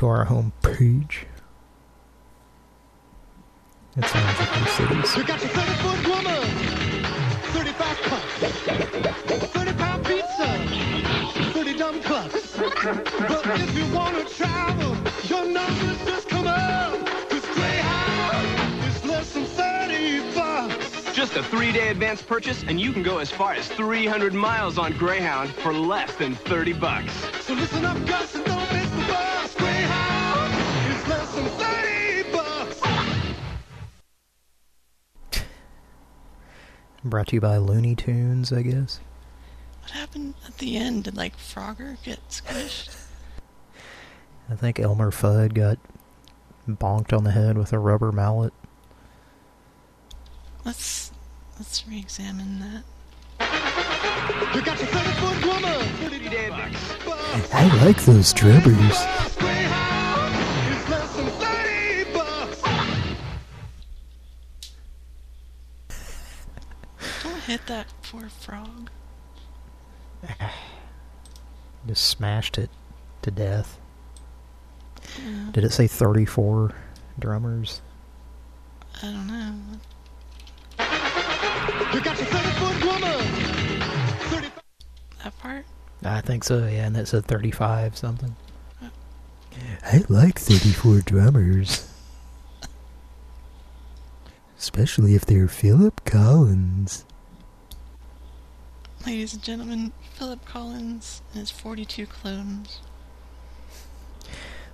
to our home page. It's Magic in Cities. You got your 30 foot woman, 35 cups, 30 pound pizza, 30 dumb clucks. But if you want to travel, your numbers just come up. This Greyhound is less than 30 bucks. Just a three-day advance purchase, and you can go as far as 300 miles on Greyhound for less than 30 bucks. So listen up, Gus, and don't miss Brought to you by Looney Tunes, I guess. What happened at the end? Did like Frogger get squished? I think Elmer Fudd got bonked on the head with a rubber mallet. Let's let's re-examine that. You got your 30 foot woman, 30 Three-day advance. bucks. I like those strawberries. Hit that poor frog. Just smashed it to death. Yeah, Did it say 34 drummers? I don't know. You got your 30 foot woman, 30 That part? I think so, yeah, and that said 35 something. I like 34 drummers. Especially if they're Philip Collins. Ladies and gentlemen, Philip Collins and his 42 clones.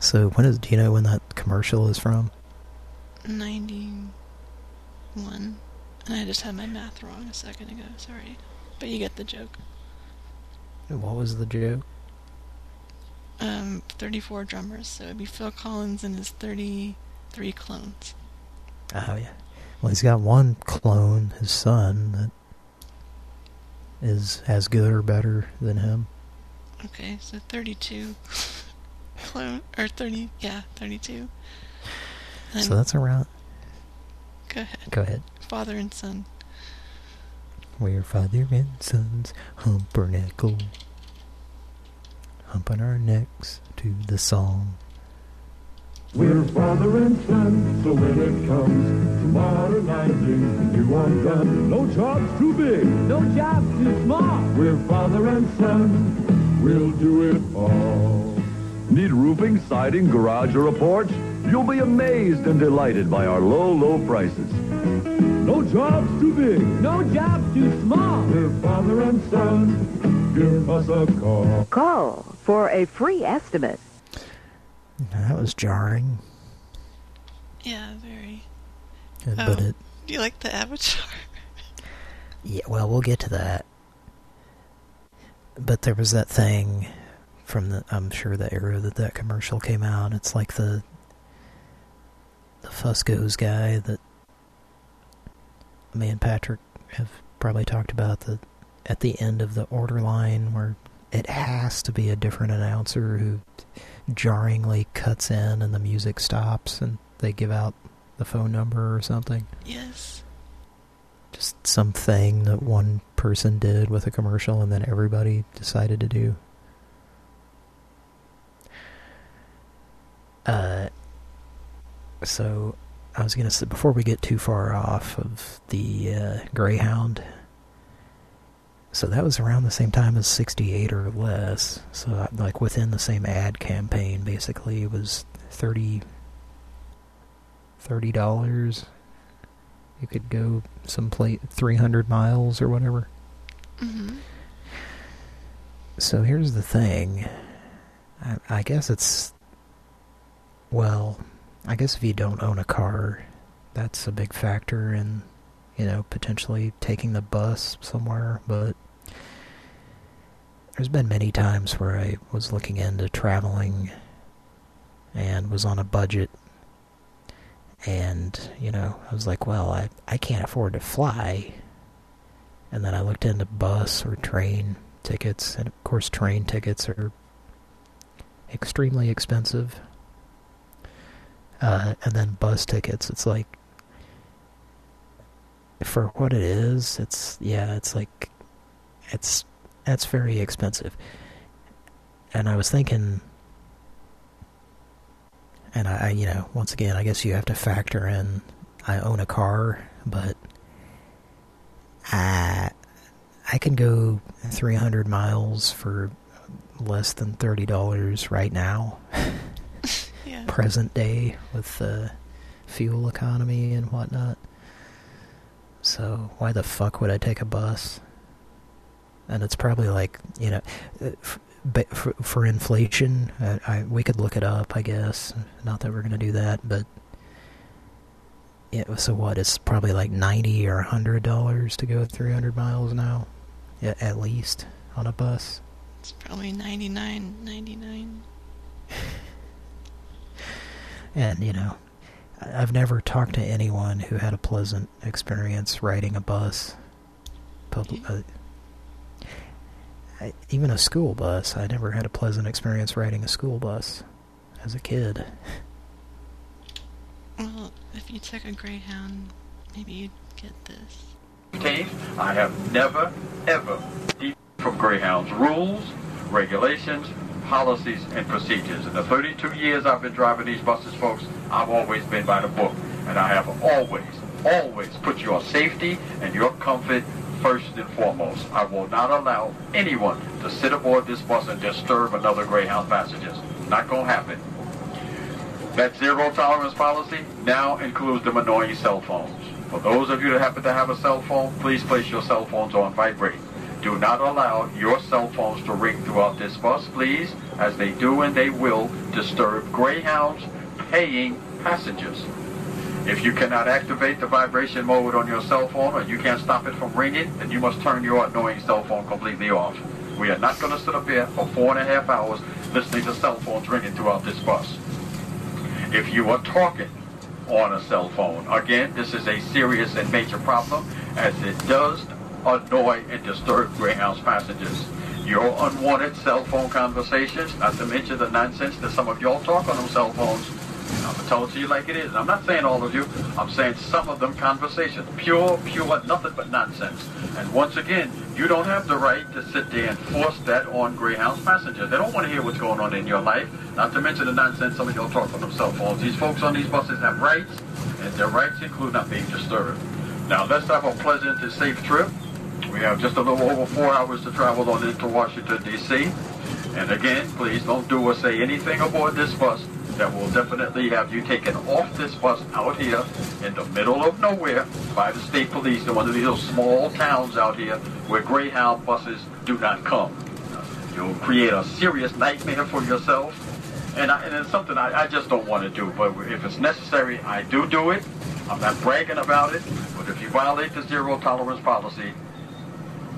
So, when is, do you know when that commercial is from? 91. And I just had my math wrong a second ago, sorry. But you get the joke. What was the joke? Um, 34 drummers, so it'd be Phil Collins and his 33 clones. Oh, yeah. Well, he's got one clone, his son, that is as good or better than him. Okay, so 32 clone, or 30, yeah, 32. And So that's around... go ahead. Go ahead. Father and son. We're father and sons, humperneckle. Oh. Humping our necks to the song. We're father and son, so when it comes to modernizing the new undone, no job's too big, no job's too small. We're father and son, we'll do it all. Need roofing, siding, garage, or a porch? You'll be amazed and delighted by our low, low prices. No job's too big, no job's too small. We're father and son, give us a call. Call for a free estimate. That was jarring, Yeah, very. Oh, but Oh. it... Do you like the avatar? Yeah, well, we'll get to that. But there was that thing from the, I'm sure the era that that commercial came out. It's like the, the Fusco's guy that me and Patrick have probably talked about the, at the end of the order line where it has to be a different announcer who jarringly cuts in and the music stops and they give out the phone number or something Yes. just something that one person did with a commercial and then everybody decided to do. Uh, so I was gonna say before we get too far off of the uh, Greyhound. So that was around the same time as 68 or less. So like within the same ad campaign, basically it was 30 thirty dollars you could go some plate 300 miles or whatever. Mm-hmm. So here's the thing. I, I guess it's... Well, I guess if you don't own a car, that's a big factor in, you know, potentially taking the bus somewhere, but... there's been many times where I was looking into traveling and was on a budget and, you know, I was like, well, I, I can't afford to fly. And then I looked into bus or train tickets, and of course train tickets are extremely expensive. Uh, and then bus tickets, it's like, for what it is, it's, yeah, it's like, it's, that's very expensive. And I was thinking, and I, you know, once again, I guess you have to factor in, I own a car, but I, I can go 300 miles for less than $30 right now. Yeah. Present day with the fuel economy and whatnot. So why the fuck would I take a bus? And it's probably like, you know, uh, but for, for inflation, uh, I, we could look it up, I guess. Not that we're going to do that, but yeah, so what? It's probably like 90 or $100 to go 300 miles now, yeah, at least, on a bus. It's probably 99, 99. And, you know, I- I've never talked to anyone who had a pleasant experience riding a bus. Public, uh, I, even a school bus. I never had a pleasant experience riding a school bus as a kid. Well, if you took a Greyhound, maybe you'd get this. team. I have never, ever deviated from Greyhound's rules, regulations, policies, and procedures. In the 32 years I've been driving these buses, folks, I've always been by the book. And I have always, always put your safety and your comfort first and foremost. I will not allow anyone to sit aboard this bus and disturb another Greyhound passengers. Not going to happen. That zero tolerance policy now includes them annoying cell phones. For those of you that happen to have a cell phone, please place your cell phones on vibrate. Do not allow your cell phones to ring throughout this bus, please, as they do and they will disturb Greyhound's paying passengers. If you cannot activate the vibration mode on your cell phone or you can't stop it from ringing, then you must turn your annoying cell phone completely off. We are not going to sit up here for four and a half hours listening to cell phones ringing throughout this bus if you are talking on a cell phone. Again, this is a serious and major problem as it does annoy and disturb Greyhound's passengers. Your unwanted cell phone conversations, not to mention the nonsense that some of y'all talk on them cell phones. I'm going to tell it to you like it is. I'm not saying all of you. I'm saying some of them conversations. Pure, pure, nothing but nonsense. And once again, you don't have the right to sit there and force that on Greyhound's passengers. They don't want to hear what's going on in your life. Not to mention the nonsense some of y'all talk on them cell phones. These folks on these buses have rights, and their rights include not being disturbed. Now, let's have a pleasant and safe trip. We have just a little over four hours to travel on into Washington, D.C. And again, please don't do or say anything aboard this bus that will definitely have you taken off this bus out here in the middle of nowhere by the state police in one of these little small towns out here where Greyhound buses do not come. You'll create a serious nightmare for yourself. And, I, and it's something I, I just don't want to do. But if it's necessary, I do do it. I'm not bragging about it. But if you violate the zero tolerance policy,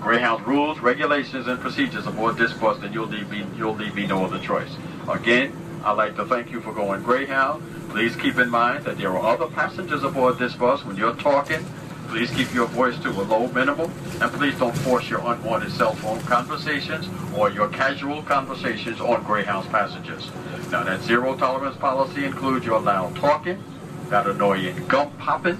Greyhound rules, regulations, and procedures aboard this bus, then you'll leave me, you'll leave me no other choice. Again, I'd like to thank you for going Greyhound. Please keep in mind that there are other passengers aboard this bus. When you're talking, please keep your voice to a low minimum, and please don't force your unwanted cell phone conversations or your casual conversations on Greyhound's passengers. Now, that zero tolerance policy includes your loud talking, that annoying gum popping,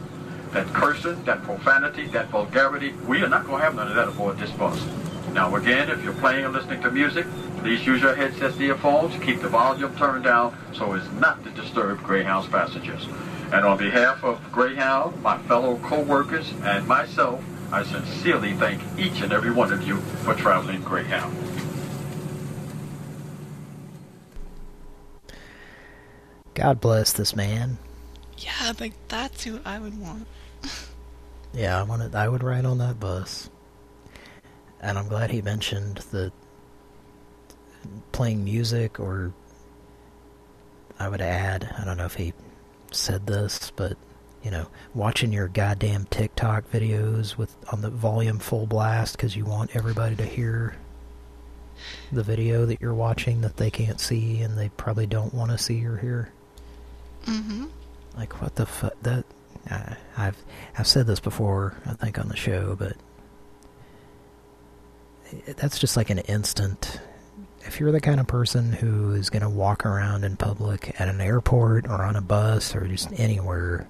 that cursing, that profanity, that vulgarity. We are not going to have none of that aboard this bus. Now, again, if you're playing and listening to music, please use your headsets, earphones, keep the volume turned down so as not to disturb Greyhound's passengers. And on behalf of Greyhound, my fellow co-workers, and myself, I sincerely thank each and every one of you for traveling Greyhound. God bless this man. Yeah, like that's who I would want. Yeah, I wanted. I would ride on that bus. And I'm glad he mentioned the playing music, or I would add. I don't know if he said this, but you know, watching your goddamn TikTok videos with on the volume full blast because you want everybody to hear the video that you're watching that they can't see and they probably don't want to see or hear. Mm-hmm. Like, what the fuck? That, uh, I've, I've said this before, I think, on the show, but that's just like an instant. If you're the kind of person who is going to walk around in public at an airport or on a bus or just anywhere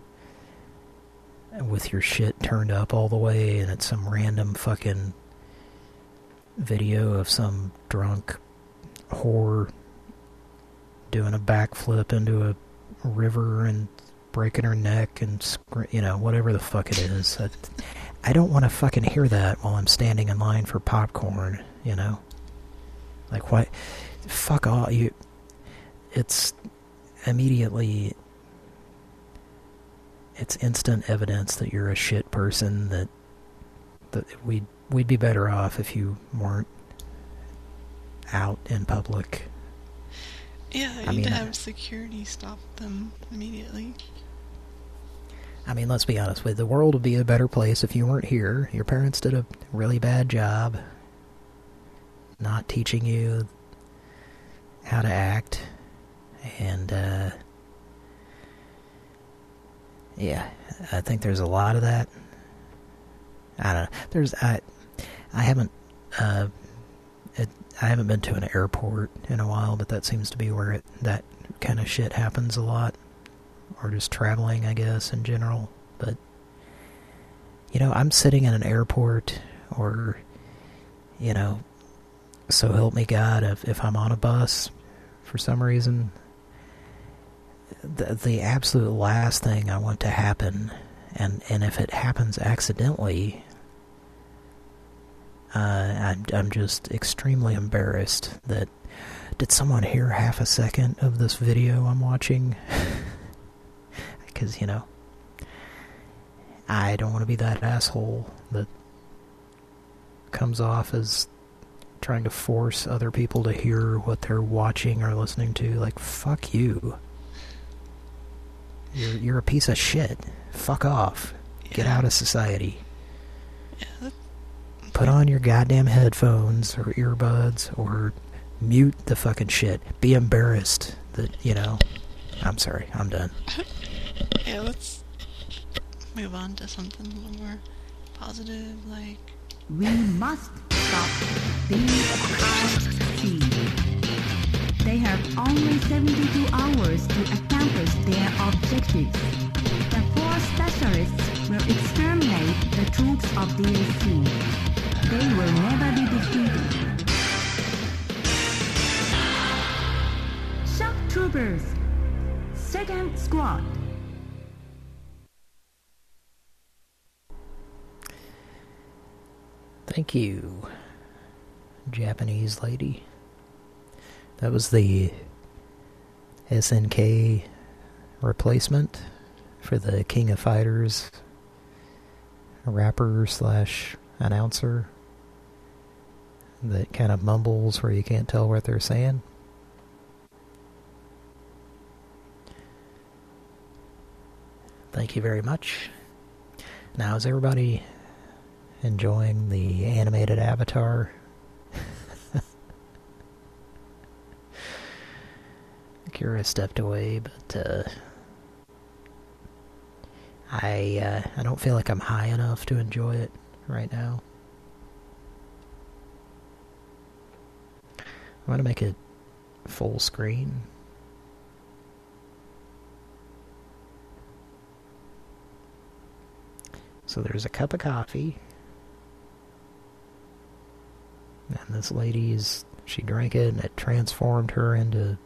with your shit turned up all the way and it's some random fucking video of some drunk whore doing a backflip into a river and breaking her neck and, you know, whatever the fuck it is. I, I don't want to fucking hear that while I'm standing in line for popcorn, you know? Like, why? Fuck all. You, it's immediately it's instant evidence that you're a shit person that that we'd we'd be better off if you weren't out in public. Yeah, you I need mean, to have security stop them immediately. I mean, let's be honest with the world would be a better place if you weren't here. Your parents did a really bad job not teaching you how to act and uh yeah, I think there's a lot of that. I don't know. There's I I haven't uh it, I haven't been to an airport in a while, but that seems to be where it that kind of shit happens a lot or just traveling, I guess, in general. But you know, I'm sitting in an airport or you know, so help me God if if I'm on a bus for some reason the, the absolute last thing I want to happen, and, and if it happens accidentally, uh, I'm, I'm just extremely embarrassed that, did someone hear half a second of this video I'm watching? Because, you know, I don't want to be that asshole that comes off as trying to force other people to hear what they're watching or listening to. Like, fuck you. You're you're a piece of shit. Fuck off. Get out of society. Put on your goddamn headphones or earbuds or mute the fucking shit. Be embarrassed that, you know. I'm sorry. I'm done. Yeah, let's move on to something a little more positive, like... We must stop BRC. They have only 72 hours to accomplish their objectives. The four specialists will exterminate the troops of DAC. They will never be defeated. Shock Troopers, Second Squad. Thank you, Japanese lady. That was the SNK replacement for the King of Fighters rapper slash announcer that kind of mumbles where you can't tell what they're saying. Thank you very much. Now, is everybody enjoying the animated avatar? Kira stepped away, but uh, I uh, I don't feel like I'm high enough to enjoy it right now. I'm gonna make it full screen. So there's a cup of coffee. And this lady's, she drank it and it transformed her into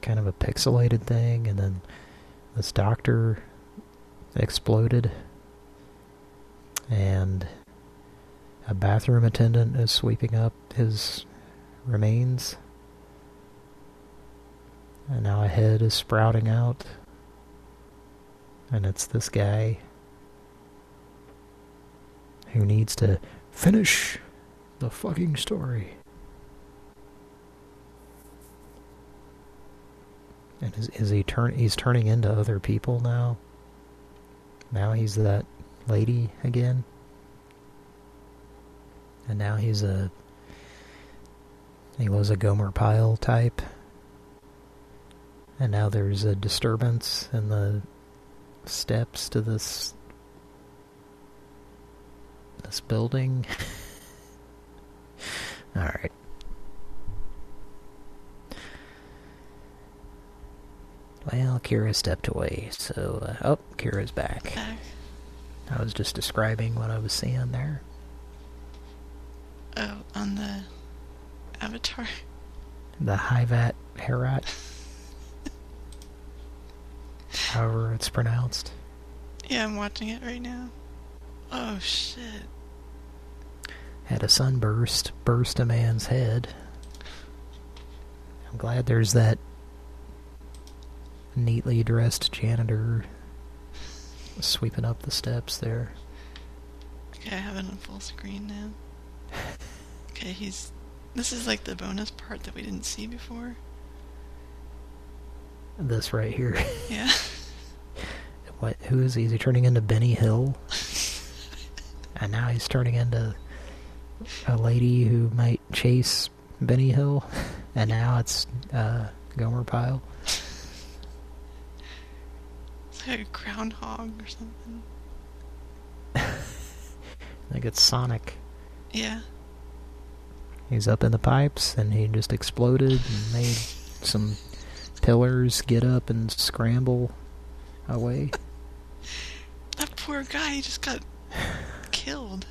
kind of a pixelated thing. And then this doctor exploded. And a bathroom attendant is sweeping up his remains. And now a head is sprouting out. And it's this guy who needs to finish the fucking story. And is, is he turn? He's turning into other people now. Now he's that lady again. And now he's a... He was a Gomer Pyle type. And now there's a disturbance in the steps to this... This building. Alright. Well, Kira stepped away, so... Uh, oh, Kira's back. Back. I was just describing what I was seeing there. Oh, on the avatar. The Hivat Herat. However it's pronounced. Yeah, I'm watching it right now. Oh shit. Had a sunburst burst a man's head. I'm glad there's that neatly dressed janitor sweeping up the steps there. Okay, I have it on full screen now. Okay, he's... This is like the bonus part that we didn't see before. This right here. Yeah. what? Who is he? Is he turning into Benny Hill? and now he's turning into a lady who might chase Benny Hill. And now it's uh, Gomer Pyle. It's like a groundhog or something. I think it's Sonic. Yeah. He's up in the pipes and he just exploded and made some pillars get up and scramble away. That poor guy, he just got killed.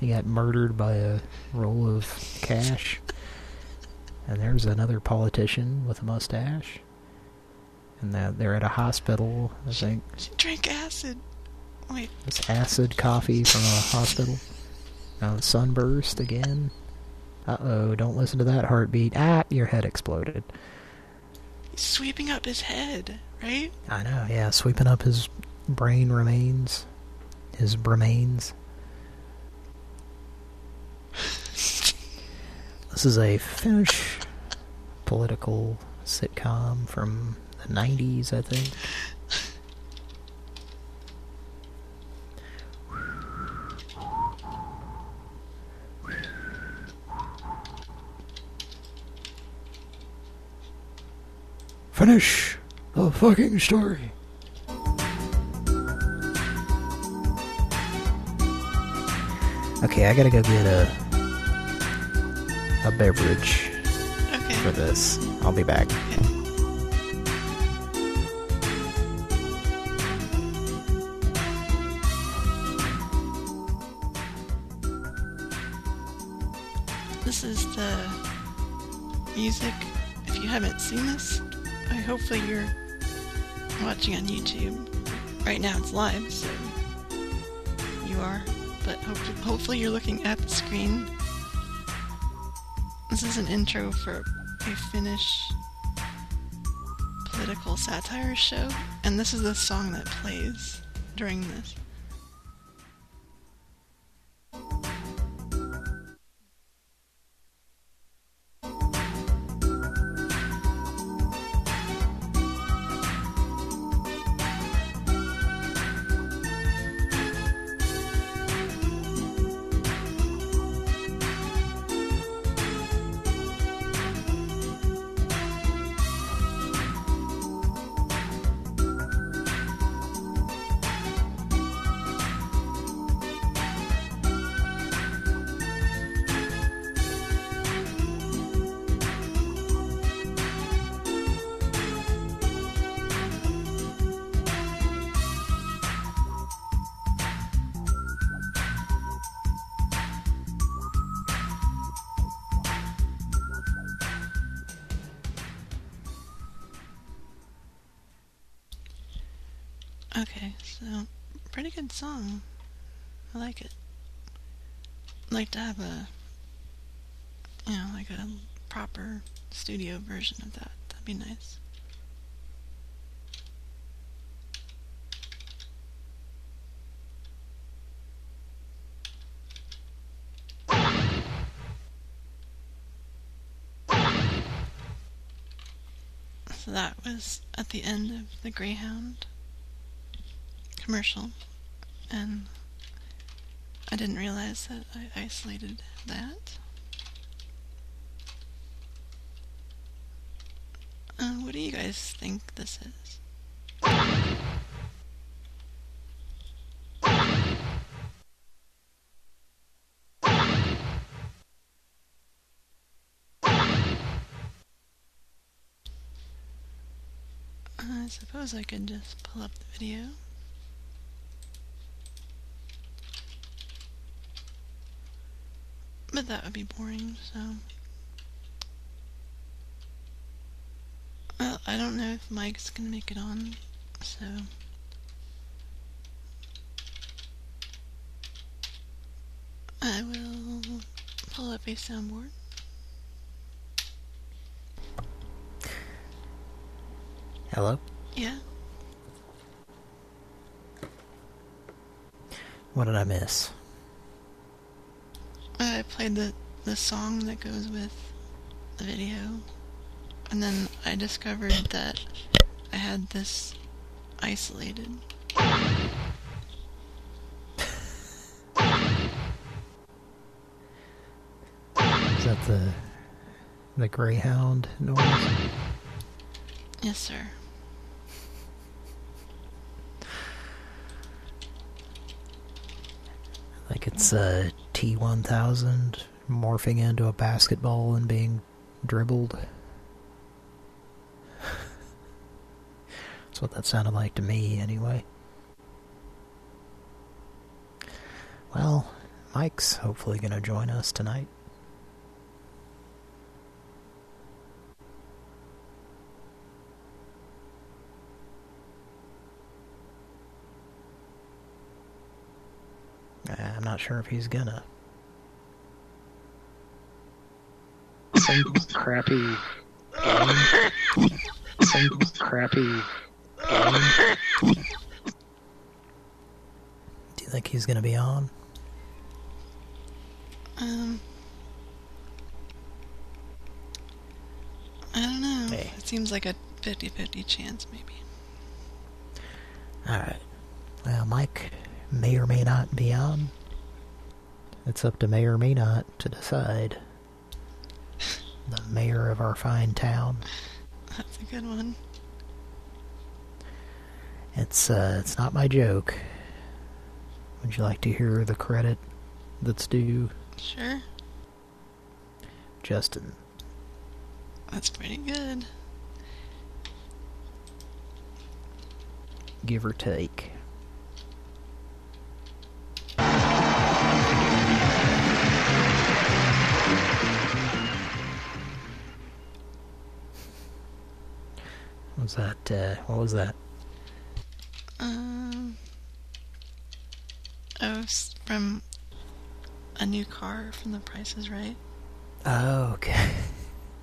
He got murdered by a roll of cash. And there's another politician with a mustache. And that they're at a hospital, I think. She drank acid. Wait. It's acid coffee from a hospital. Now sunburst again. Uh-oh, don't listen to that heartbeat. Ah, your head exploded. He's sweeping up his head, right? I know, yeah, sweeping up his brain remains. His remains. This is a Finnish political sitcom from the 90s, I think. Finish the fucking story. Okay, I gotta go get a a beverage Okay. for this. I'll be back. This is the music. If you haven't seen this, I hopefully you're watching on YouTube. Right now it's live, so you are. But hopefully, hopefully you're looking at the screen. This is an intro for a Finnish political satire show, and this is the song that plays during this. Studio version of that. That'd be nice. So that was at the end of the Greyhound commercial and I didn't realize that I isolated that. Uh, what do you guys think this is? I suppose I could just pull up the video. But that would be boring, so... I don't know if Mike's gonna make it on, so... I will pull up a soundboard. Hello? Yeah? What did I miss? I played the, the song that goes with the video, and then I discovered that I had this isolated. Is that the the Greyhound noise? Yes, sir. Like it's uh, a T1000 morphing into a basketball and being dribbled. That's what that sounded like to me, anyway. Well, Mike's hopefully going to join us tonight. Uh, I'm not sure if he's gonna. Some crappy. Some crappy. Do you think he's gonna be on? Um... I don't know. Hey. It seems like a 50-50 chance, maybe. Alright. Well, Mike may or may not be on. It's up to may or may not to decide. the mayor of our fine town. That's a good one. It's uh, it's not my joke. Would you like to hear the credit that's due? Sure. Justin. That's pretty good. Give or take. What was that? Uh, what was that? Um... Oh, from a new car from The Price is Right. Oh, okay.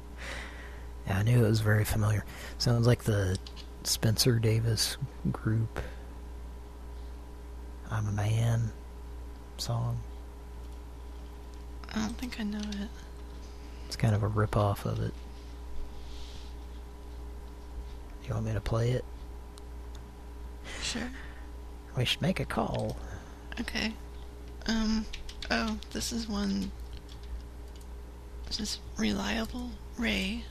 yeah, I knew it was very familiar. Sounds like the Spencer Davis group. I'm a man song. I don't think I know it. It's kind of a rip-off of it. You want me to play it? Sure. We should make a call. Okay. Um, oh, this is one. This is Reliable Ray.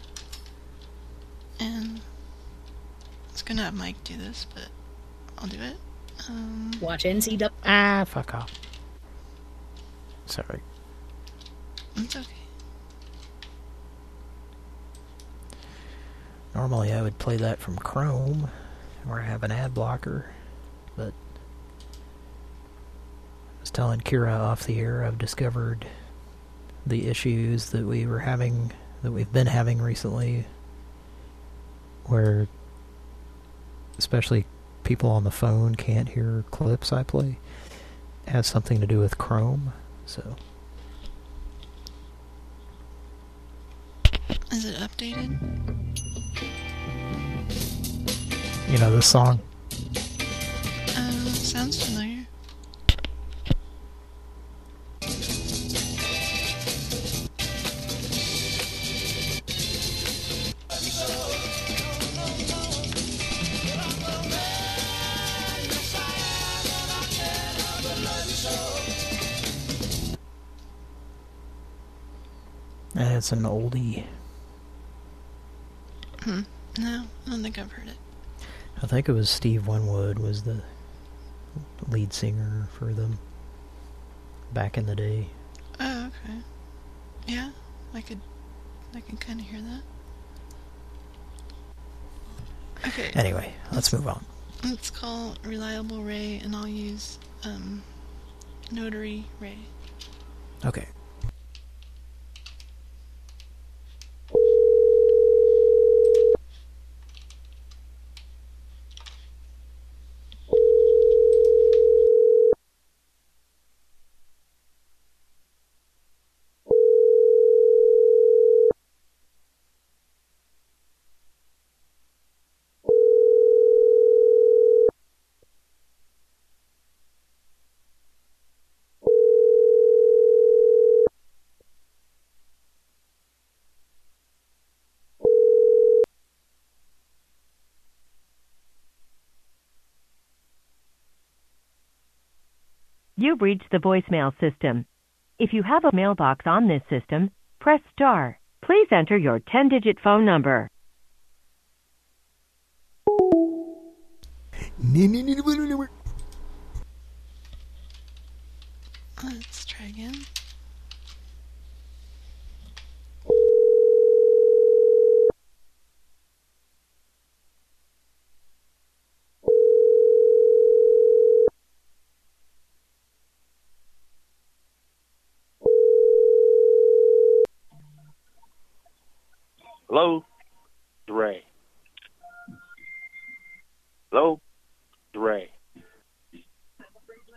And it's gonna have Mike do this, but I'll do it. Um, Watch NCW. Ah, fuck off. Sorry. it's okay. Normally I would play that from Chrome, where I have an ad blocker, but I was telling Kira off the air I've discovered the issues that we were having, that we've been having recently, where especially people on the phone can't hear clips I play. It has something to do with Chrome, so... Is it updated? you know this song? Uh, sounds familiar. That's an oldie. Hmm. No, I don't think I've heard it. I think it was Steve Winwood was the lead singer for them back in the day. Oh, okay. Yeah, I could, I can kind of hear that. Okay. Anyway, let's move on. Let's call Reliable Ray, and I'll use um, Notary Ray. Okay. You've reached the voicemail system. If you have a mailbox on this system, press star. Please enter your 10-digit phone number. Uh, let's try again. Hello? Dre. Hello? Dre.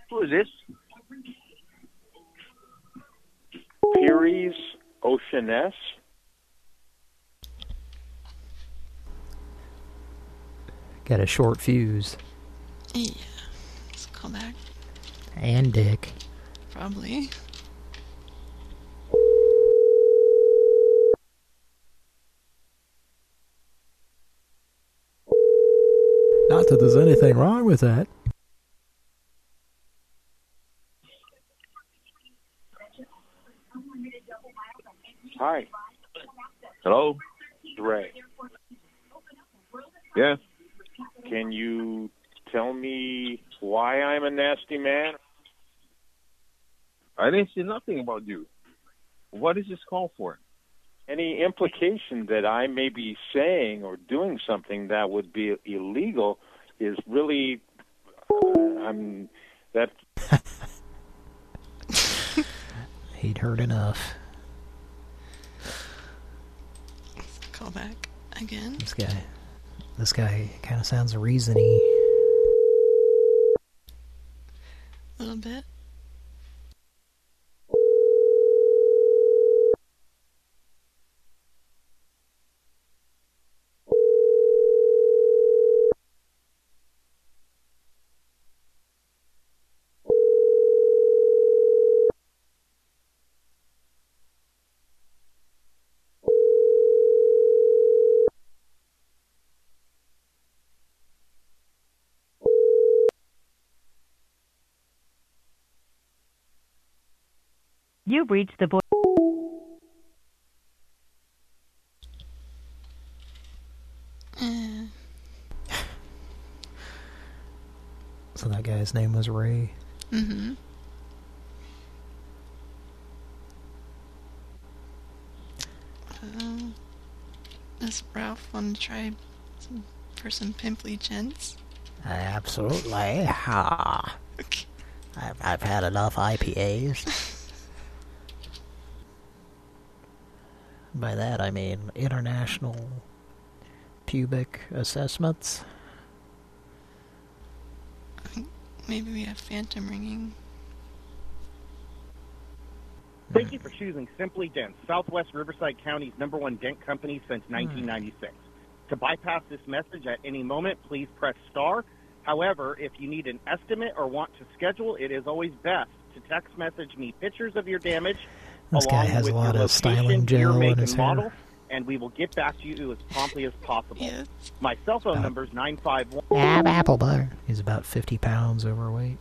Who is this? Peary's Oceaness. Got a short fuse. Yeah. Let's call back. And Dick. Probably. Not that there's anything wrong with that. Hi. Hello? Dre. Yeah. Can you tell me why I'm a nasty man? I didn't say nothing about you. What is this call for? Any implication that I may be saying or doing something that would be illegal is really, uh, I'm that. He'd heard enough. Call back again. This guy, this guy kind of sounds reasony. A little bit. You've reached the voice. Uh, So that guy's name was Ray. mm-hmm. Uh, does Ralph want to try some, for some pimply gents? Absolutely. Ah. I've, I've had enough IPAs. By that I mean international pubic assessments. Maybe we have phantom ringing. Thank you for choosing Simply Dent, Southwest Riverside County's number one dent company since hmm. 1996. To bypass this message at any moment, please press star. However, if you need an estimate or want to schedule, it is always best to text message me pictures of your damage This guy has with a lot of styling year, gel in his and model, hair. and we will get back to you as promptly as possible. My cell phone number is 951. Ab apple butter. He's about 50 pounds overweight.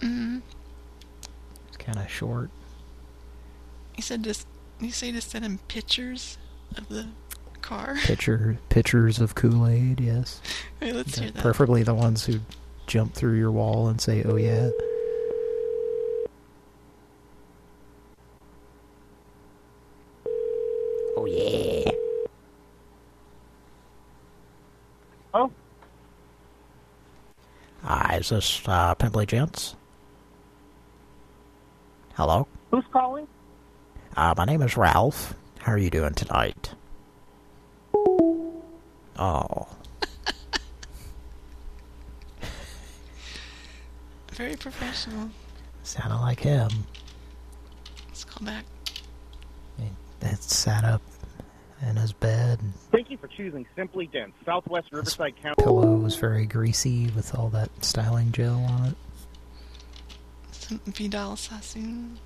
Mm-hmm. He's kind of short. He said just You say to send him pictures of the car? Pitcher, pitchers of Kool-Aid, yes. Wait, let's hear that. Preferably the ones who jump through your wall and say, oh yeah. Oh yeah. Oh. Hi, is this uh, Pimply Gents? Hello? Who's calling? Uh, my name is Ralph. How are you doing tonight? Oh. Very professional. Sounded like him. Let's call back. That sat up in his bed. Thank you for choosing Simply Dense, Southwest Riverside County. Pillow was very greasy with all that styling gel on it. Some Vidal Sassoon.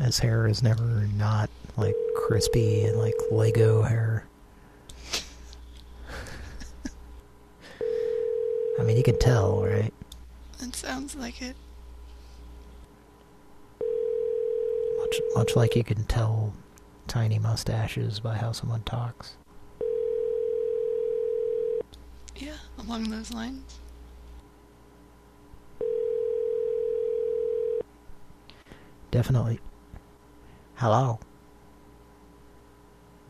His hair is never not like crispy and like Lego hair. I mean, you can tell, right? It sounds like it. Much, much like you can tell tiny mustaches by how someone talks. Yeah, along those lines. Definitely. Hello.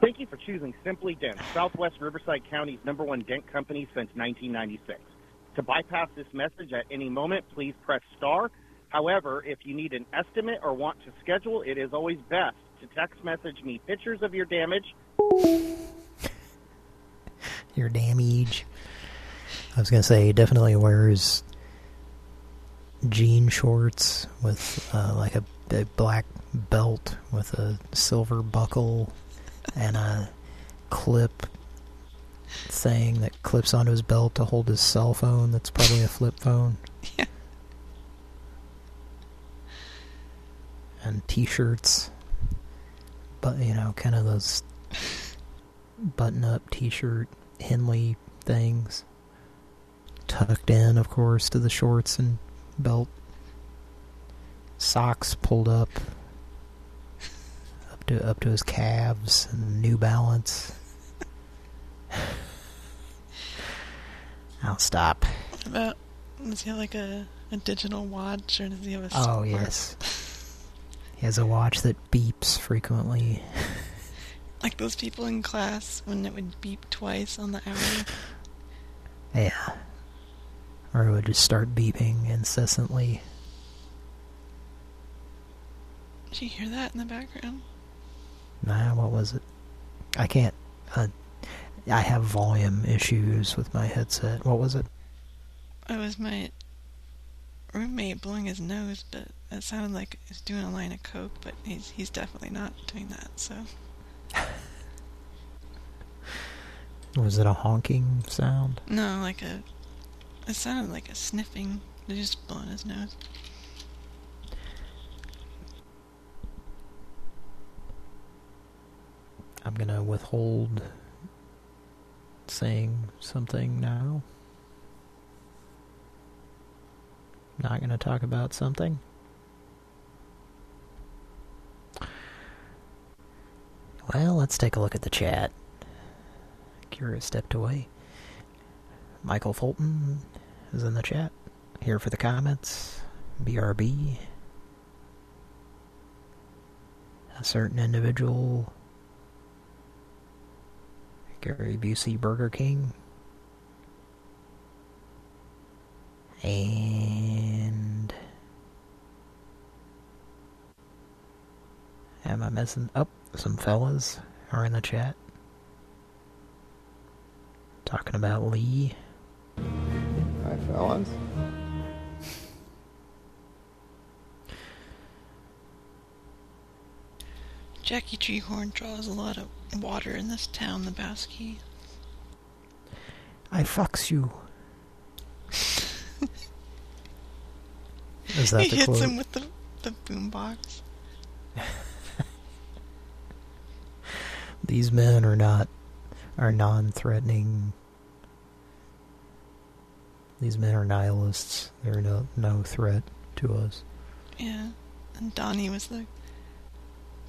Thank you for choosing Simply Dent, Southwest Riverside County's number one dent company since 1996. To bypass this message at any moment, please press star. However, if you need an estimate or want to schedule, it is always best to text message me pictures of your damage. Your damage. I was gonna say, definitely wears jean shorts with uh, like a, a black belt with a silver buckle and a clip thing that clips onto his belt to hold his cell phone. That's probably a flip phone. Yeah. And t-shirts. But, you know, kind of those button-up t-shirt Henley things. Tucked in, of course, to the shorts and belt. Socks pulled up up to up to his calves and New Balance. I'll stop. What about, does he have like a, a digital watch or does he have a Oh yes. He has a watch that beeps frequently. Like those people in class when it would beep twice on the hour. Yeah. Or it would just start beeping incessantly. Did you hear that in the background? Nah, what was it? I can't. Uh, I have volume issues with my headset. What was it? It was my roommate blowing his nose, but it sounded like he's doing a line of coke, but he's he's definitely not doing that. So Was it a honking sound? no, like a it sounded like a sniffing. He's just blowing his nose. I'm gonna withhold saying something now. Not gonna talk about something. Well, let's take a look at the chat. Kira stepped away. Michael Fulton is in the chat. Here for the comments. BRB. A certain individual Gary Busey Burger King. And am I missing? Oh, some fellas are in the chat talking about Lee. Hi, fellas. Jackie Treehorn draws a lot of water in this town, Lebowski. I fucks you. Is that he the hits quote? him with the the boombox. These men are not are non-threatening. These men are nihilists. They're no no threat to us. Yeah, and Donnie was the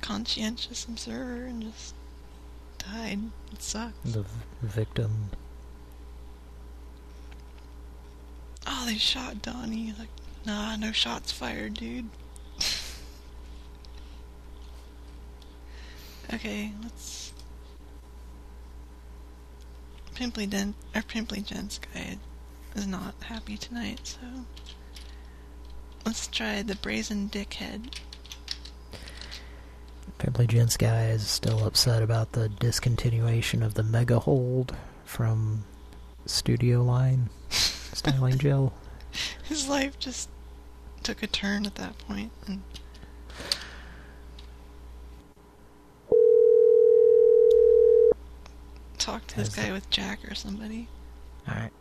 conscientious observer and just died. It sucks. The v- victim. Oh, they shot Donnie. Like, nah, no shots fired, dude. okay, let's. Pimply Dent or Pimply Gents guy is not happy tonight, so let's try the Brazen Dickhead. Pimply Gents guy is still upset about the discontinuation of the Mega Hold from Studio Line styling gel. His life just took a turn at that point, and talk to this guy with Jack or somebody. Alright.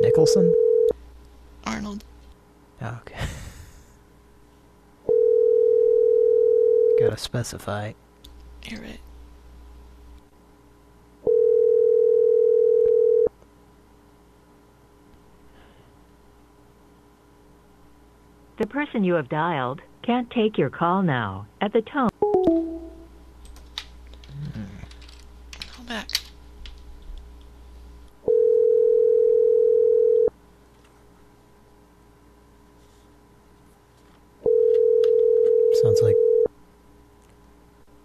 Nicholson? Arnold. Oh, okay. Gotta specify. You're right. The person you have dialed can't take your call now. At the tone. Back. Sounds like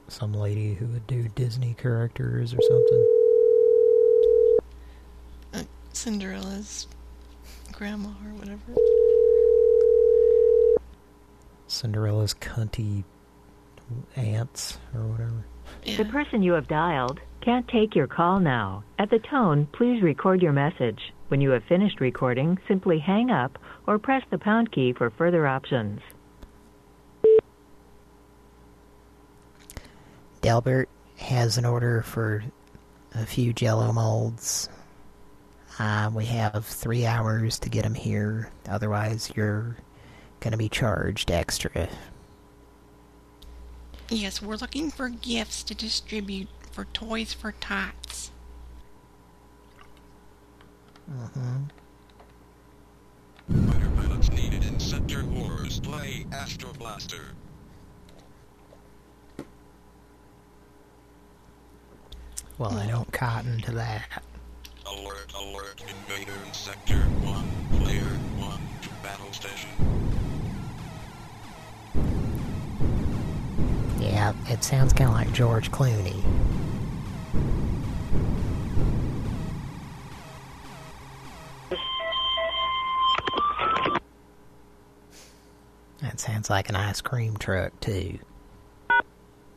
some lady who would do Disney characters or something. Uh, Cinderella's grandma or whatever. Cinderella's cunty aunts or whatever. The person you have dialed can't take your call now. At the tone, please record your message. When you have finished recording, simply hang up or press the pound key for further options. Delbert has an order for a few jello molds. Uh, we have three hours to get them here. Otherwise, you're going to be charged extra. Yes, we're looking for gifts to distribute for Toys for Tots. Mm-hmm. Fighter pilots needed in Sector Wars. Play Astro Blaster. Well, I don't cotton to that. Alert, alert, invader in Sector 1, player 1, to battle station. Yeah, it sounds kind of like George Clooney. That sounds like an ice cream truck, too.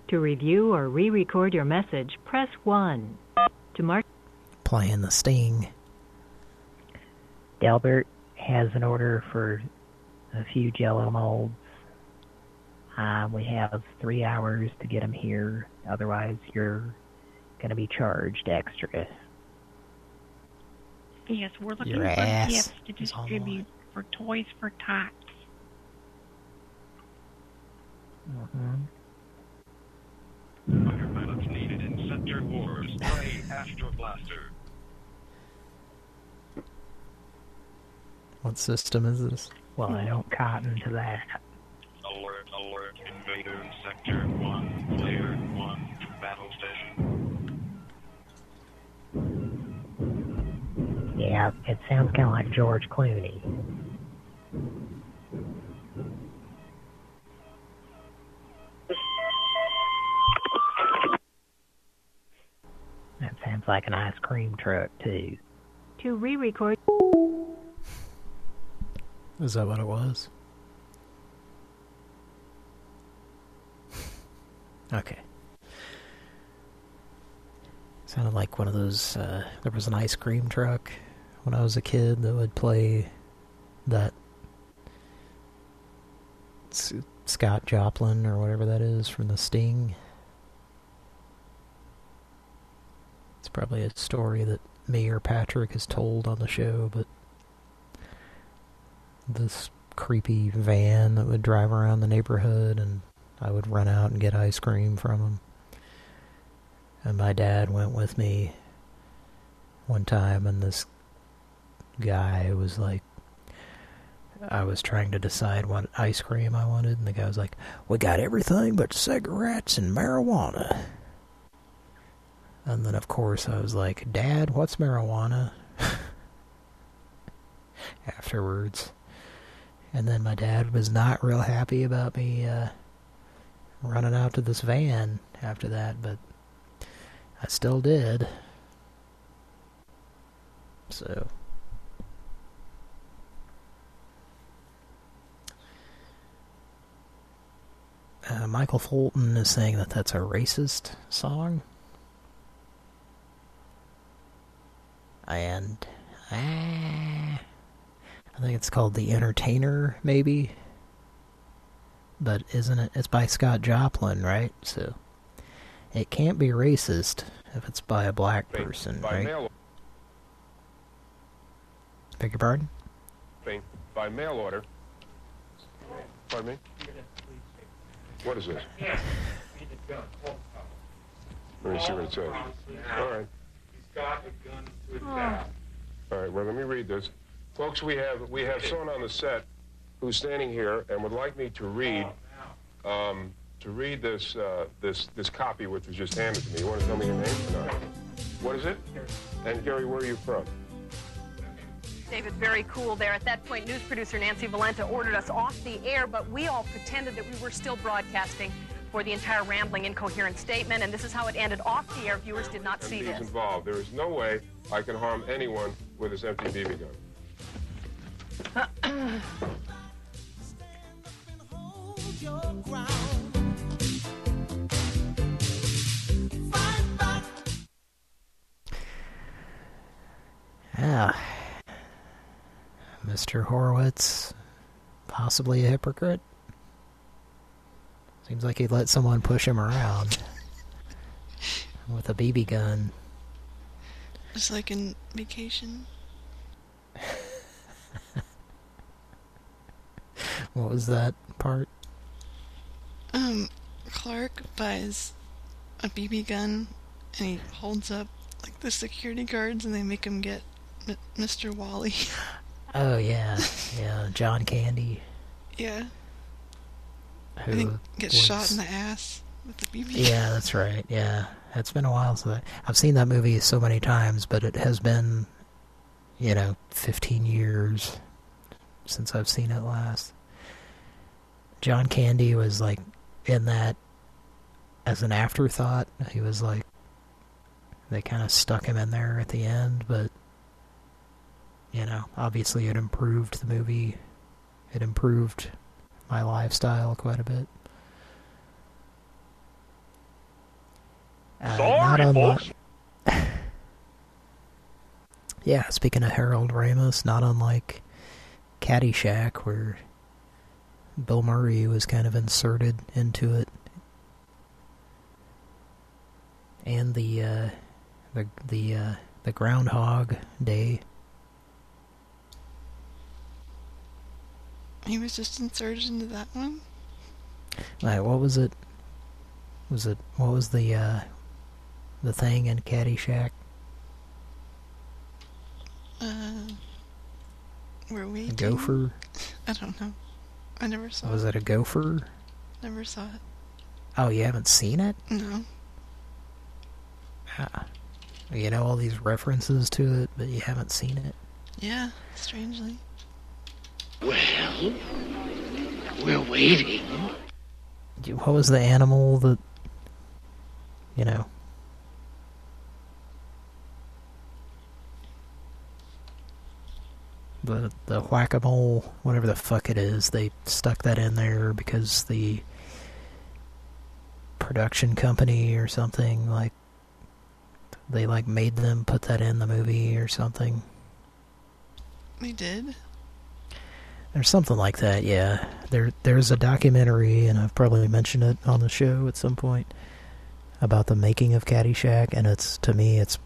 To review or re-record your message, press 1. To mark Playing the Sting. Delbert has an order for a few jello molds. Uh, we have three hours to get them here. Otherwise, you're going to be charged extra. Yes, we're looking Your for gifts to is on the distribute for Toys for Tots. Mm-hmm. Fighter pilots needed in Sector Wars. Play Astro Blaster. What system is this? Well, I don't cotton to that. Alert, alert, invader in Sector 1, player 1, to battle station. Yeah, it sounds kind of like George Clooney. That sounds like an ice cream truck, too. to re-record Is that what it was? Okay. Sounded like one of those, uh, there was an ice cream truck when I was a kid that would play that S Scott Joplin or whatever that is from The Sting. It's probably a story that me or Patrick has told on the show, but this creepy van that would drive around the neighborhood and I would run out and get ice cream from him. And my dad went with me one time and this guy was like, I was trying to decide what ice cream I wanted, and the guy was like, we got everything but cigarettes and marijuana. And then, of course, I was like, Dad, what's marijuana? Afterwards. And then my dad was not real happy about me uh, running out to this van after that, but I still did. So... Uh, Michael Fulton is saying that that's a racist song. And uh, I think it's called The Entertainer, maybe. But isn't it? It's by Scott Joplin, right? So it can't be racist if it's by a black person, by right? mail, Beg your pardon? by mail order. Pardon me? What is this? Let me see what it says. All right. All right, well, let me read this. Folks, we have we have someone on the set who's standing here and would like me to read um, to read this uh, this this copy which was just handed to me. You want to tell me your name or not? What is it? And Gary, where are you from? David, very cool there. At that point, news producer Nancy Valenta ordered us off the air, but we all pretended that we were still broadcasting for the entire rambling, incoherent statement, and this is how it ended off the air. Viewers did not see MPs this. involved. There is no way I can harm anyone with this empty BB gun. Yeah. Mr. Horowitz, possibly a hypocrite. Seems like he let someone push him around with a BB gun. Just like in Vacation. What was that part? Um, Clark buys a BB gun and he holds up like the security guards and they make him get M- Mr. Wally. Oh yeah, yeah, John Candy. yeah. I Who think gets was- shot in the ass with the BB gun? Yeah, that's right. Yeah, it's been a while since I, I've seen that movie so many times, but it has been, you know, 15 years since I've seen it last. John Candy was like in that as an afterthought. He was like they kind of stuck him in there at the end, but you know, obviously it improved the movie. It improved my lifestyle quite a bit. Uh, not Sorry, unlike- folks. Yeah, speaking of Harold Ramis, not unlike Caddyshack, where Bill Murray was kind of inserted into it. And the uh, the the uh, the Groundhog Day. He was just inserted into that one. Like, what was it? Was it what was the uh, the thing in Caddyshack? Uh, we're A waiting. gopher? I don't know. I never saw it. Was it. it a gopher? Never saw it. Oh, you haven't seen it? No. Ah. You know all these references to it, but you haven't seen it. Yeah, strangely. Well, we're waiting. What was the animal that, you know? The the whack-a-mole, whatever the fuck it is, they stuck that in there because the production company or something like they like made them put that in the movie or something. They did. There's something like that, yeah. There, there's a documentary, and I've probably mentioned it on the show at some point about the making of Caddyshack, and it's to me, it's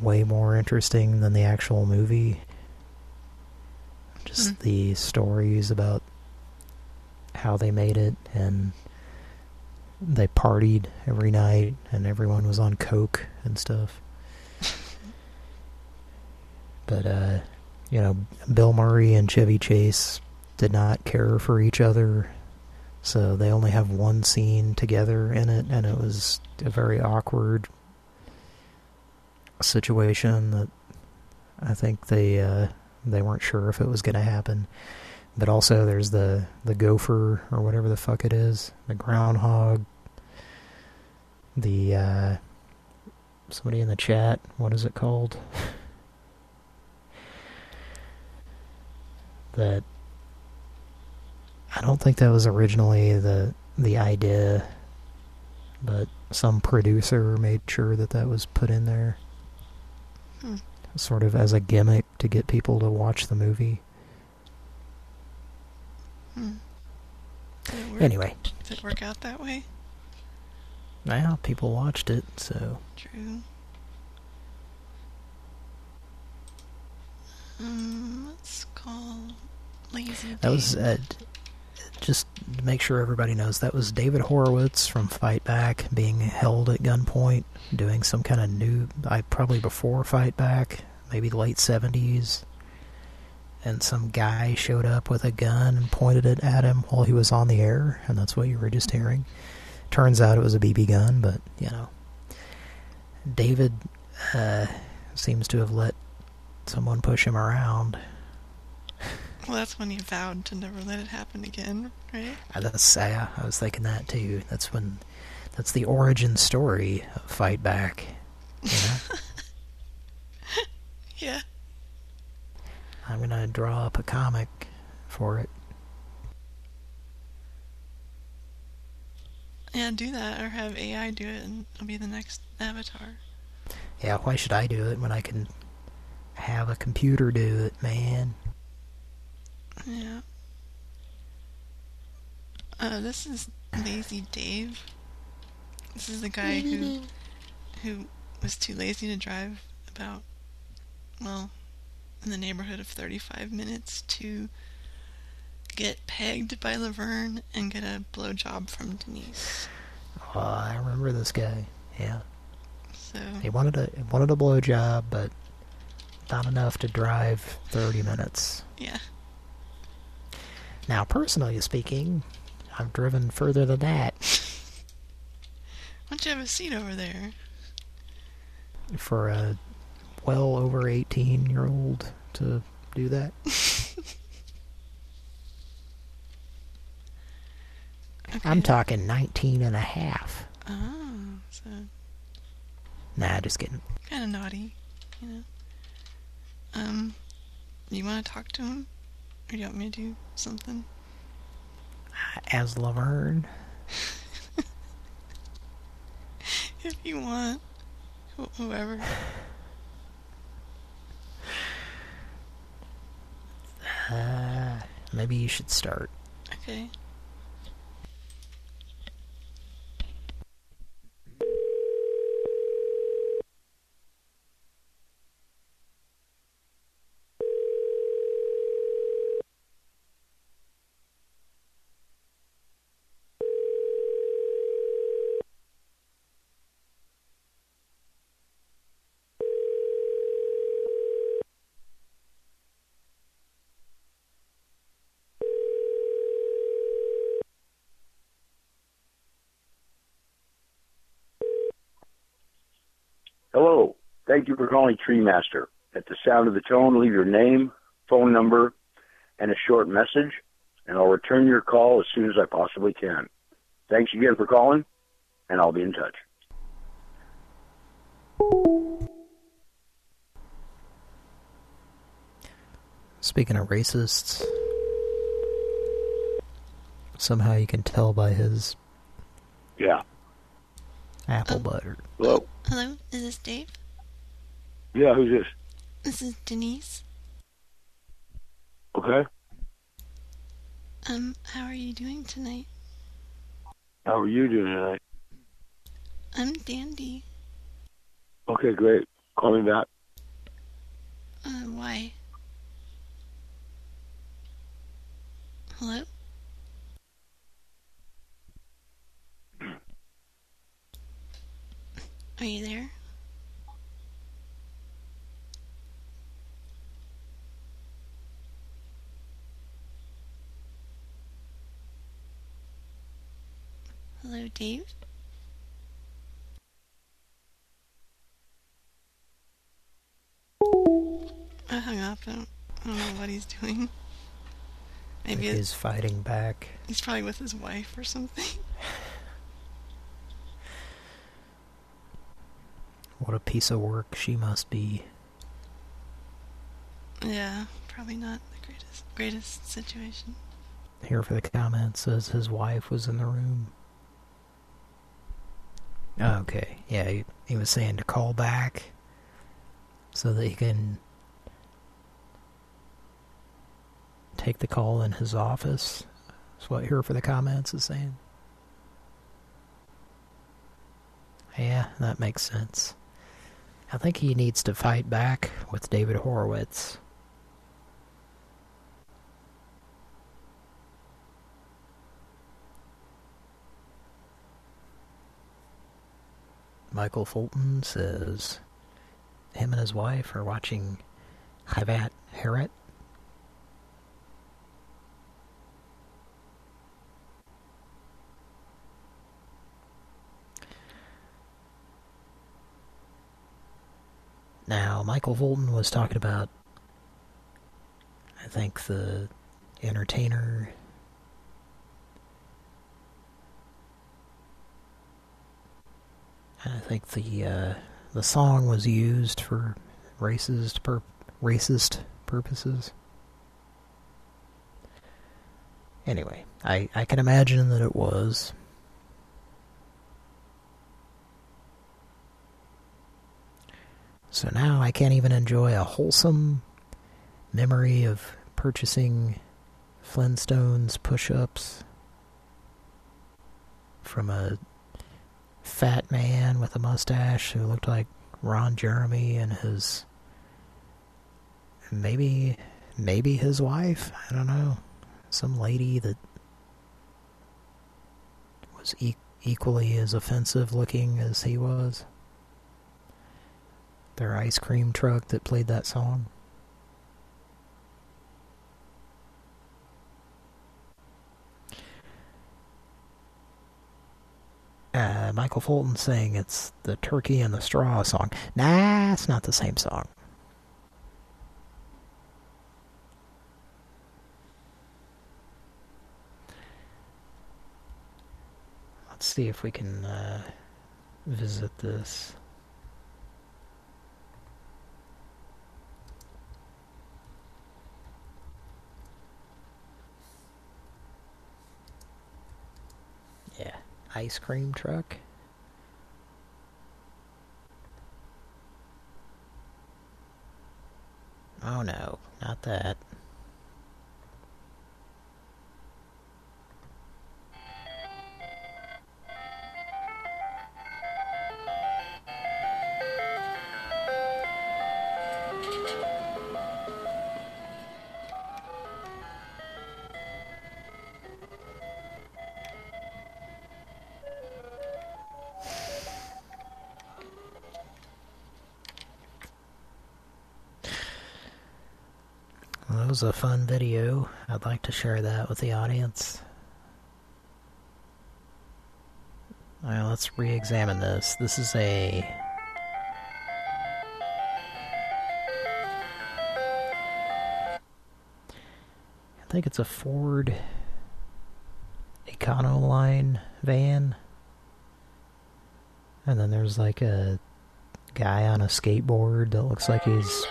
way more interesting than the actual movie. Just the stories about how they made it, and they partied every night, and everyone was on coke and stuff. But uh, you know, Bill Murray and Chevy Chase did not care for each other, so they only have one scene together in it, and it was a very awkward situation that I think they uh, they weren't sure if it was going to happen. But also there's the, the gopher, or whatever the fuck it is, the groundhog, the, uh, somebody in the chat, what is it called? that, I don't think that was originally the, the idea, but some producer made sure that that was put in there. Hmm. Sort of as a gimmick to get people to watch the movie. Hmm. Did? Anyway. Did it work out that way? Well, people watched it, so... True. Um, let's call Lazy That was, uh, just to make sure everybody knows, that was David Horowitz from Fight Back being held at gunpoint, doing some kind of new, I probably before Fight Back, maybe late 70s. And some guy showed up with a gun and pointed it at him while he was on the air, and that's what you were just hearing. Turns out it was a BB gun, but, you know. David uh, seems to have let someone push him around. Well, that's when he vowed to never let it happen again, right? Uh, That's yeah, I was thinking that too. That's when, that's the origin story of Fight Back. You know, Yeah. I'm gonna draw up a comic for it. Yeah, do that, or have AI do it, and it'll be the next avatar. Yeah, why should I do it when I can have a computer do it, man? Yeah. Uh, this is Lazy Dave. This is the guy who who was too lazy to drive about, well, in the neighborhood of 35 minutes to get pegged by Laverne and get a blowjob from Denise. Oh, I remember this guy. Yeah, So, he wanted a he wanted a blowjob, but not enough to drive 30 minutes. yeah. Now, personally speaking, I've driven further than that Why don't you have a seat over there? for a well over 18 year old to do that. I'm talking 19 and a half. Oh, so Nah, just kidding. kind of naughty, you know. Um, you want to talk to him, or do you want me to do something? As Laverne. If you want, Wh- whoever. Uh, maybe you should start. Okay. Hello. Thank you for calling Tree Master. At the sound of the tone, leave your name, phone number, and a short message, and I'll return your call as soon as I possibly can. Thanks again for calling, and I'll be in touch. Speaking of racists, somehow you can tell by his Yeah. apple butter. Oh, hello. Hello, is this Dave? Yeah, who's this? This is Denise. Okay. Um, how are you doing tonight? How are you doing tonight? I'm dandy. Okay, great. Call me back. Uh, why? Hello? Are you there? Dave? I hung up. I don't, I don't know what he's doing. Maybe Like he's fighting back. he's probably with his wife or something. What a piece of work she must be. Yeah, probably not the greatest greatest situation. Here for the comments says his wife was in the room. Okay, yeah, he, he was saying to call back so that he can take the call in his office. That's what here for the comments is saying. Yeah, that makes sense. I think he needs to fight back with David Horowitz. Michael Fulton says him and his wife are watching Havat Heret. Now, Michael Fulton was talking about, I think, the entertainer I think the uh, the song was used for racist pur racist purposes. Anyway, I I can imagine that it was. So now I can't even enjoy a wholesome memory of purchasing Flintstones push-ups from a fat man with a mustache who looked like Ron Jeremy and his maybe maybe his wife? I don't know. Some lady that was e equally as offensive looking as he was. Their ice cream truck that played that song uh, Michael Fulton saying it's the Turkey in the Straw song. Nah, it's not the same song. Let's see if we can uh, visit this. Yeah, ice cream truck. Oh no, not that. Was a fun video. I'd like to share that with the audience. Well, let's re-examine this. This is a... I think it's a Ford Econoline van. And then there's like a guy on a skateboard that looks like he's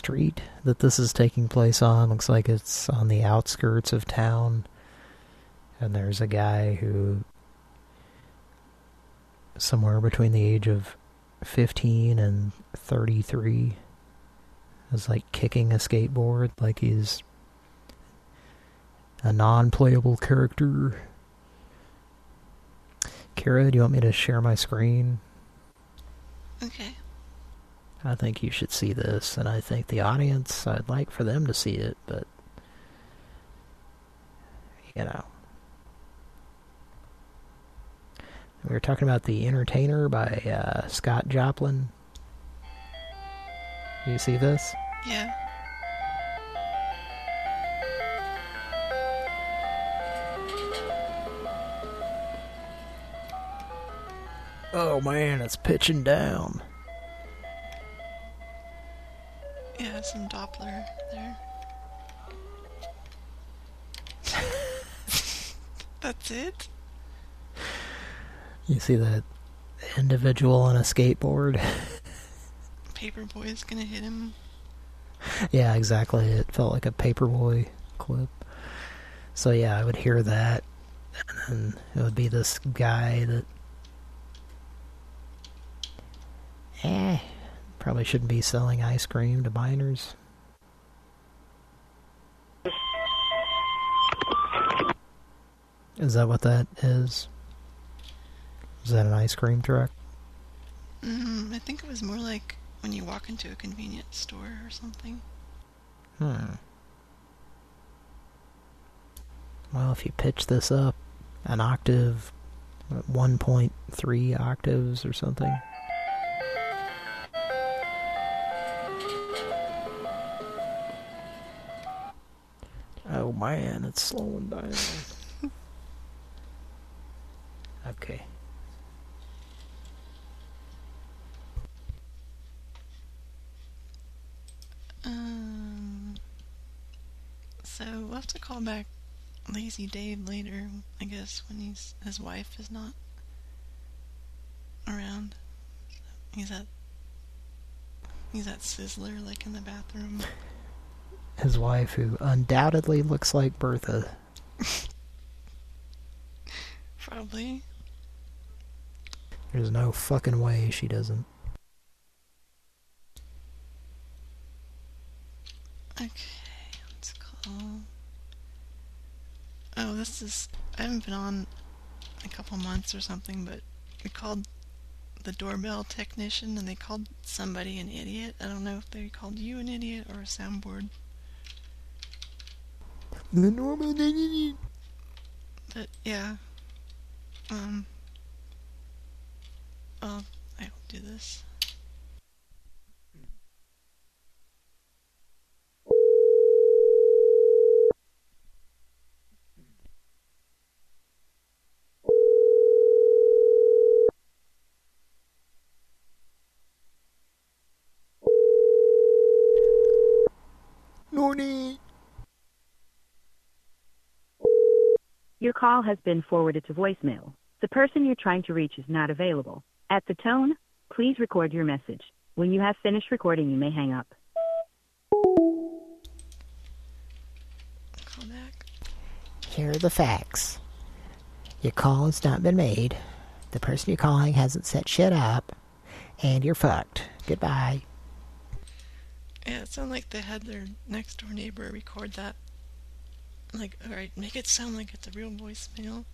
street that this is taking place on looks like it's on the outskirts of town. And there's a guy who somewhere between the age of 15 and 33 is like kicking a skateboard like he's a non-playable character. Kara, do you want me to share my screen? Okay. I think you should see this, and I think the audience, I'd like for them to see it, but, you know. We were talking about The Entertainer by uh, Scott Joplin. You see this? Yeah. Oh man, it's pitching down. Some Doppler there. That's it? You see that individual on a skateboard? Paperboy's gonna hit him. yeah, exactly. It felt like a Paperboy clip. So yeah, I would hear that, and then it would be this guy that, eh, probably shouldn't be selling ice cream to minors. Is that what that is? Is that an ice cream truck? Mm, I think it was more like when you walk into a convenience store or something. Hmm. Well, if you pitch this up an octave, 1.3 octaves or something. Oh man, it's slowing down. okay. Um, so we'll have to call back Lazy Dave later, I guess, when he's his wife is not around. He's at he's at Sizzler, like in the bathroom. His wife, who undoubtedly looks like Bertha. Probably. There's no fucking way she doesn't. Okay, let's call. Oh, this is. I haven't been on a couple months or something, but we called the doorbell technician and they called somebody an idiot. I don't know if they called you an idiot or a soundboard. The idiot. But yeah. Um. Oh, I will do this. Norny. Your call has been forwarded to voicemail. The person you're trying to reach is not available. At the tone, please record your message. When you have finished recording, you may hang up. Call back. Here are the facts. Your call has not been made. The person you're calling hasn't set shit up. And you're fucked. Goodbye. Yeah, it sounded like they had their next door neighbor record that. Like, alright, make it sound like it's a real voicemail.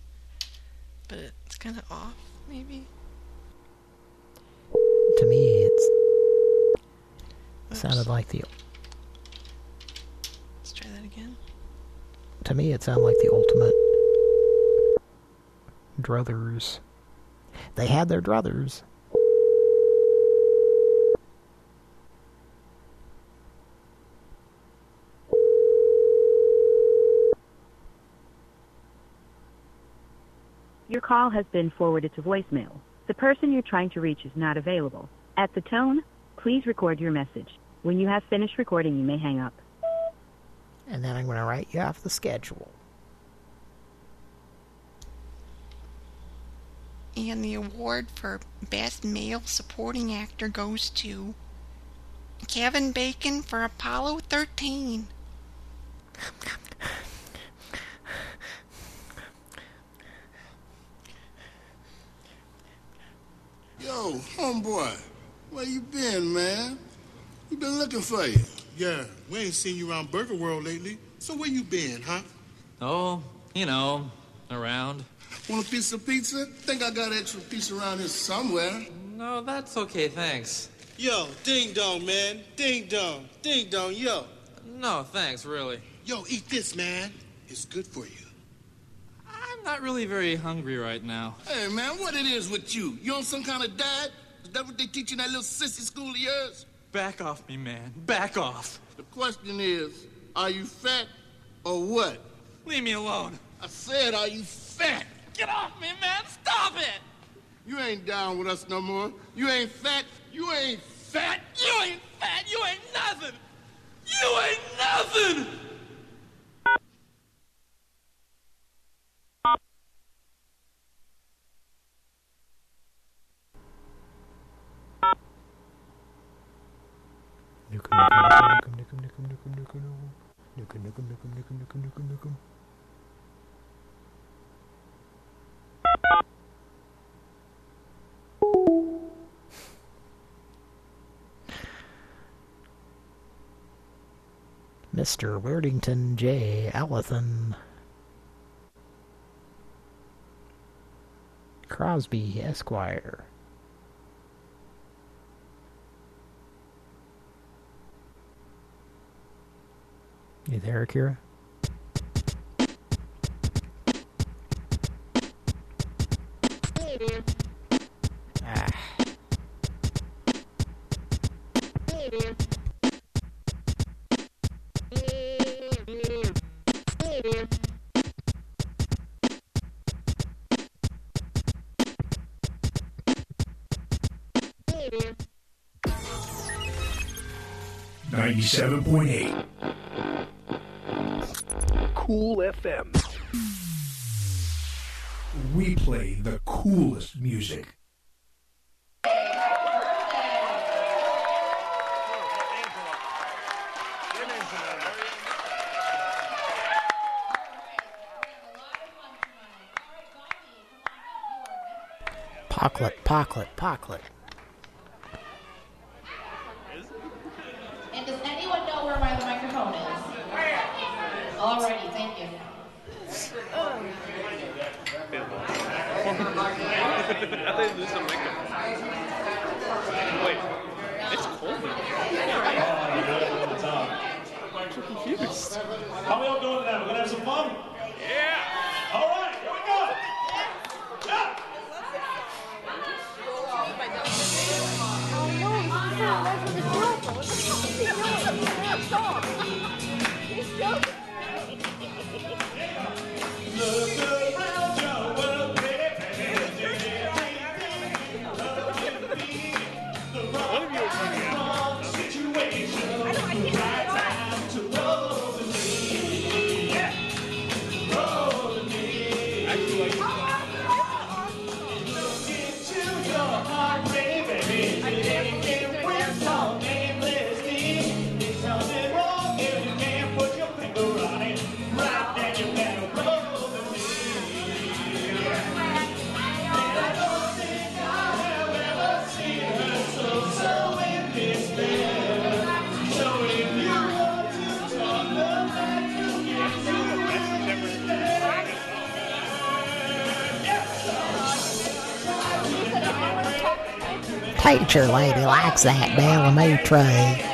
But it's kind of off, maybe? To me, it's Oops. sounded like the. Let's try that again. To me, it sounded like the ultimate druthers. They had their druthers. Call has been forwarded to voicemail. The person you're trying to reach is not available. At the tone, please record your message. When you have finished recording, you may hang up. And then I'm going to write you off the schedule. And the award for Best Male Supporting Actor goes to Kevin Bacon for Apollo 13. Yo, homeboy, where you been, man? We been looking for you. Yeah, we ain't seen you around Burger World lately. So where you been, huh? Oh, you know, around. Want a piece of pizza? Think I got extra pizza around here somewhere. No, that's okay, thanks. Yo, ding dong, man. Ding dong. Ding dong, yo. No, thanks, really. Yo, eat this, man. It's good for you. I'm Not really very hungry right now. Hey, man, what it is with you? You on some kind of diet? Is that what they teach in that little sissy school of yours? Back off me, man. Back off. The question is, are you fat or what? Leave me alone. I said, are you fat? Get off me, man. Stop it. You ain't down with us no more. You ain't fat. You ain't fat. You ain't fat. You ain't nothing. You ain't nothing. Mr. Worthington J. Allathan. Crosby, Esquire. You there, Akira? Ah. Ninety-seven point eight. Cool FM. We play the coolest music. Pocklet, pocklet, pocklet. Teacher lady likes that Del Amitri.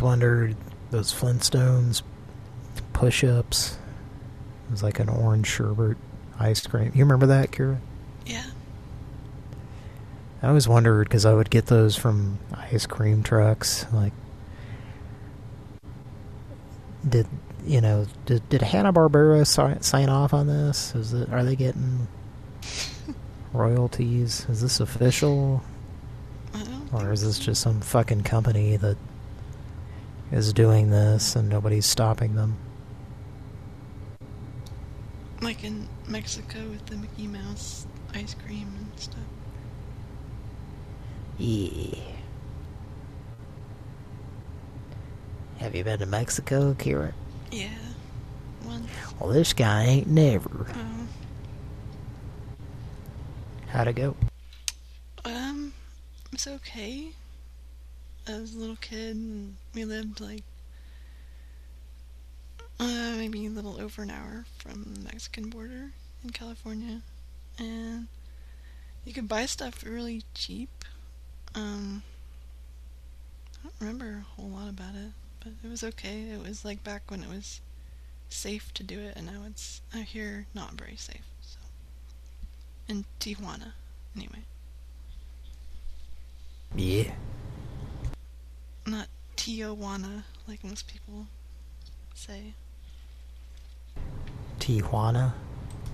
Always wondered those Flintstones push-ups. It was like an orange sherbet ice cream. You remember that, Kira? Yeah. I always wondered because I would get those from ice cream trucks. Like, did you know? Did did Hanna Barbera sign off on this? Is it? Are they getting royalties? Is this official? Or is this just some fucking company that is doing this and nobody's stopping them? Like in Mexico with the Mickey Mouse ice cream and stuff. Yeah. Have you been to Mexico, Kira? Yeah. Once. Well, this guy ain't never. Oh. How'd it go? Um, it's okay. I was a little kid and we lived like uh, maybe a little over an hour from the Mexican border in California. And you could buy stuff really cheap. Um, I don't remember a whole lot about it, but it was okay. It was like back when it was safe to do it, and now it's out here not very safe. So, in Tijuana, anyway. Yeah. Not Tijuana, like most people say. Tijuana?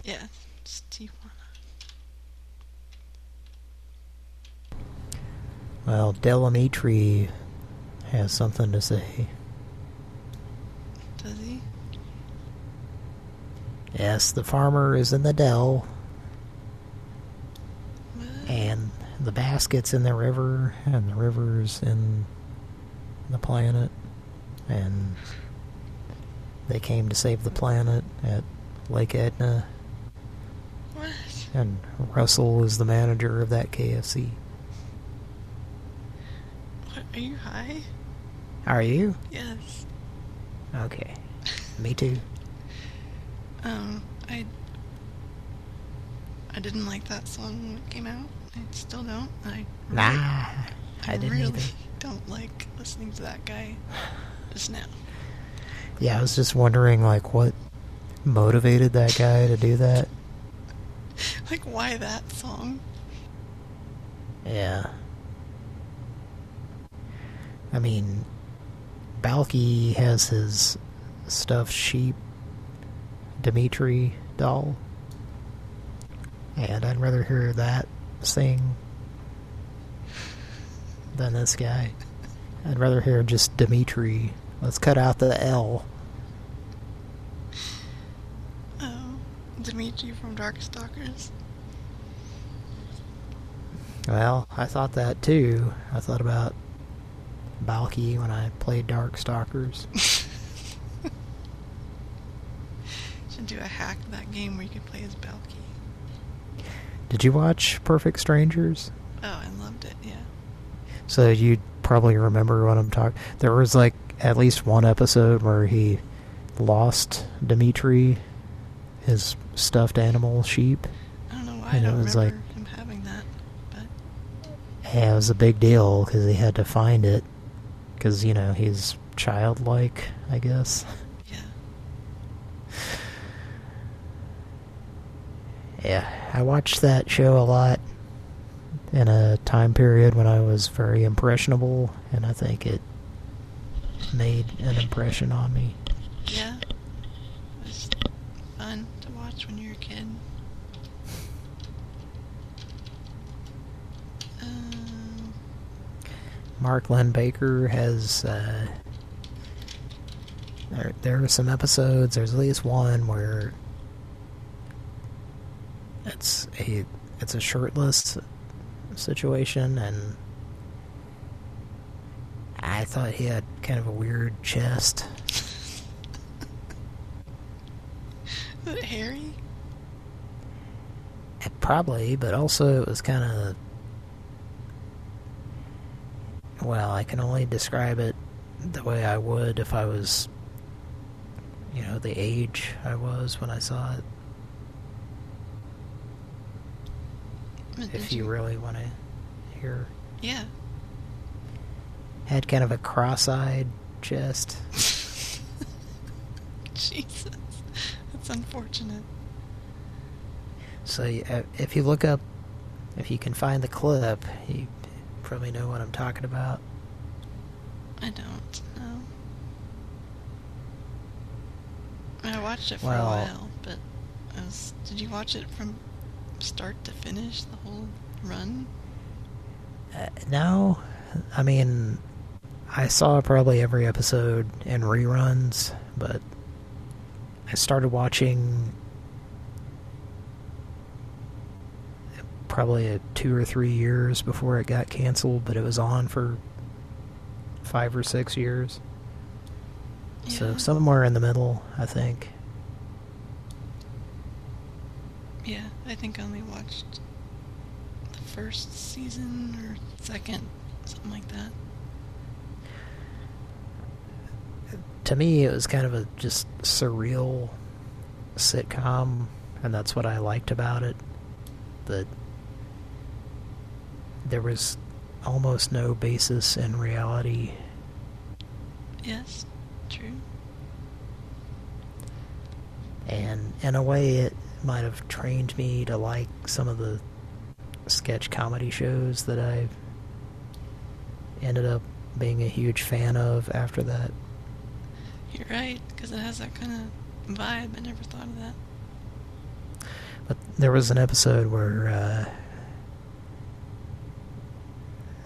Yeah, it's Tijuana. Well, Del Amitri has something to say. Does he? Yes, the farmer is in the dell. And the basket's in the river, and the river's in the planet. And they came to save the planet at Lake Edna. What? And Russell is the manager of that KFC. What, are you high? Are you? Yes. Okay. Me too. Um, I I didn't like that song when it came out. I still don't. I Nah, I, I didn't really either. Don't like listening to that guy just now. Yeah, I was just wondering, like, what motivated that guy to do that? Like, why that song? Yeah. I mean, Balki has his stuffed sheep Dimitri doll. And I'd rather hear that sing than this guy. I'd rather hear just Dimitri. Let's cut out the L. Oh, Dimitri from Darkstalkers. Well, I thought that too. I thought about Balki when I played Darkstalkers. Should do a hack of that game where you could play as Balki. Did you watch Perfect Strangers? Oh, I loved it. Yeah. So you'd probably remember what I'm talking. There was like at least one episode where he lost Dimitri, his stuffed animal sheep. I don't know why And I it don't was remember like- him having that. But Yeah, it was a big deal because he had to find it. Because, you know, he's childlike, I guess. Yeah. Yeah, I watched that show a lot in a time period when I was very impressionable, and I think it made an impression on me. Yeah. It Was fun to watch when you're a kid. Um, Mark Linn-Baker has uh, there there are some episodes. There's at least one where it's a it's a shirtless situation, and I thought he had kind of a weird chest. is it Harry? Eh, probably, but also it was kind of well, I can only describe it the way I would if I was, you know, the age I was when I saw it. But If did you really want to hear. Yeah. Had kind of a cross-eyed chest. Jesus. That's unfortunate. So uh, if you look up, if you can find the clip, you probably know what I'm talking about. I don't know. I watched it for Well- a while, but was, did you watch it from start to finish, the whole run? Uh, no, I mean, I saw probably every episode in reruns, but I started watching probably a two or three years before it got canceled, but it was on for five or six years. So somewhere in the middle, I think. Yeah, I think I only watched the first season or second, something like that. to me, it was kind of a just surreal sitcom, and that's what I liked about it. That there was almost no basis in reality. Yes, true. And in a way, it might have trained me to like some of the sketch comedy shows that I ended up being a huge fan of after that. You're right, because it has that kind of vibe. I never thought of that. But there was an episode where uh,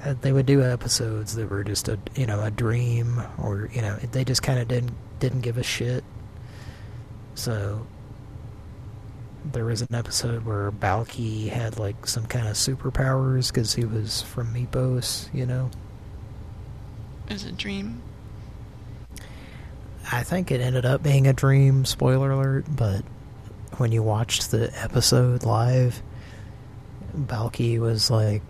uh, they would do episodes that were just a you know a dream, or you know they just kind of didn't didn't give a shit. So there was an episode where Balki had like some kind of superpowers because he was from Mypos, you know. Is it dream. I think it ended up being a dream, spoiler alert, but when you watched the episode live, Balki was like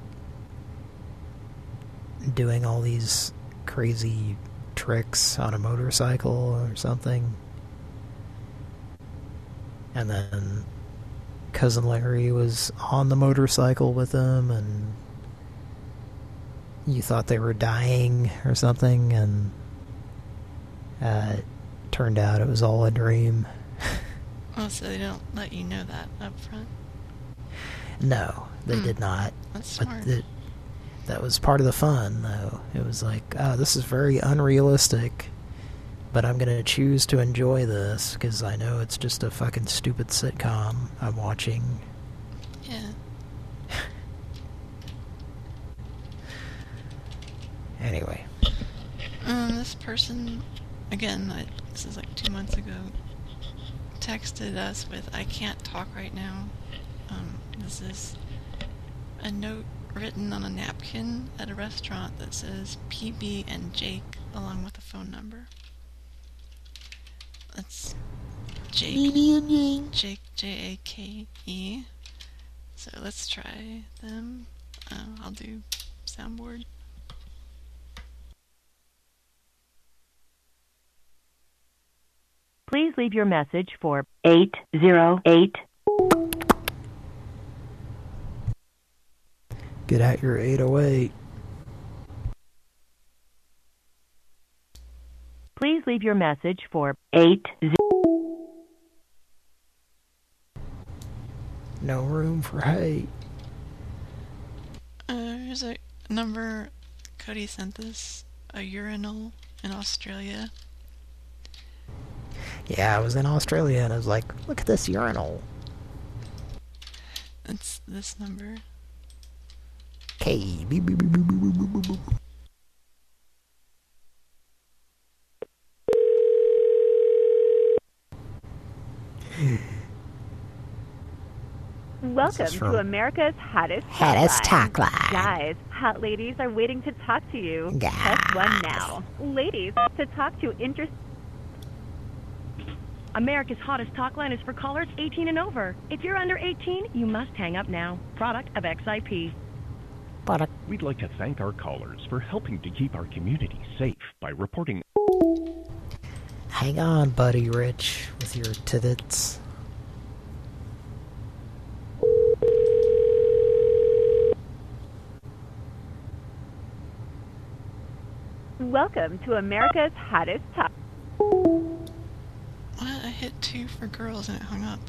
doing all these crazy tricks on a motorcycle or something. And then Cousin Larry was on the motorcycle with them, and you thought they were dying or something and uh, it turned out it was all a dream. Oh, so they don't let you know that up front. No, they Hmm. did not. That's but smart. the- that was part of the fun, though. It was like, oh, this is very unrealistic, but I'm going to choose to enjoy this because I know it's just a fucking stupid sitcom I'm watching. Yeah. Anyway, Um, this person, again, I, this is like two months ago, texted us with, I can't talk right now. Um, this is a note written on a napkin at a restaurant that says PB and Jake along with a phone number. That's Jake. Jake, J-A-K-E. So let's try them. Uh, I'll do soundboard. Please leave your message for 808. get out your 808. Please leave your message for 80. No room for hate. Uh, here's a number Cody sent this. A urinal in Australia. Yeah, I was in Australia and I was like, look at this urinal. It's this number. Okay. Beep, beep, beep, beep, beep, beep, beep, beep. Welcome to America's hottest Hottest talk talk line. Guys, hot ladies are waiting to talk to you. Press one now. Ladies, to talk to interest. America's hottest talk line is for callers 18 and over. If you're under 18, you must hang up now. Product of XIP. Product. We'd like to thank our callers for helping to keep our community safe by reporting Hang on, buddy Rich, with your tits. Welcome to America's hottest talk. What? I hit two for girls and it hung up.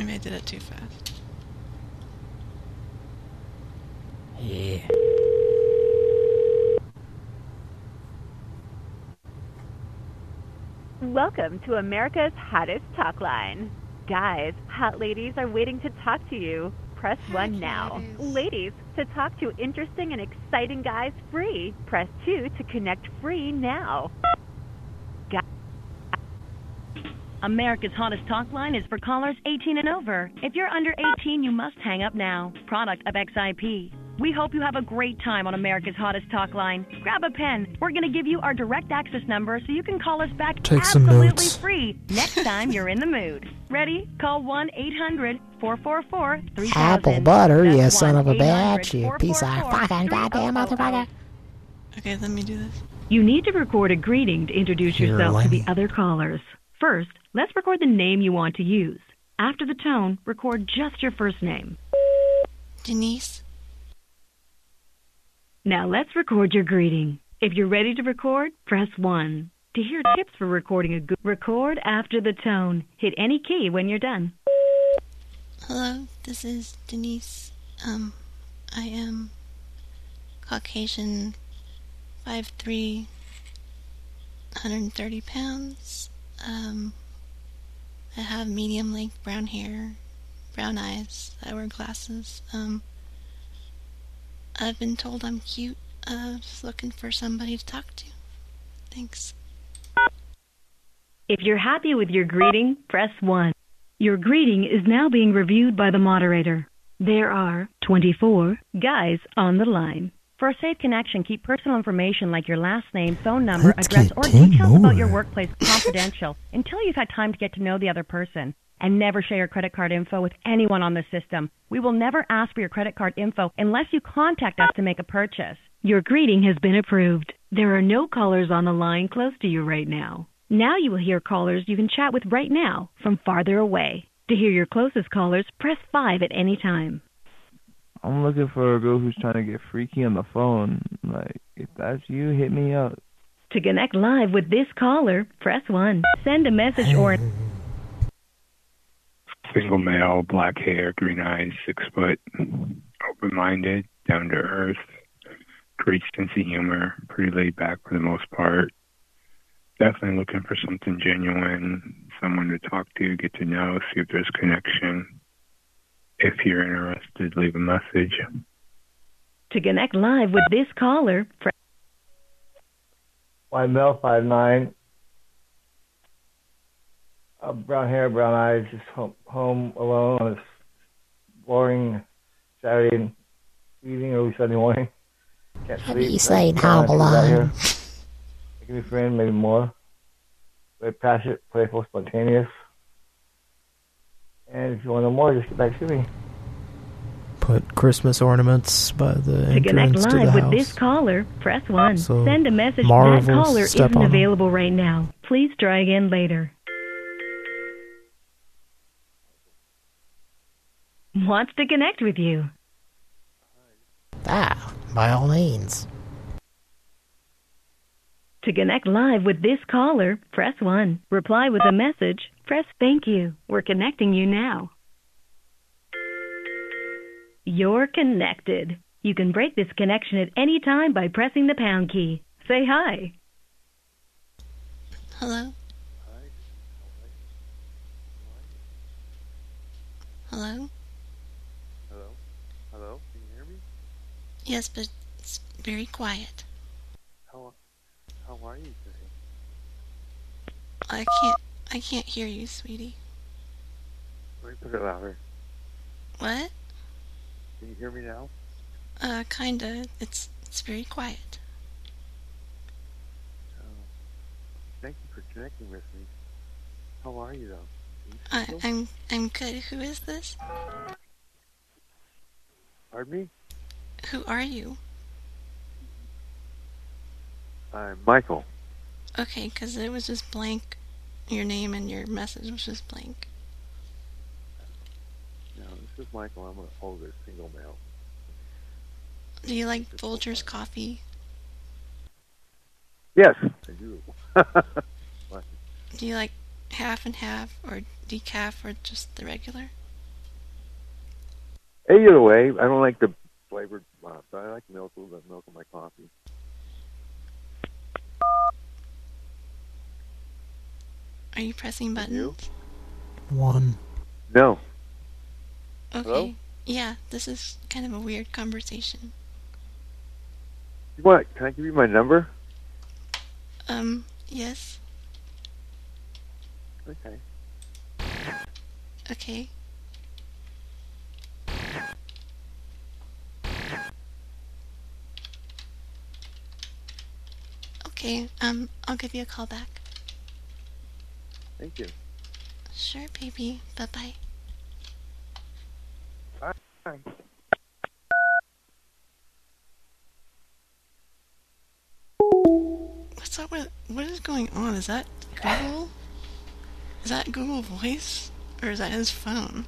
Maybe I did it too fast. Yeah. Welcome to America's hottest talk line. Guys, hot ladies are waiting to talk to you. Press one now. Ladies, to talk to interesting and exciting guys free. Press two to connect free now. America's hottest talk line is for callers 18 and over. If you're under 18, you must hang up now. Product of XIP. We hope you have a great time on America's hottest talk line. Grab a pen. We're going to give you our direct access number so you can call us back Take some absolutely free next time you're in the mood. Ready? Call 1 800 444 Apple butter, you That's son of a 1-800-444-3000. bitch, you piece of fucking goddamn oh oh oh. motherfucker. Okay, let me do this. You need to record a greeting to introduce Here, yourself to the other callers. First, let's record the name you want to use. After the tone, record just your first name. Denise. Now let's record your greeting. If you're ready to record, press 1. To hear tips for recording a good record after the tone, hit any key when you're done. Hello, this is Denise. Um, I am Caucasian, 5'3", 130 pounds. Um, I have medium length brown hair, brown eyes. I wear glasses. Um, I've been told I'm cute. Uh, just looking for somebody to talk to. Thanks. If you're happy with your greeting, press 1. Your greeting is now being reviewed by the moderator. There are 24 guys on the line. For a safe connection, keep personal information like your last name, phone number, Let's address, or 10 details about your workplace confidential until you've had time to get to know the other person. And never share your credit card info with anyone on the system. We will never ask for your credit card info unless you contact us to make a purchase. Your greeting has been approved. There are no callers on the line close to you right now. Now you will hear callers you can chat with right now from farther away. To hear your closest callers, press 5 at any time. I'm looking for a girl who's trying to get freaky on the phone. Like, if that's you, hit me up. To connect live with this caller, press 1. Send a message or Single male, black hair, green eyes, six foot, open minded, down to earth, great sense of humor, pretty laid back for the most part. Definitely looking for something genuine, someone to talk to, get to know, see if there's connection. If you're interested, leave a message. to connect live with this caller, press White male, five nine. Uh, brown hair, brown eyes, just home, home alone on this boring Saturday evening, early Sunday morning. Can't Have sleep. you seen Don't Home know anything about Alone? here. Making a friend, maybe more. Very passionate, playful, spontaneous. And if you want to know more, just get back to me. Put Christmas ornaments by the to connect entrance to the live with house. this caller, press 1. So, Send a message Marvel, that caller isn't on 'em. available right now. Please try again later. wants to connect with you. Ah, by all means. To connect live with this caller, press 1. Reply with a message, press thank you. We're connecting you now. You're connected. You can break this connection at any time by pressing the pound key. Say hi. Hello? Hello? Yes, but it's very quiet. How how are you today? I can't I can't hear you, sweetie. Let me put it louder. What? Can you hear me now? Uh, kinda. It's it's very quiet. Thank you for connecting with me. How are you though? Are you I. I'm I'm good. Who is this? Pardon me? Who are you? I'm Michael. Okay, because it was just blank. Your name and your message was just blank. No, this is Michael. I'm an older single male. Do you like Folgers coffee? Yes, I do. Do you like half and half or decaf or just the regular? Either way, I don't like the flavored but I like milk, a little bit of milk in my coffee. Are you pressing buttons? One. No. Okay. Hello? Yeah, this is kind of a weird conversation. You want? Can I give you my number? Um, yes. Okay. Okay. Okay, um, I'll give you a call back. Thank you. Sure, baby. Bye-bye. Bye. What's up with, what is going on? Is that Google? Is that Google Voice? Or is that his phone?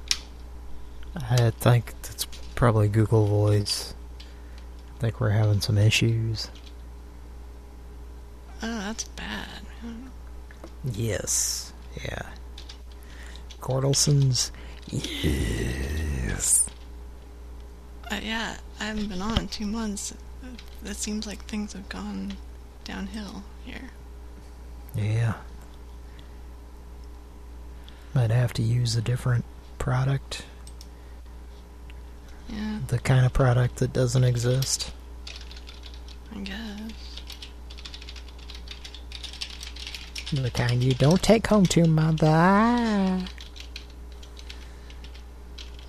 I think that's probably Google Voice. I think we're having some issues. Oh, that's bad. Yes. Yeah. Cordelson's. Yes. Uh, yeah, I haven't been on in two months. It seems like things have gone downhill here. Yeah. Might have to use a different product. Yeah, The kind of product that doesn't exist. I guess. The kind you don't take home to mother.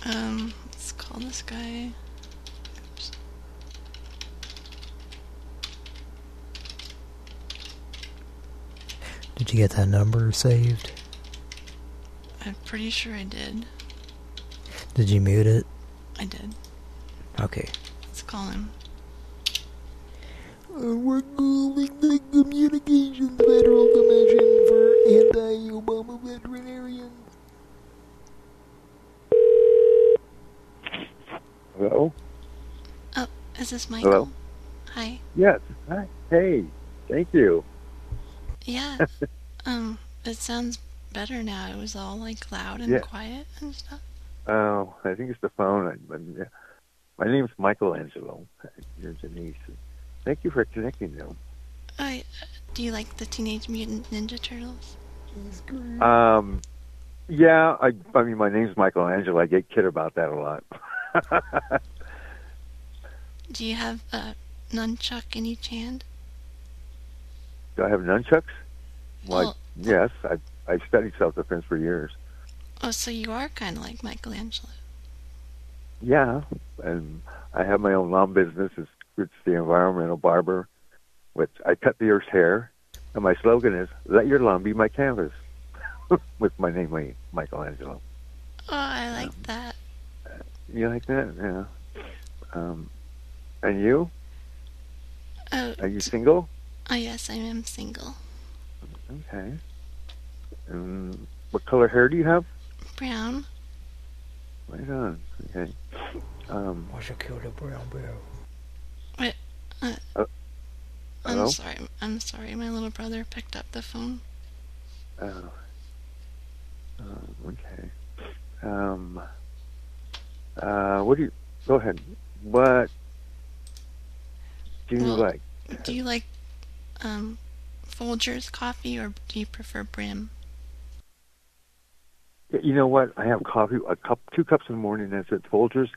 Um, let's call this guy. Oops. Did you get that number saved? I'm pretty sure I did. Did you mute it? I did. Okay. Let's call him. We're calling the Communications Federal Commission for Anti-Obama Veterinarians. Hello? Oh, is this Michael? Hello? Hi. Yes. Hi. Hey. Thank you. Yeah. um, it sounds better now. It was all like loud and Yeah. quiet and stuff. Oh, I think it's the phone. I, but, yeah. My name's Michelangelo. You're Denise. Thank you for connecting, though. I, do you like the Teenage Mutant Ninja Turtles? Um, yeah, I, I mean, my name's Michelangelo. I get kid about that a lot. Do you have a nunchuck in each hand? Do I have nunchucks? Why, Well- yes. I, I've studied self-defense for years. Oh, so you are kind of like Michelangelo. Yeah, and I have my own lawn business. It's, it's the environmental barber, which I cut the earth's hair, and my slogan is "Let your lawn be my canvas," with my name, my Michelangelo. Oh, I like that. You like that? Yeah. Um, and you? Oh, Are you single? oh yes, I am single. Okay. And what color hair do you have? Brown. Right on. Okay. Um, What's a killer brown bear? Wait. Uh, Uh. I'm sorry. I'm sorry. My little brother picked up the phone. Oh. Uh, okay. Um. Uh. What do you? Go ahead. What do you Well, like? Do you like um Folgers coffee or do you prefer Brim? You know what? I have coffee, a cup, two cups in the morning. That's at Folgers.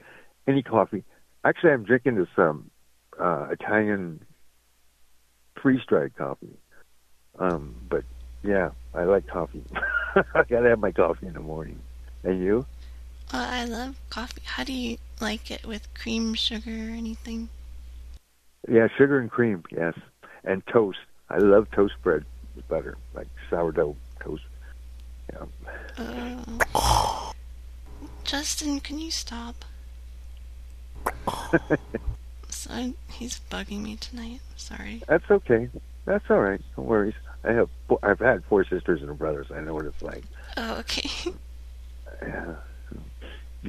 Any coffee. Actually, I'm drinking this um, uh, Italian freeze-dried coffee. Um, but yeah, I like coffee. I gotta have my coffee in the morning. And you? Well, I love coffee. How do you like it with cream, sugar, or anything? Yeah, sugar and cream. Yes, and toast. I love toast bread with butter, like sourdough toast. Yeah. Uh, Justin, can you stop? so he's bugging me tonight. Sorry. That's okay. That's all right. No worries. I have four, I've had four sisters and a brother, so I know what it's like. Oh, okay. Yeah.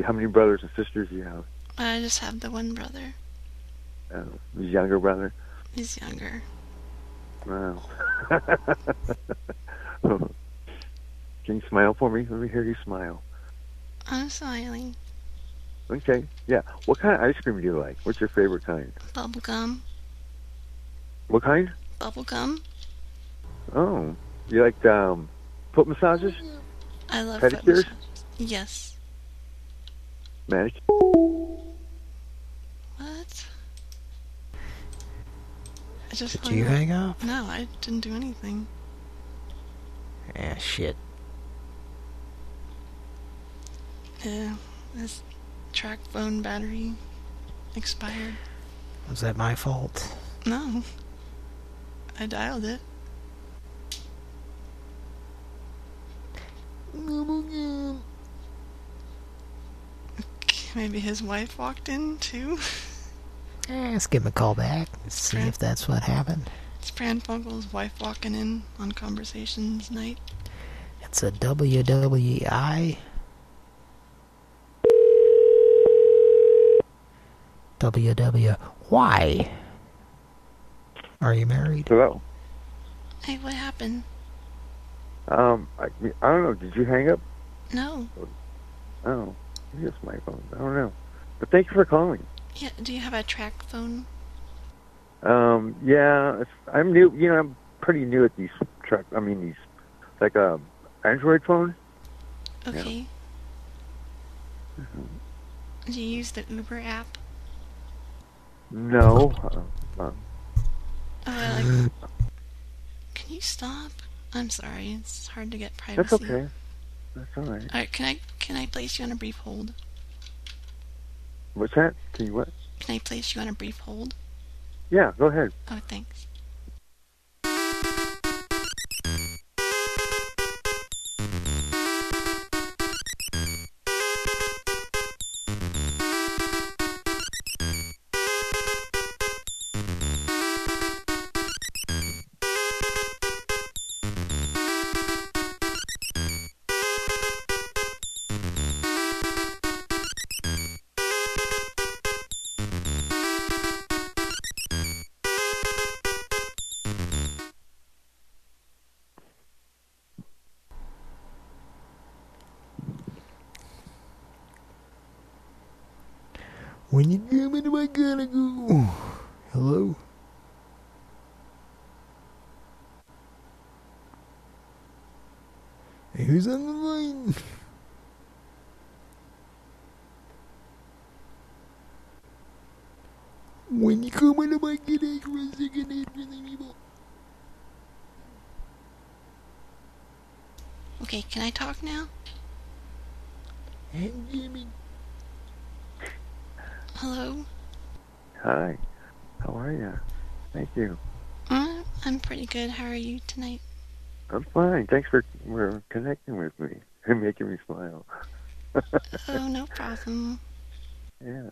How many brothers and sisters do you have? I just have the one brother. Uh, his younger brother. He's younger. Wow. Can you smile for me? Let me hear you smile. I'm smiling. Okay. Yeah. What kind of ice cream do you like? What's your favorite kind? Bubblegum. What kind? Bubblegum. Oh. You like um, foot massages? I love foot Pedicures? massages. Yes. Manicure? What? I just Did hung you up. hang up? No, I didn't do anything. Ah, shit. Yeah, this track phone battery expired. Was that my fault? No. I dialed it. Maybe his wife walked in too. Eh, let's give him a call back. See if that's what happened. It's Pran Funkel's wife walking in on Conversations night. It's a WWI. WW. Why? Are you married? Hello. Hey, what happened? Um, I, I don't know. Did you hang up? No. Oh, maybe it's my phone. I don't know. But thank you for calling. Yeah, do you have a track phone? Um, yeah, I'm new. You know, I'm pretty new at these track. I mean, these like a Android phone. Okay. Do you use the Uber app? No. Uh, um, Oh, like. Can you stop? I'm sorry. It's hard to get privacy. that's okay. That's all right. All right, can I can I place you on a brief hold? What's that? Can you what? Can I place you on a brief hold? Yeah, go ahead. Oh, thanks. Who's on the line? When you coming, am I gonna for a second after the people? Okay, can I talk now? Hey, Jimmy. Hello? Hi. How are you? Thank you. Uh, I'm pretty good. How are you tonight? I'm fine. Thanks for, for connecting with me and making me smile. Oh, no problem. yeah.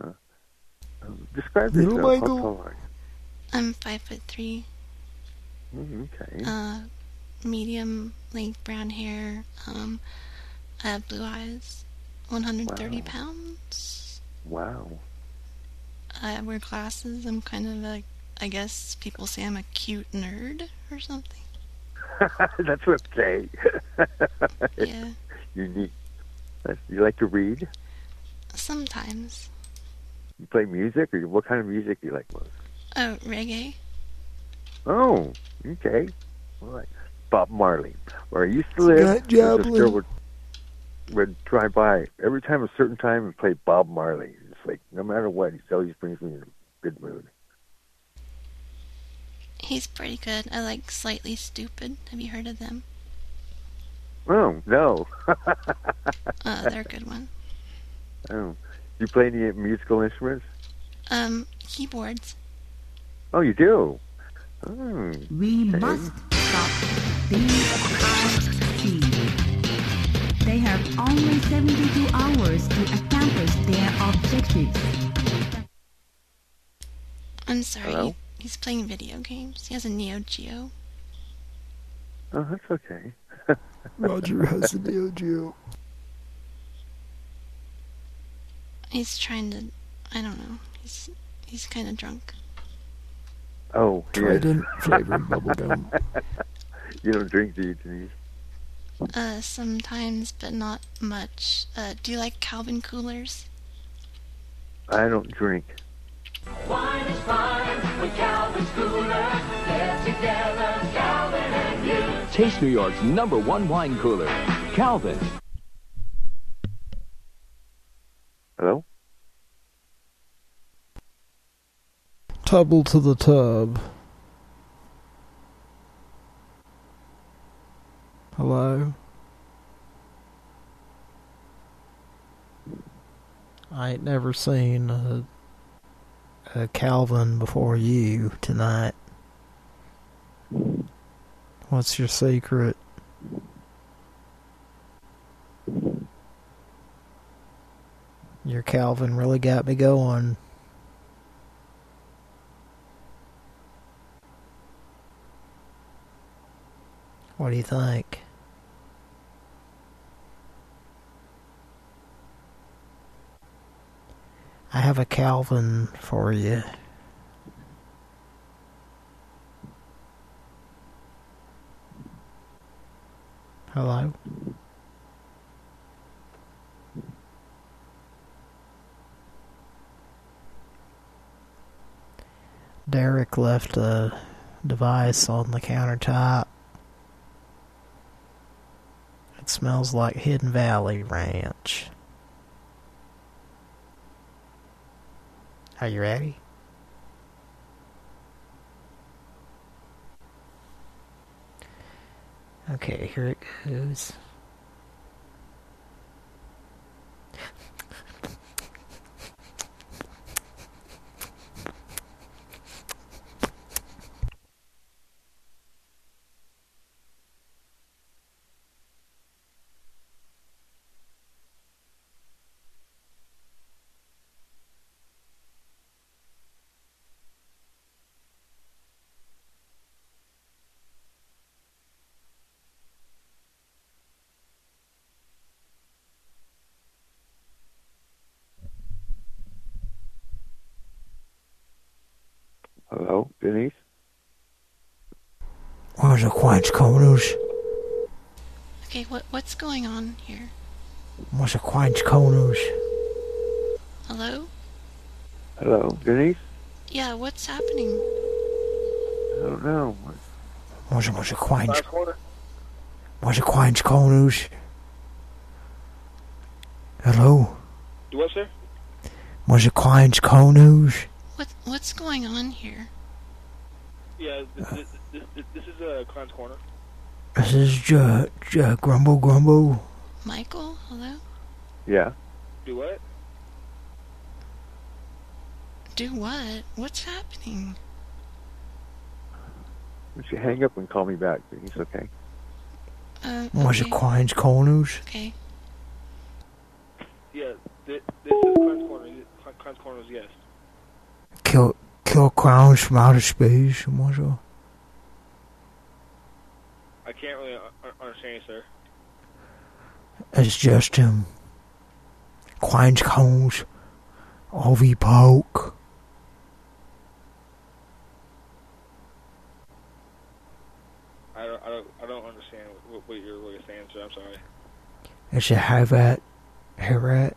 Um, describe Little yourself. Michael. How tall are I'm five foot three. Mm, okay. Uh, medium length brown hair. Um, I have blue eyes. 130 Wow. pounds. wow. I wear glasses. I'm kind of a, I guess people say I'm a cute nerd or something. That's what they say. Yeah. Unique. That's, you like to read? Sometimes. You play music, or what kind of music do you like most? Oh, reggae? Oh, okay. All right. Bob Marley. Where I used to live, Scott there's this girl with would drive by every time a certain time and play Bob Marley. It's like no matter what, he always brings me in a good mood. He's pretty good. I like Slightly Stoopid. Have you heard of them? Oh no. Uh, they're a good one. oh, you play any musical instruments? Um, keyboards. Oh, you do. Oh, We okay. must stop BRC. They have only 72 hours to accomplish their objectives. I'm sorry. Hello? He's playing video games. He has a Neo Geo. Oh, that's okay. Roger has a Neo Geo. He's trying to. I don't know. He's he's kind of drunk. Oh, he is. Trident flavored bubblegum. you don't drink, do you, Denise? Uh, sometimes, but not much. Uh, do you like Calvin Coolers? I don't drink. Wine is fine when Calvin's cooler. Get together, Calvin and you. Taste New York's number one wine cooler, Calvin. Hello? Tubble to the tub. Hello? I ain't never seen a, a Calvin before you tonight. What's your secret? Your Calvin really got me going. What do you think? I have a Calvin for you. Hello? Derek left a device on the countertop. It smells like Hidden Valley Ranch. Are you ready? Okay, here it goes. Hello, Denise? Where's the corners? Okay, what what's going on here? Where's the quench corners? Hello? Hello, Denise? Yeah, what's happening? I don't know. Where's the, where's the quench? Where's the quench corners? Hello? You what, sir? Where's the quench corners? What what's going on here? Yeah, this, this, this, this, this is uh, Clown's Corner. This is J, J, Grumble Grumble. Michael? Hello? Yeah. Do what? Do what? What's happening? Why don't you hang up and call me back, Denise, okay? Uh, Where's the okay. quench corners? Okay. Yeah, this, this is Clown's Corner. Cl- Clown's Corner is yes. Kill, kill crowns from outer space. Up? I can't really un- understand you, sir. It's just um, quench corners. Ovi poke. I don't, I don't, I don't understand what, what you're you're saying, sir. I'm sorry. It's a Havat. Harat.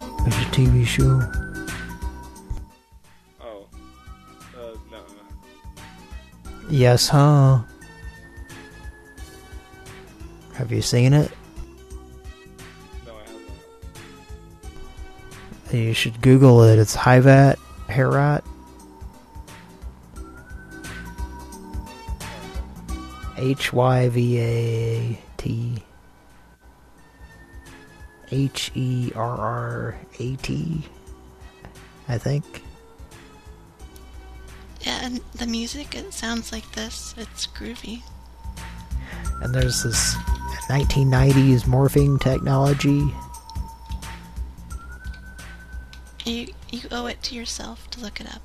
It's a TV show. Yes, huh? Have you seen it? No, I have not. You should Google it. It's Hyvat hair rot. H Y V A T H E R R A T. I think. Yeah, and the music, it sounds like this. It's groovy. And there's this 1990s morphing technology. You, you owe it to yourself to look it up.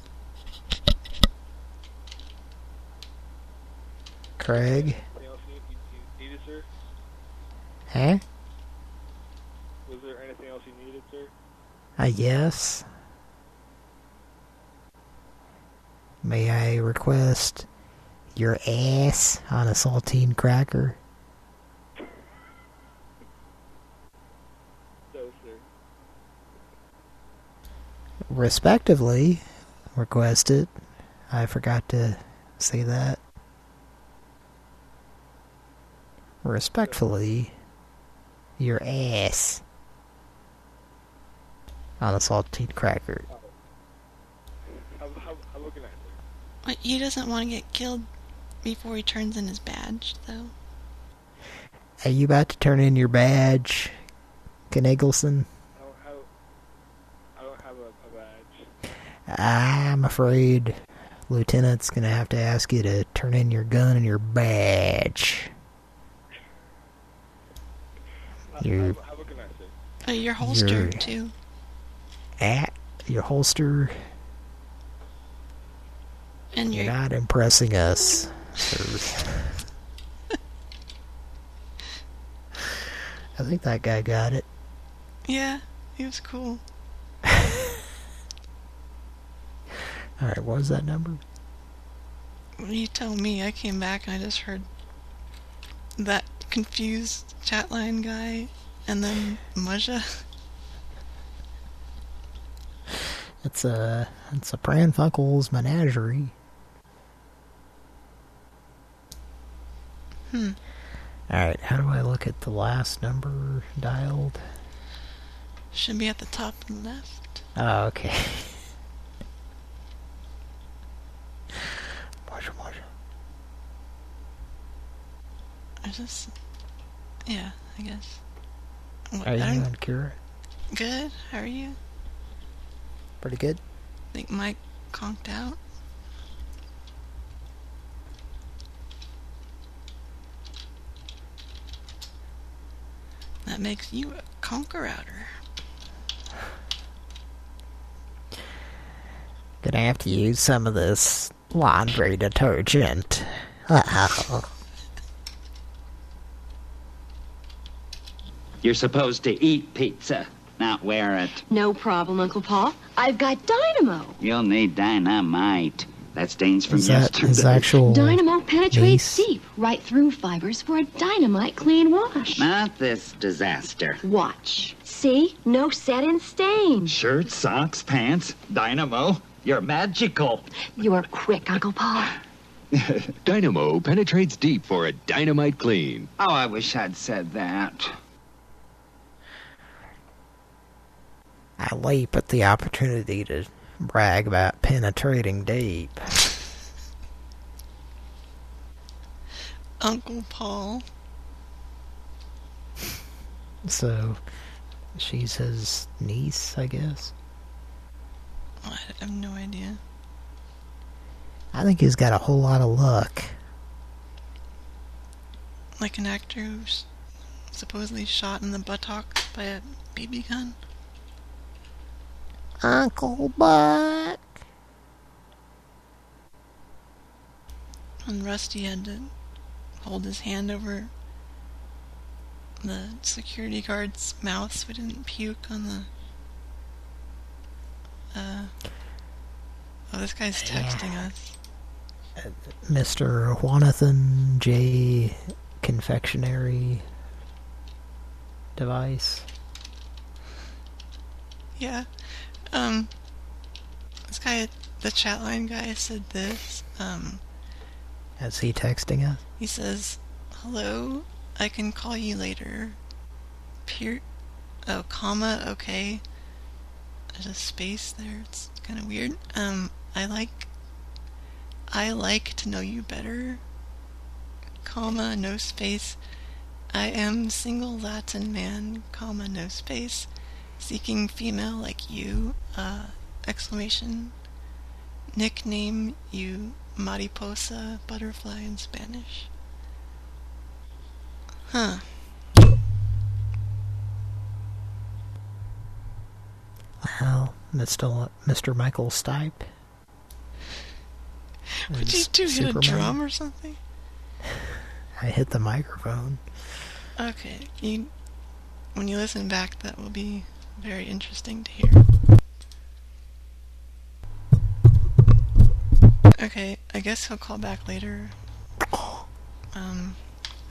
Craig. Anything else you, you, you needed, sir? Huh? Was there anything else you needed, sir? I guess. May I request your ass on a saltine cracker? No, sir. Respectively, requested. I forgot to say that. Respectfully, your ass on a saltine cracker. How, how, how looking at, sir? But he doesn't want to get killed before he turns in his badge, though. Are you about to turn in your badge, Kniggelson? I don't have, I don't have a, a badge. I'm afraid Lieutenant's gonna have to ask you to turn in your gun and your badge. Your How looking at, sir? Oh, your holster, Your- too. at your holster. And You're your not impressing us. I think that guy got it. Yeah, he was cool. Alright, what was that number? You tell me. I came back and I just heard that confused chat line guy and then Maja. It's a it's a menagerie. Hmm. Alright, how do I look at the last number dialed? Should be at the top left. Oh, okay. Marshall, Marshall. I just. Yeah, I guess. What, How you doing, Kira? Good. How are you? Pretty good? I think Mike conked out. That makes you a conquer outer. Gonna have to use some of this laundry detergent. Oh. You're supposed to eat pizza, not wear it. No problem, Uncle Paul. I've got dynamo. You'll need dynamite. That stains from Is that yesterday. his actual Dynamo penetrates niece? deep, right through fibers for a dynamite clean wash. Not this disaster. Watch. See? No set and stain. Shirts, socks, pants, dynamo. You're magical. You're quick, Uncle Paul. Dynamo penetrates deep for a dynamite clean. Oh, I wish I'd said that. I leap at the opportunity to brag about penetrating deep. Uncle Paul. So, she's his niece, I guess. I have no idea. I think he's got a whole lot of luck. Like an actor who's supposedly shot in the buttocks by a BB gun. Uncle Buck. And Rusty had to hold his hand over the security guard's mouth so he didn't puke on the. Uh. Oh, this guy's texting us. Mr. Juanathan J. Confectionery Device. Yeah. Um. This guy, the chat line guy, said this. Um. Is he texting us? He says, "Hello. I can call you later. Pier. Oh, comma. Okay. There's a space there. It's kind of weird. Um, I like. I like to know you better. Comma. No space. I am single Latin man. Comma. No space. Seeking female like you. Uh, exclamation. Nickname you mariposa butterfly in Spanish. Huh. Well, Mr. Mr. Michael Stipe. Would you do hit a drum or something? I hit the microphone. Okay, you. When you listen back, that will be very interesting to hear. Okay, I guess he'll call back later. Um,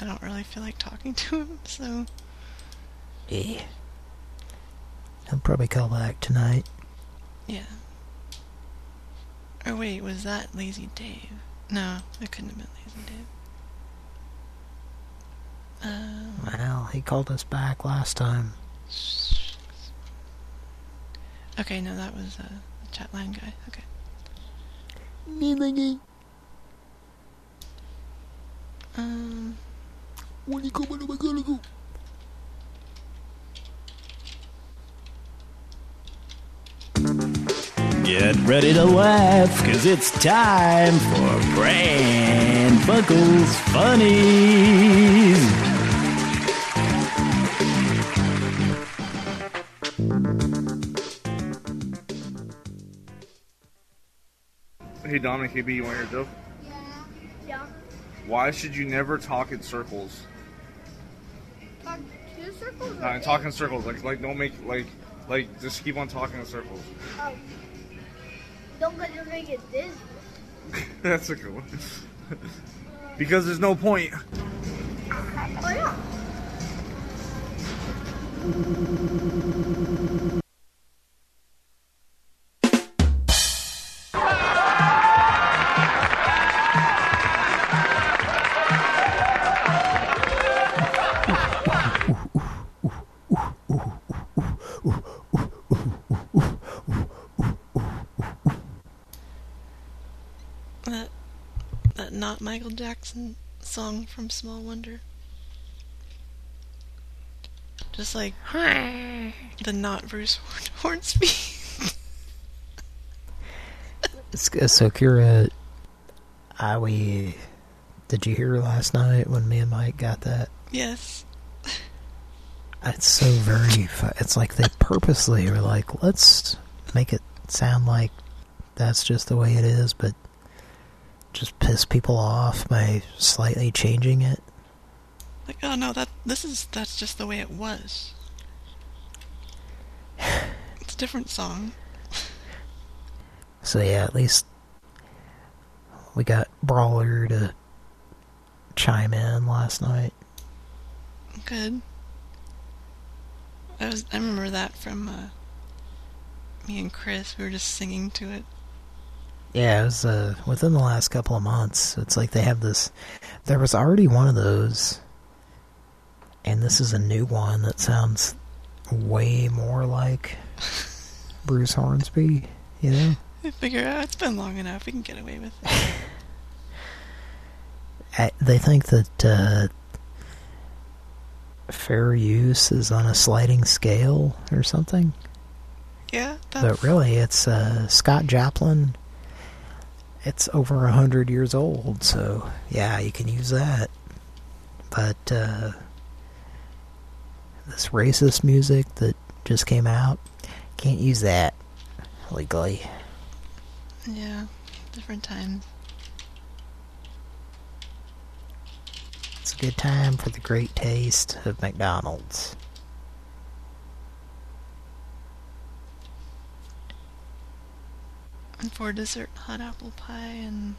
I don't really feel like talking to him, so Yeah. He'll probably call back tonight. yeah. Or wait, was that Lazy Dave? No, it couldn't have been Lazy Dave. Uh, Well, he called us back last time. Okay, no, that was uh, the chat line guy. Okay. Um. When you coming? Am I gonna go? Get ready to laugh, cause it's time for Pran Buckles Funnies. Hey Dominic, KB, you want your joke? Yeah. Yeah. Why should you never talk in circles? Talk two circles? Uh, talk in circles, like like don't make like like just keep on talking in circles. Oh. Don't let you make it dizzy. That's a good one. because there's no point. Oh yeah. Not Michael Jackson song from Small Wonder. Just like the not Bruce Horn- Hornsby. Uh, so, Kira, I, we, did you hear last night when me and Mike got that? yes. It's so very, it's like they purposely were like, let's make it sound like that's just the way it is, but just piss people off by slightly changing it. Like, oh no, that this is that's just the way it was. It's a different song. So yeah, at least we got Brawler to chime in last night. Good. I was I remember that from uh, me and Chris. We were just singing to it. Yeah, it was uh, within the last couple of months. It's like they have this. There was already one of those, and this is a new one that sounds way more like Bruce Hornsby. You know, I figure oh, it's been long enough. We can get away with it. I, they think that uh, fair use is on a sliding scale or something. Yeah, But really, it's uh, Scott Joplin. It's over a hundred years old, so yeah, you can use that. But uh, this racist music that just came out, can't use that legally. yeah, different times. It's a good time for the great taste of McDonald's. And for dessert, hot apple pie and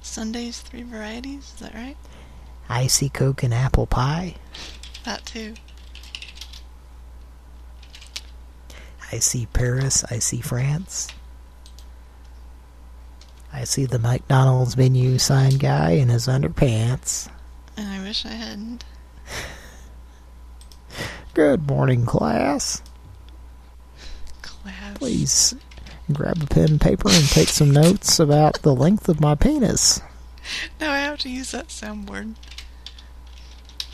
Sundays, three varieties. Is that right? Icy Coke and apple pie. That too. I see Paris. I see France. I see the McDonald's menu sign guy in his underpants. And I wish I hadn't. Good morning, class. Class. Please grab a pen and paper and take some notes about the length of my penis. Now I have to use that soundboard.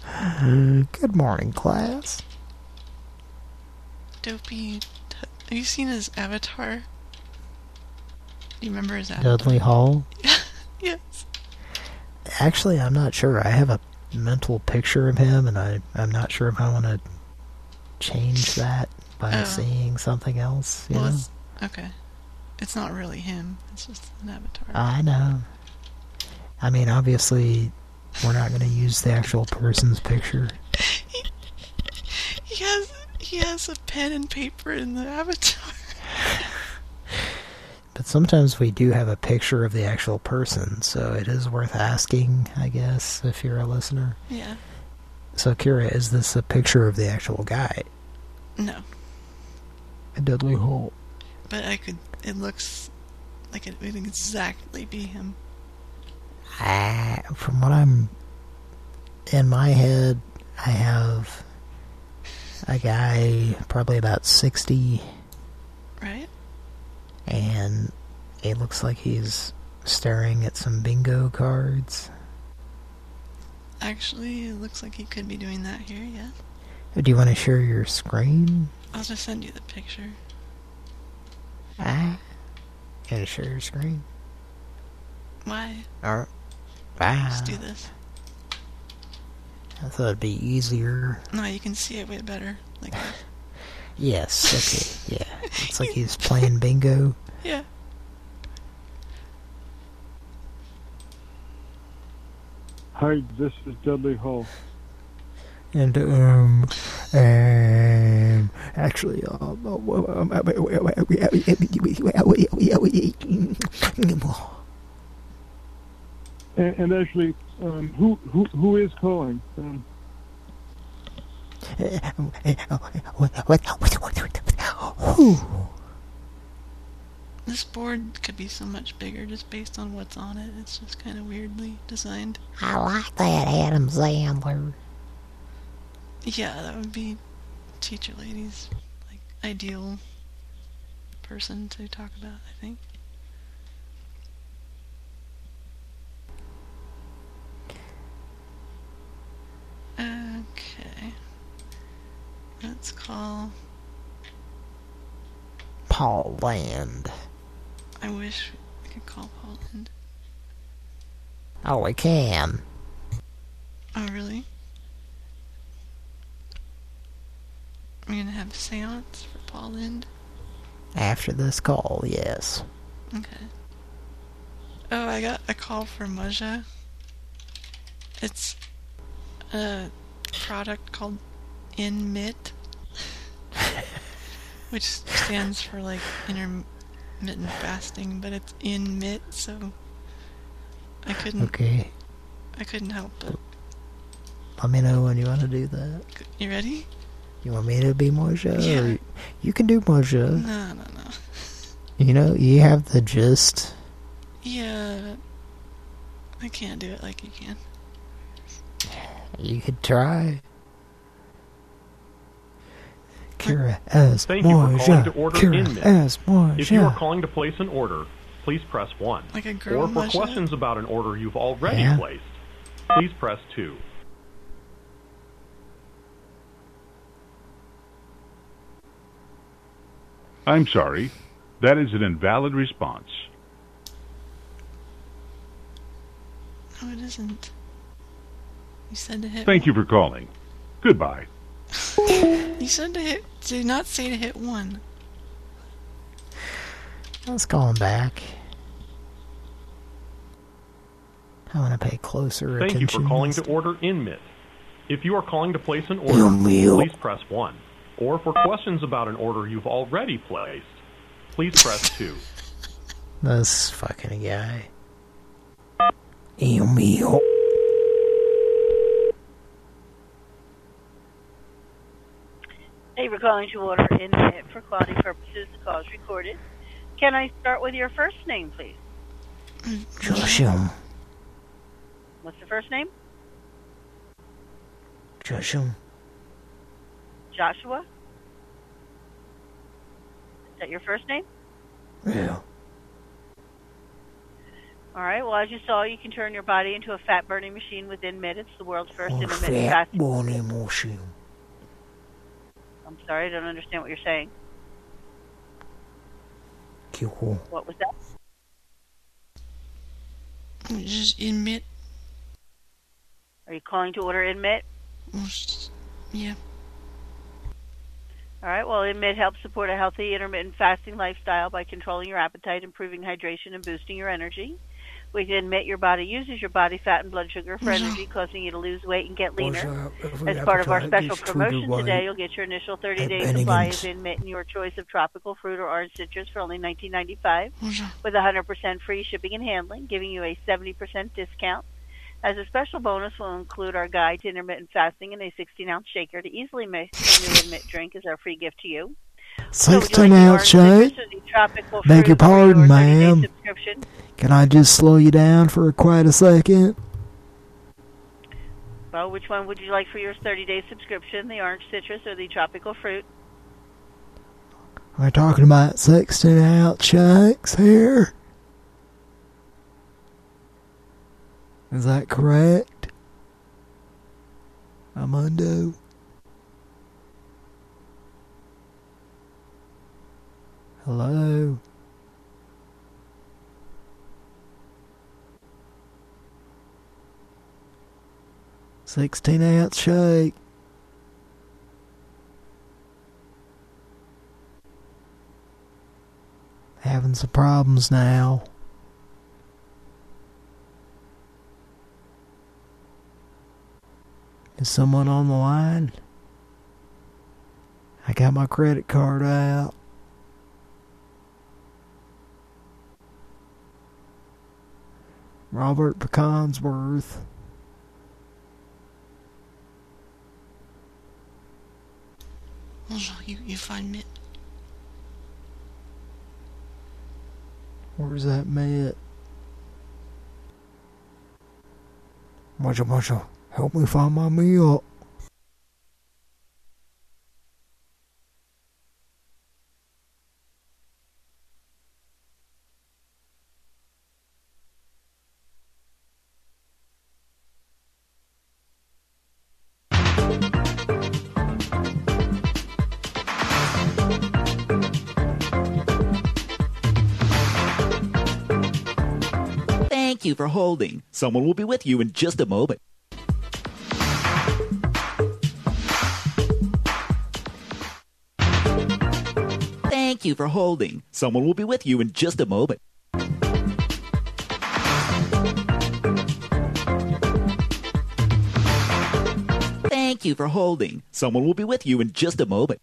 Uh, good morning, class. Dopey. Have you seen his avatar? Do you remember his avatar? Dudley Hall. yes. Actually, I'm not sure. I have a mental picture of him, and I, I'm not sure if I want to change that by Oh. seeing something else. You Well, know? okay. It's not really him. It's just an avatar. I know. I mean, obviously, we're not going to use the actual person's picture. He has he has a pen and paper in the avatar. But sometimes we do have a picture of the actual person, so it is worth asking, I guess, if you're a listener. Yeah. So, Kira, is this a picture of the actual guy? No, A Dudley Hall. but I could. It looks like it would exactly be him. I, from what I'm in my head, I have a guy probably about 60, Right? and it looks like he's staring at some bingo cards. Actually, it looks like he could be doing that here. Yeah. Do you want to share your screen? I'll just send you the picture. Can you share your screen? Why? Or, Let's do this. I thought it'd be easier. No, you can see it way better. Like that. Yes, okay, yeah. Looks like he's playing bingo. Yeah. Hi, this is Dudley Hall. And, um, um, actually, um, And, actually, um, who who who is calling? Um, This board could be so much bigger just based on what's on it. It's just kind of weirdly designed. I like that Adam Sandler. Yeah, that would be teacher lady's like ideal person to talk about, I think. Okay. Let's call Paul Land. I wish we could call Paul Land. Oh, we can. Oh really? We're gonna have a seance for Poland? After this call, yes. Okay. Oh, I got a call for Maja. It's a product called InMit, which stands for like intermittent fasting, but it's InMit, so I couldn't. Okay. I couldn't help it. Let me know when you want to do that. You ready? You want me to be Moja? Yeah. Or you can do Moja. No, no, no. You know, you have the gist. Yeah, I can't do it like you can. You could try. Kira as Thank you for calling to Moja. order Kira in as Moja. If you are calling to place an order, please press 1. Like a girl or for Maja? questions about an order you've already Yeah. placed, please press 2. I'm sorry. That is an invalid response. No, it isn't. You said to hit. Thank you for calling. Goodbye. You said to hit. Do not say to hit one. Let's call him back. I want to pay closer Thank attention. you for calling to order InMit. If you are calling to place an order, InMit. please press 1. Or for questions about an order you've already placed, please press 2. This fucking guy. Emil. Oh. Thank you for calling to order in for quality purposes. The call is recorded. Can I start with your first name, please? Joshua. What's the first name? Joshua. Joshua? Is that your first name? Yeah. All right. Well, as you saw, you can turn your body into a fat burning machine within minutes. The world's first Oh, intermittent fat fasting. burning machine. I'm sorry, I don't understand what you're saying. Cool. What was that? Just admit. Are you calling to order InMit? Yeah. All right. Well, InMit helps support a healthy intermittent fasting lifestyle by controlling your appetite, improving hydration, and boosting your energy. With InMit, your body uses your body fat and blood sugar for energy, causing you to lose weight and get leaner. As part of our special promotion today, you'll get your initial 30-day supply of and your choice of tropical fruit or orange citrus for only $19.95 with 100% free shipping and handling, giving you a 70% discount. As a special bonus, we'll include our guide to intermittent fasting and a 16-ounce shaker to easily make a new drink as our free gift to you. So would you 16 like the ounce shake. or the tropical Beg your pardon, ma'am. Can I just slow you down for quite a second? Well, which one would you like for your 30-day subscription, the orange citrus or the tropical fruit? We're talking about 16 ounce shakes here. Is that correct? Amundo? Hello? Sixteen ounce shake. Having some problems now. Is someone on the line? I got my credit card out. Robert Peconsworth. You, you find Mitt. Where's that met? Marshall, Marshall, help me find my meal. Thank you for holding. Someone will be with you in just a moment. Thank you for holding. Someone will be with you in just a moment. Thank you for holding. Someone will be with you in just a moment.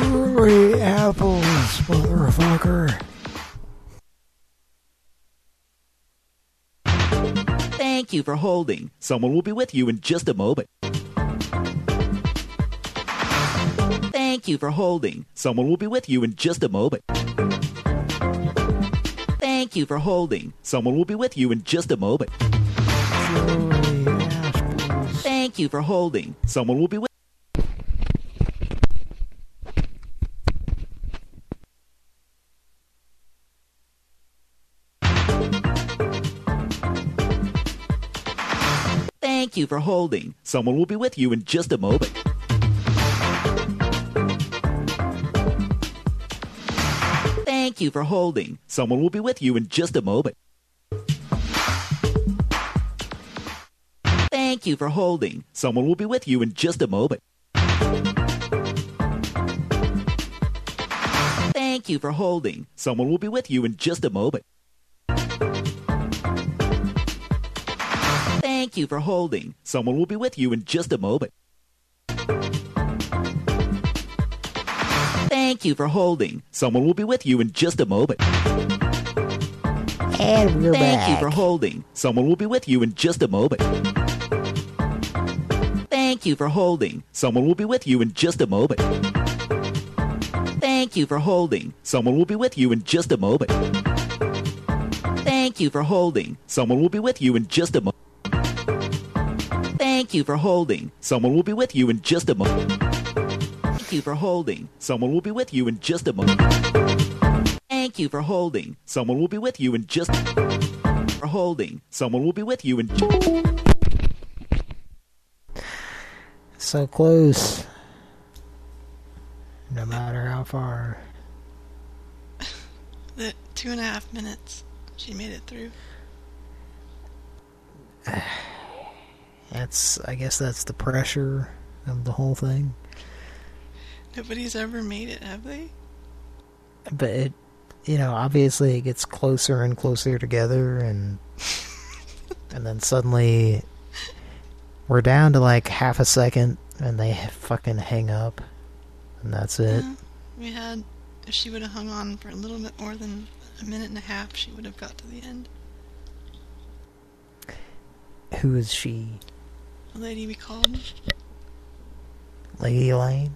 Three apples, motherfucker. Thank you for holding. Someone will be with you in just a moment. Thank you for holding. Someone will be with you in just a moment. Thank you for holding. Someone will be with you in just a moment. Thank you for holding. Someone will be with Thank you for holding. Someone will be with you in just a moment. You for holding. Someone will be with you in just a moment. Thank you for holding. Someone will be with you in just a moment. Thank you for holding. Someone will be with you in just a moment. Thank you for holding. Someone will be with you in just a moment. Thank you for holding. Someone will be with you in just a moment. And we're Thank you for holding. Someone will be with you in just a moment. Thank you for holding. Someone will be with you in just a moment. Thank you for holding. Someone will be with you in just a moment. Thank you for holding. Someone will be with you in just a moment. Thank you for holding. Someone will be with you in just a moment. Thank you for holding. Someone will be with you in just a moment. Thank you for holding. Someone will be with you in just for holding. Someone will be with you in So close. No matter how far. The two and a half minutes. She made it through. That's, I guess that's the pressure of the whole thing. Nobody's ever made it, have they? But it, you know, obviously it gets closer and closer together and and then suddenly we're down to like half a second and they fucking hang up and that's it. Yeah, we had, if she would have hung on for a little bit more than a minute and a half, she would have got to the end. Who is she? The lady we called. Lady Lane?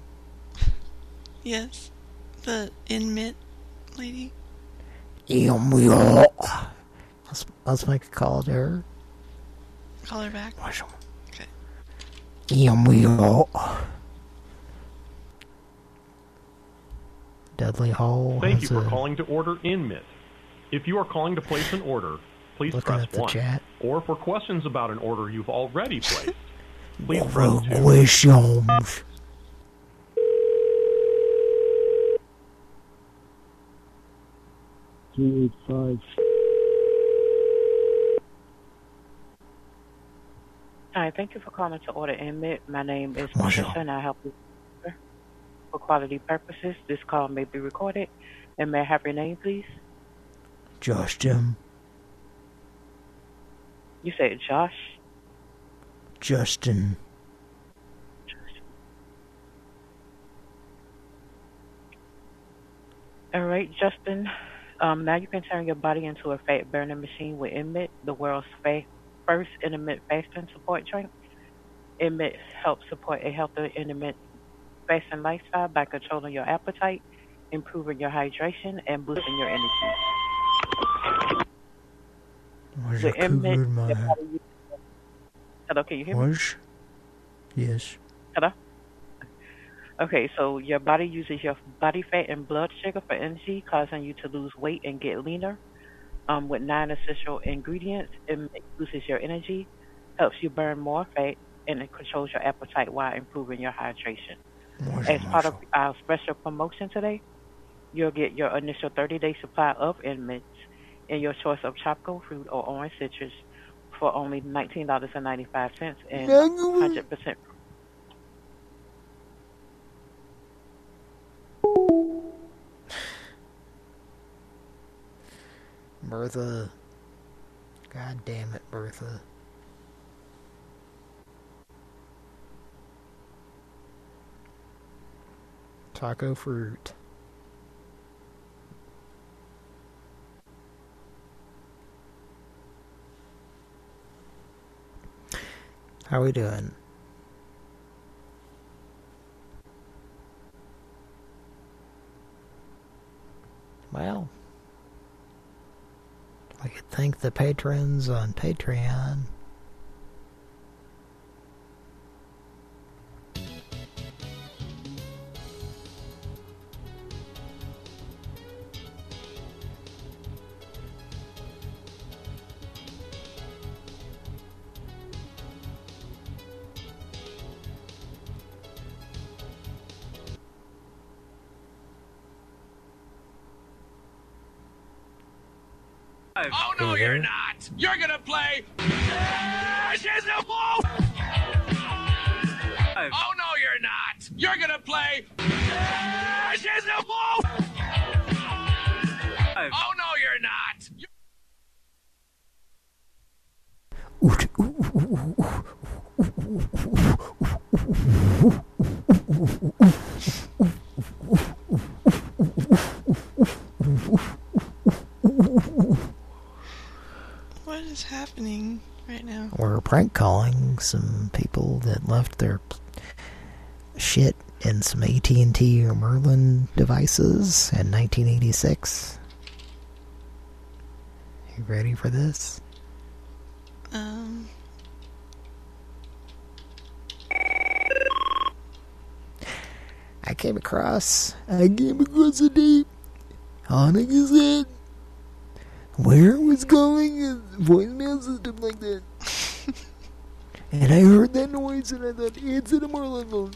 Yes. The inmate lady. Let's, let's make a call to her. Call her back. Okay. Dudley Hall. Thank you has for a- calling to order InMit. If you are calling to place an order, please Looking press at the 1. chat. Or for questions about an order you've already placed, please press 2. Questions. Three eight five. Hi, thank you for calling to order inmate. My name is Bonjour. Patricia, and I help you. For quality purposes, this call may be recorded. And may I have your name, please? Josh Jim. You said Josh. Justin. All right, Justin. Um, now you can turn your body into a fat burning machine with Inmit, the world's fa- first intermittent fasting support drink. Inmit helps support a healthy intermittent fasting lifestyle by controlling your appetite, improving your hydration, and boosting your energy. The a my your body uses- Hello, can you hear me? Yes. Hello? Okay, so your body uses your body fat and blood sugar for energy, causing you to lose weight and get leaner. Um, with nine essential ingredients, it boosts your energy, helps you burn more fat, and it controls your appetite while improving your hydration. As part of our special promotion today, you'll get your initial 30-day supply of Inmits in your choice of tropical fruit or orange citrus for only $19.95 and 100% Bertha. God damn it, Bertha. Taco fruit. How we doing? Well, I could thank the patrons on Patreon. Oh no, you're not. You're gonna play. Ashes of Wolf. Oh no, you're not. You're gonna play. Ashes of Wolf. Oh no, you're not. What happening right now? We're prank calling some people that left their shit in some AT&T or Merlin devices in 1986. You ready for this? Um... I came across... I came across a tape on a cassette where it was calling a voicemail system like that. and I heard that noise and I thought, it's in a Marlin phone.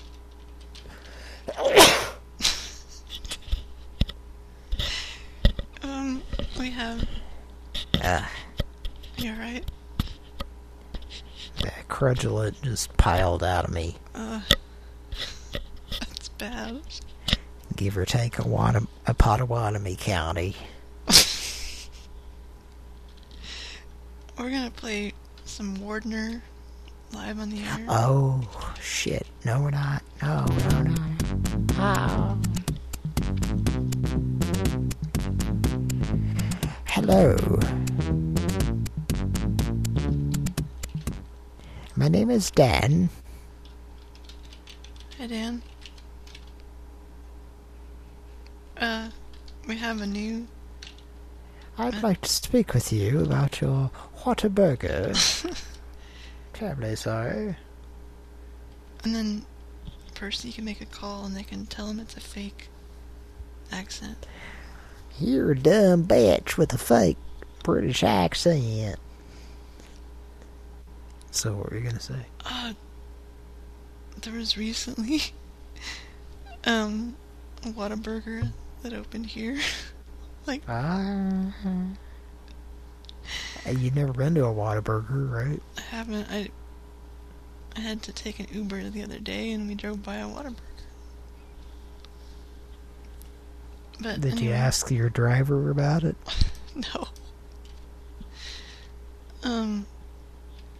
Um, we have. Ah, You're right. that crudulent just piled out of me. Uh, that's bad. Give or take a, Watam- a Potawatomi County. We're gonna play some Wardner live on the air. Oh, shit. No, we're not. No, no, no. Oh. Hello. My name is Dan. Hey, Dan. Uh, we have a new. I'd like to speak with you about your Whataburger. Terribly sorry. And then, Percy can make a call and they can tell him it's a fake accent. You're a dumb bitch with a fake British accent. So what were you gonna say? Uh, there was recently, um, a Whataburger that opened here. like, Ah. You've never been to a Whataburger, right? I haven't. I I had to take an Uber the other day, and we drove by a Whataburger. But Did you ask your driver about it? No. Um,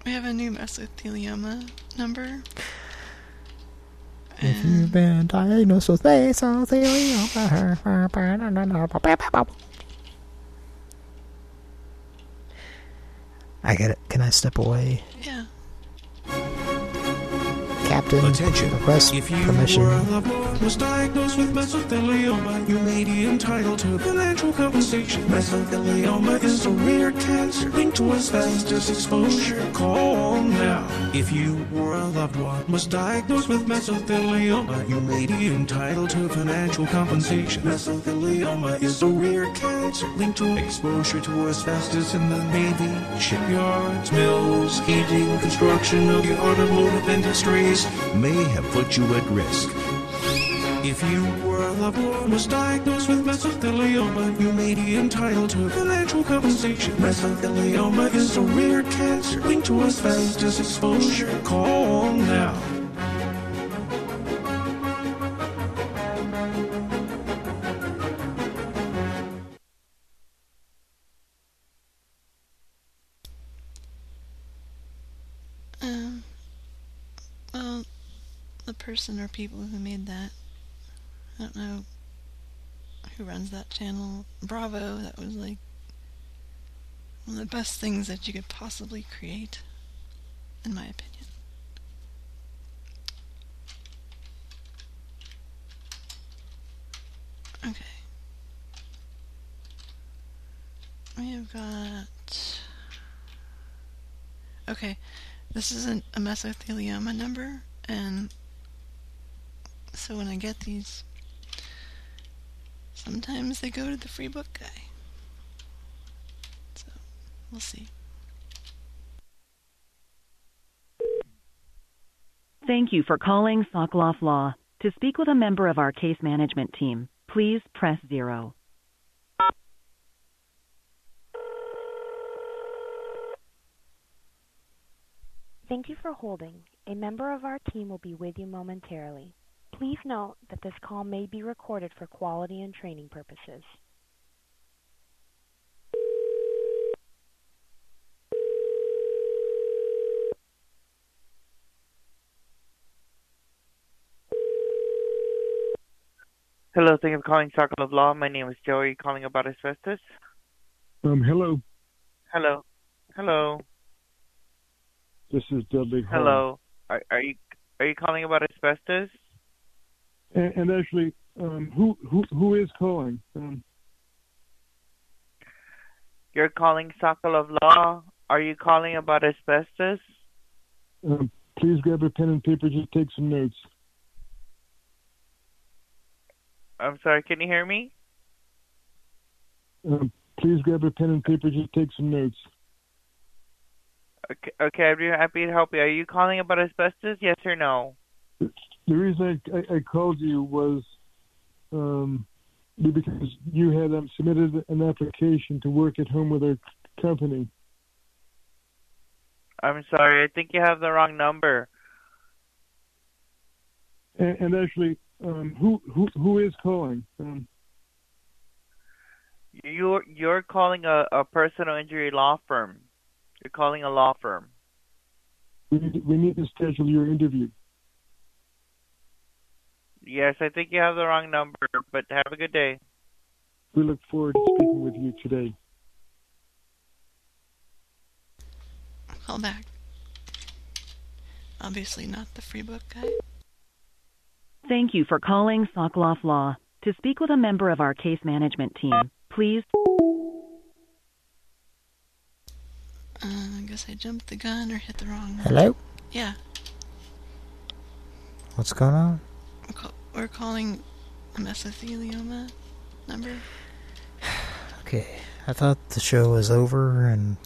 we have a new mesothelioma number. If you've been diagnosed with mesothelioma. I get it. Can I step away? Yeah. Captain, Attention. request If you permission. was diagnosed with mesothelioma, you may be entitled to financial compensation. Mesothelioma is a rare cancer linked to asbestos exposure. Call now. If you or a loved one was diagnosed with mesothelioma, you may be entitled to financial compensation. Mesothelioma is a rare cancer linked to exposure to asbestos in the Navy, shipyards, mills, heating, construction of the automotive industries may have put you at risk. If you or a loved one was diagnosed with mesothelioma, you may be entitled to financial compensation. Mesothelioma is a rare cancer linked to asbestos exposure. Call now. Person or people who made that, I don't know who runs that channel. Bravo, that was like one of the best things that you could possibly create, in my opinion. Okay. We have got. Okay, this isn't a mesothelioma number, and so when I get these, sometimes they go to the free book guy. So, we'll see. Thank you for calling Sokolove Law. To speak with a member of our case management team, please press zero. Thank you for holding. A member of our team will be with you momentarily. Please note that this call may be recorded for quality and training purposes. Hello, thank you for calling Circle of Law. My name is Joey, calling about asbestos. Um, hello. Hello. Hello. This is Dudley. Hall. Hello. Are, are you are you calling about asbestos? And, and actually, um, who who who is calling? Um, You're calling of Law. Are you calling about asbestos? um, please grab a pen and paper. Just take some notes. I'm sorry, can you hear me? Um, please grab a pen and paper. Just take some notes. Okay, okay, I'd be happy to help you. Are you calling about asbestos? Yes or no? The reason I, I, I called you was um, because you had um, submitted an application to work at home with our company. I'm sorry, I think you have the wrong number. And, and actually, um, who who who is calling? Um, You're you're calling a, a personal injury law firm. You're calling a law firm. we need, we need to schedule your interview. Yes, I think you have the wrong number, but have a good day. We look forward to speaking with you today. Call back. Obviously not the free book guy. Thank you for calling Sokolove Law. To speak with a member of our case management team, please. Uh, I guess I jumped the gun or hit the wrong one. Hello? Yeah, What's going on? We're, calling a mesothelioma number. Okay, I thought the show was over and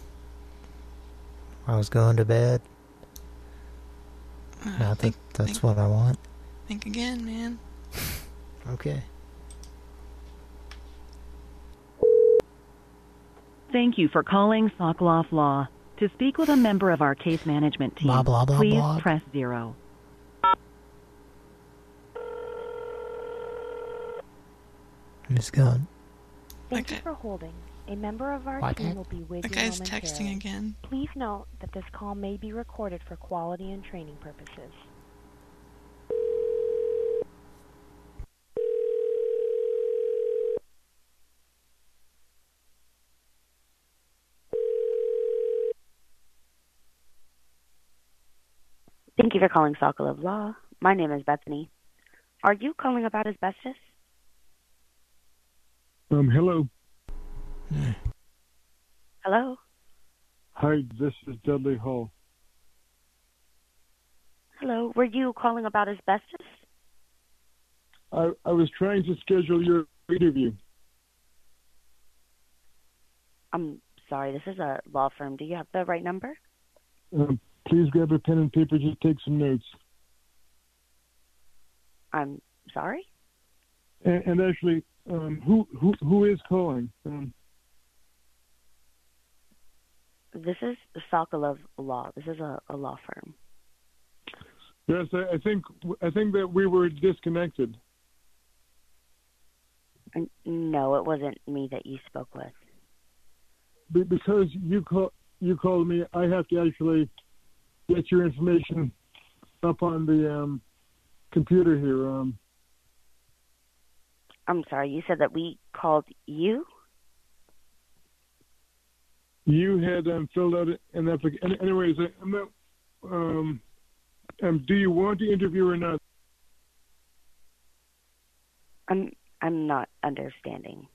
I was going to bed. Uh, I think think- that's think- what I want. Think again, man. Okay. Thank you for calling Sokolove Law. To speak with a member of our case management team, Blah, blah, blah, please blah. press zero. It's gone. Thank you for holding. A member of our What? team will be with That you guy's momentarily. texting again. Please note that this call may be recorded for quality and training purposes. Thank you for calling Sokolove Law. My name is Bethany. Are you calling about asbestos? Um, hello. Hello? Hi, this is Dudley Hall. Hello? Were you calling about asbestos? I, I was trying to schedule your interview. I'm sorry, this is a law firm. Do you have the right number? Um, please grab a pen and paper. Just take some notes. I'm sorry? And, and actually, um, who who who is calling? Um, This is Sokolove Law. This is a, a law firm. yes, I, I think I think that we were disconnected. No, it wasn't me that you spoke with. Be- because you call you called me, I have to actually get your information up on the um, computer here. Um, I'm sorry, you said that we called you? you had um, filled out an application. Anyways, I, I'm not. Um, um, do you want to interview or not? I'm I'm not understanding.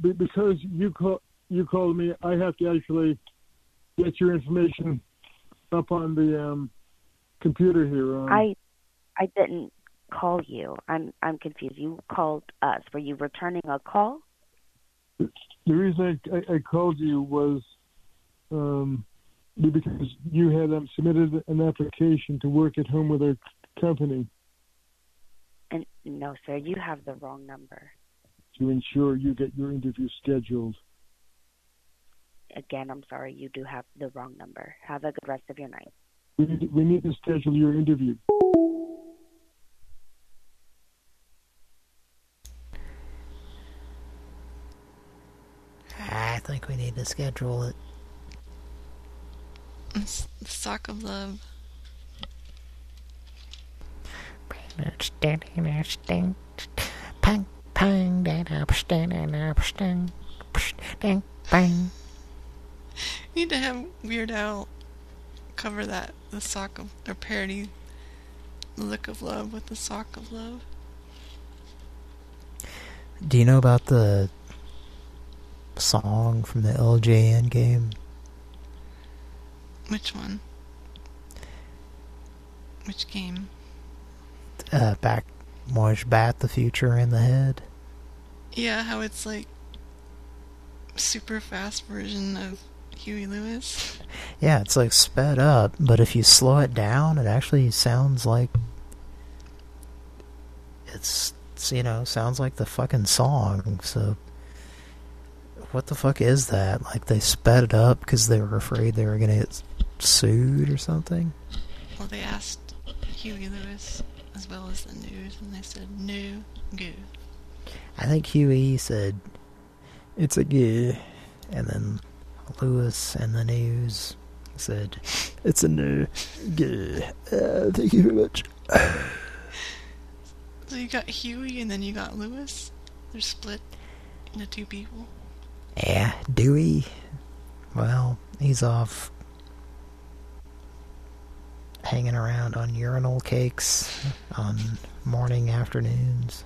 Because you call you called me, I have to actually get your information up on the um, computer here. Um, I I didn't call you. I'm I'm confused. You called us. Were you returning a call? The reason I, I, I called you was um, because you had um, submitted an application to work at home with our company And no, sir, you have the wrong number. to ensure you get your interview scheduled. Again, I'm sorry, you do have the wrong number. Have a good rest of your night. We need, we need to schedule your interview. I think we need to schedule it. It's the sock of love. Pang, pang, da, da, psting, da, da, psting, psting, bang. Need to have Weird Al cover that the sock of or parody the lick of love with the sock of love. Do you know about the song from the LJN game? Which one? Which game? Uh, back Moish bat the future in the head. Yeah, how it's like super fast version of Huey Lewis. Yeah, it's like sped up, but if you slow it down, it actually sounds like it's, it's you know, sounds like the fucking song. So what the fuck is that? Like they sped it up because they were afraid they were gonna get sued or something? Well, they asked Huey Lewis as well as the news, and they said no, goo. I think Huey said, it's a goo. and then Lewis and the news said, it's a no, goo. Uh, thank you very much. So you got Huey and then you got Lewis? They're split into two people. Yeah, Dewey, well, he's off hanging around on urinal cakes on morning afternoons.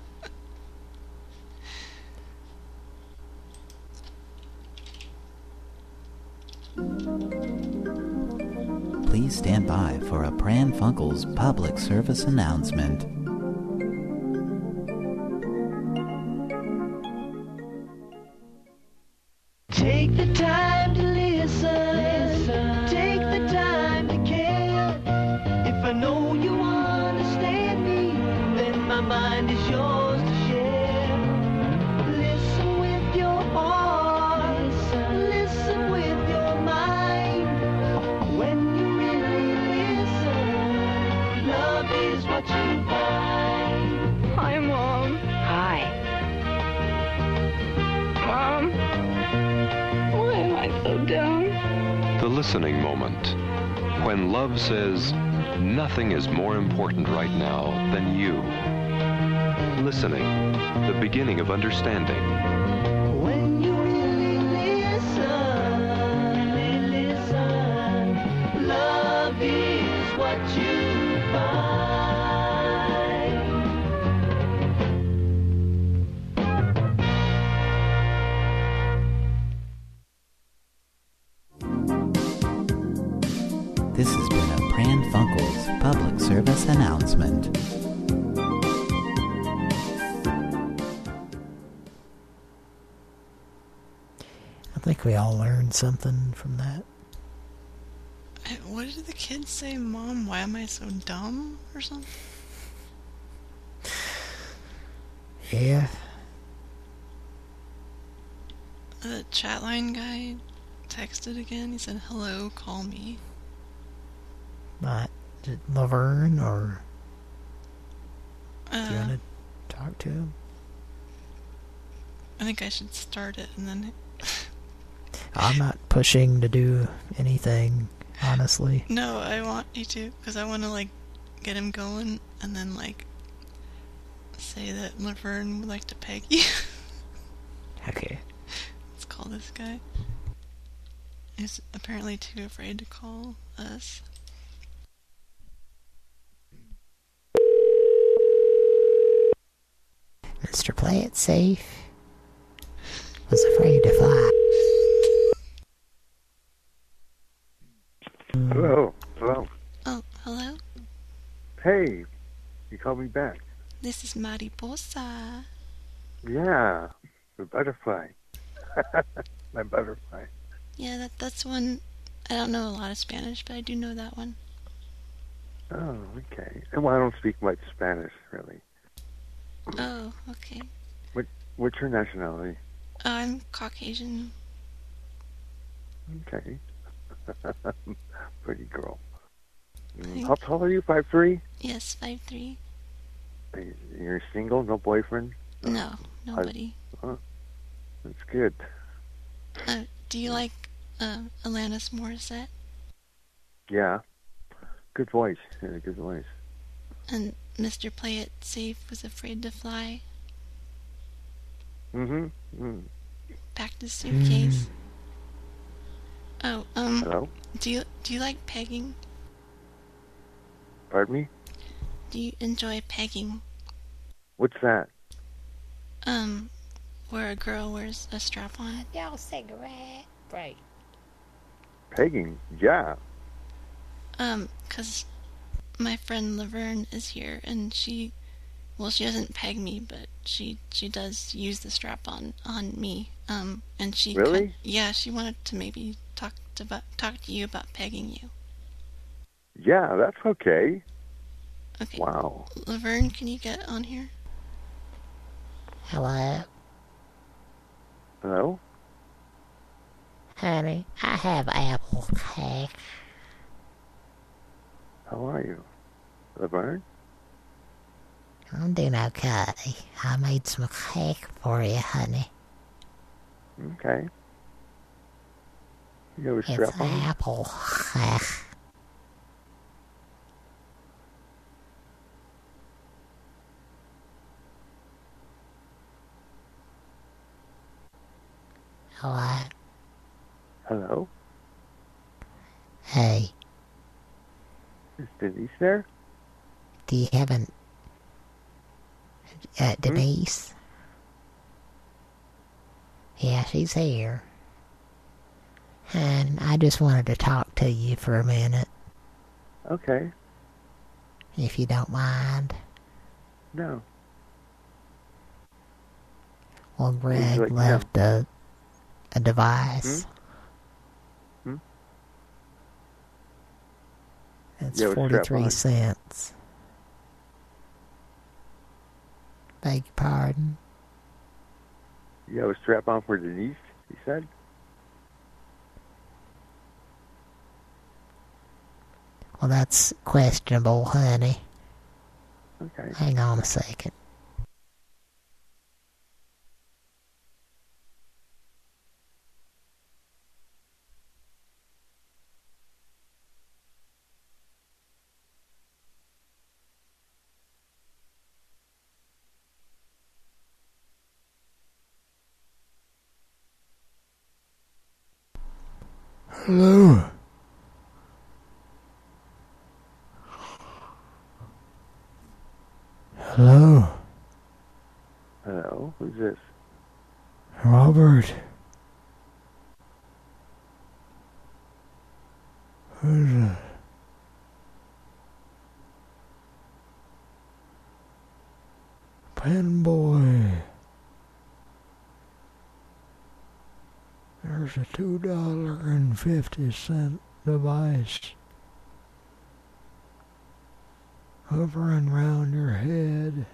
Please stand by for a Pran Funkels public service announcement. Take the time listening moment. When love says, nothing is more important right now than you. Listening. The beginning of understanding. What you find. Announcement. I think we all learned something from that. What did the kids say, Mom? Why am I so dumb? Or something? Yeah. The chat line guy texted again. He said, Hello, call me. Not did Laverne or do you Uh, want to talk to him? I think I should start it and then. I'm not pushing to do anything, honestly. No, I want you to, because I want to, like, get him going and then, like, say that Laverne would like to peg you. Okay. Let's call this guy. He's apparently too afraid to call us. Mr. Play It Safe was afraid to fly. Hello. Hello. Oh, hello? Hey, you called me back. This is Mariposa. Yeah, the butterfly. My butterfly. Yeah, that that's one. I don't know a lot of Spanish, but I do know that one. Oh, okay. And well, I don't speak much Spanish, really. Oh, okay. What, what's your nationality? Oh, I'm Caucasian. Okay. Pretty girl. Thank- How tall are you? Five three. Yes, five three. You're single, no boyfriend. No, nobody. That's good. Uh, do you like uh, Alanis Morissette? Yeah. Good voice. Yeah, good voice. And Mr. Play It Safe was afraid to fly. Mm-hmm. Mm. Packed his suitcase. Oh, um. Hello? Do you do you like pegging? Pardon me? Do you enjoy pegging? What's that? Um, where a girl wears a strap on. Y'all cigarette. Right. Pegging? Yeah. Um, 'cause my friend Laverne is here and she well, she doesn't peg me, but she she does use the strap on on me. Um, and she Really? kin- yeah, she wanted to maybe talk to about, talk to you about pegging you. Yeah, that's okay. Okay. Wow. Laverne, can you get on here? Hello? Hello? Honey, I have apple cake. How are you? Laverne? I'm doing okay. I made some cake for you, honey. Okay. You have a It's strap on? apple. Hello? Hello? Hey, Is Denise there? do you have an... Uh, Denise? Yeah, she's here. And I just wanted to talk to you for a minute, Okay. if you don't mind. No. Well, Greg like- left a, a device. Hmm? It's Yeah, 43 cents. Beg your pardon? You have a strap on for Denise, he said? Well, that's questionable, honey. Okay. Hang on a second. Hello, 50 cent device over and round your head.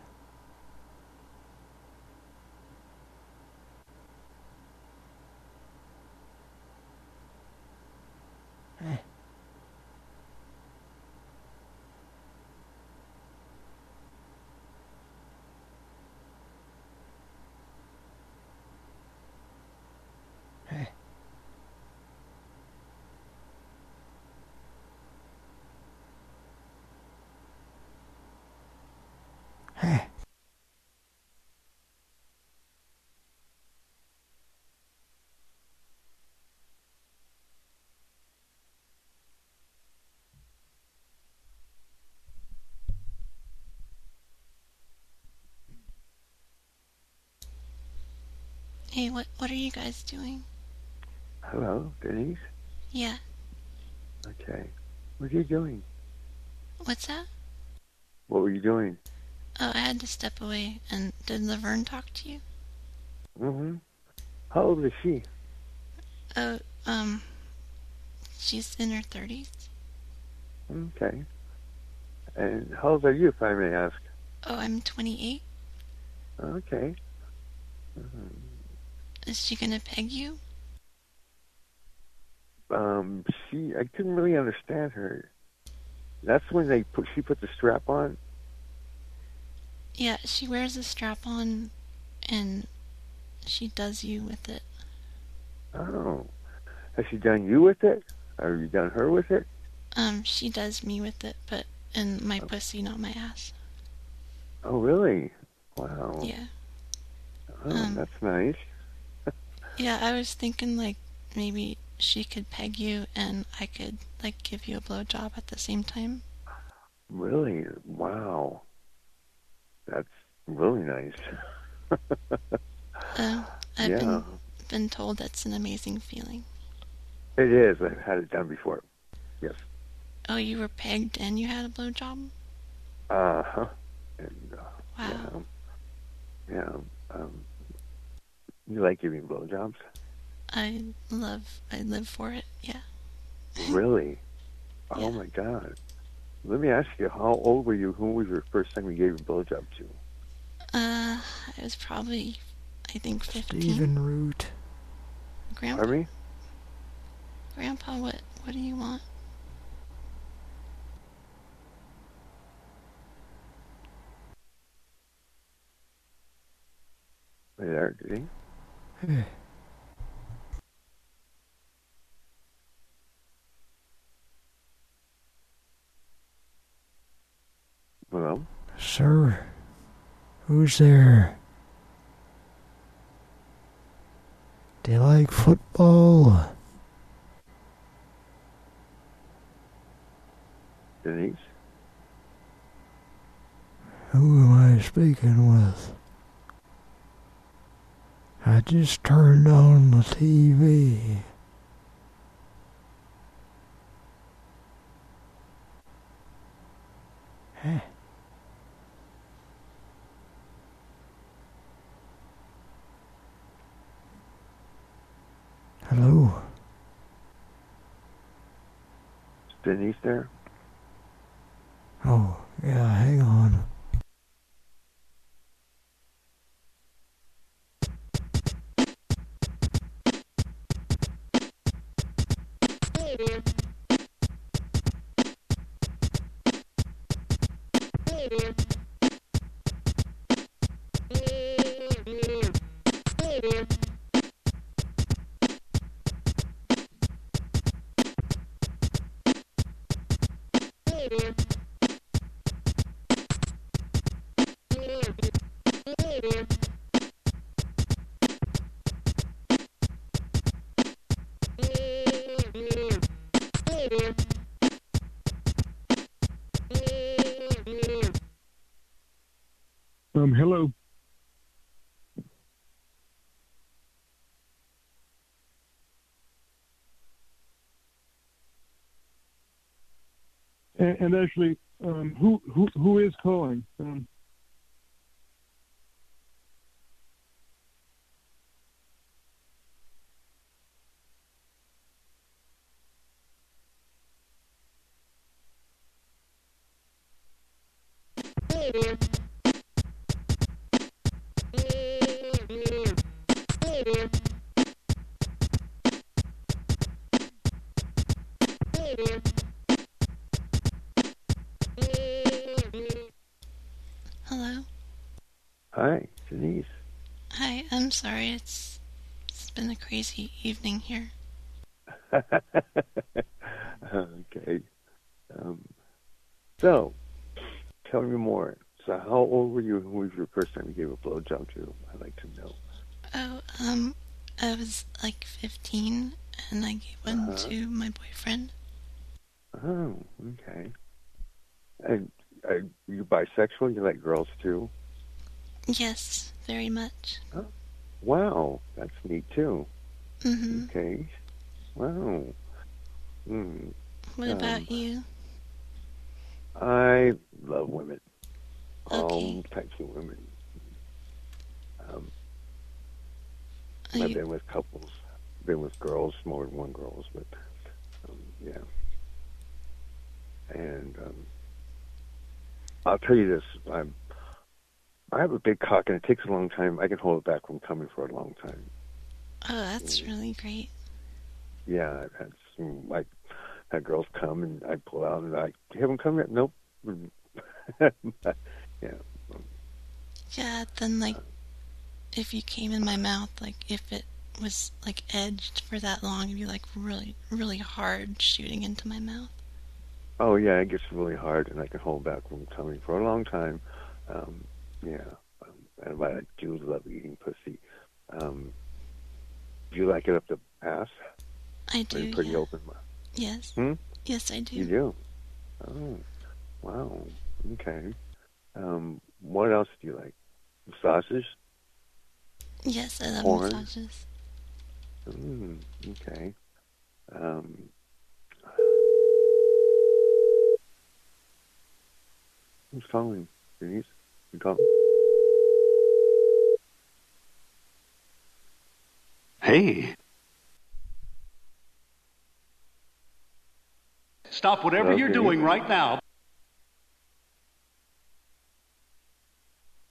Hey, what what are you guys doing? Hello, Denise? Yeah. Okay. What are you doing? What's that? What were you doing? Oh, I had to step away. And did Laverne talk to you? Mm-hmm. How old is she? Oh, um, she's in her thirties. Okay. And how old are you, if I may ask? Oh, I'm 28. Okay. Mhm. Is she gonna peg you? Um, she, I couldn't really understand her. That's when they put, she put the strap on? Yeah, she wears a strap on, and she does you with it. Oh. Has she done you with it? Have you done her with it? Um, she does me with it, but in my pussy, not my ass. Oh, really? Wow. Yeah. Oh, Um, that's nice. Yeah, I was thinking like maybe she could peg you and I could like give you a blowjob at the same time. Really? Wow. That's really nice. Uh, I've Yeah. been been told that's an amazing feeling. It is. I've had it done before. Yes. Oh, you were pegged and you had a blowjob? Uh huh. And uh, Wow. Yeah. yeah. Um, you like giving blowjobs? I love, I live for it. Yeah. Really? Oh my God. Let me ask you, how old were you? Who was your first time you gave a blowjob to? Uh, I was probably, I think, 15. Stephen Root. Grandpa, Pardon me? Grandpa, what, what do you want? Are you there, Judy? Hello? Sir, who's there? Do you like football? Denise? Who am I speaking with? I just turned on the TV. Huh. Hello? Is Denise there? Oh, yeah, hang on. And, sorry. It's it's been a crazy evening here. okay. Um, so, tell me more. So, how old were you? Who was your first time you gave a blowjob to? I'd like to know. Oh, um, I was like 15, and I gave one Uh-huh. to my boyfriend. Oh, okay. And are you bisexual? You like girls too? Yes, very much. Wow, that's neat too. hmm Okay. Wow. Hmm. What Um, about you? I love women. All types of women. Um, I've you- been with couples, been with girls, more than one girls, but um, yeah. And um, I'll tell you this: I'm, I have a big cock, and it takes a long time. I can hold it back from coming for a long time. Oh, that's really great. Yeah, I've had some like had girls come, and I pull out, and I haven't come yet. Nope. yeah. Yeah, then like, if you came in my mouth, like if it was like edged for that long, it'd be like really, really hard shooting into my mouth. Oh yeah, it gets really hard, and I can hold back from coming for a long time. Um, yeah, um, and I do love eating pussy. Um, do you like it up the ass? I Are do. you pretty yeah. open? Yes. Hmm? Yes, I do. You do. Oh, wow. Okay. Um, what else do you like? Sausages? Yes, I love Porn? massages. Mm, okay. Um, who's calling? Denise? Hey. Stop whatever okay. you're doing right now.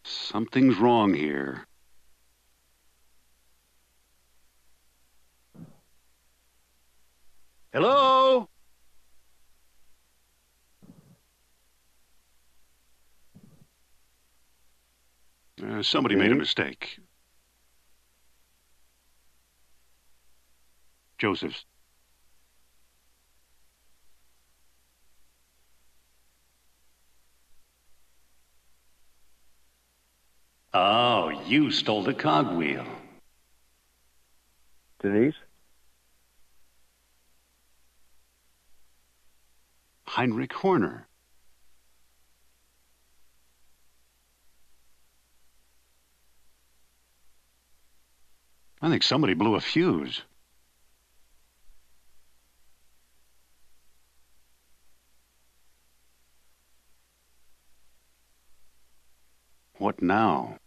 Something's wrong here. Hello? Uh, somebody made a mistake. Joseph's. Oh, you stole the cogwheel. Denise? Heinrich Horner. I think somebody blew a fuse. What now?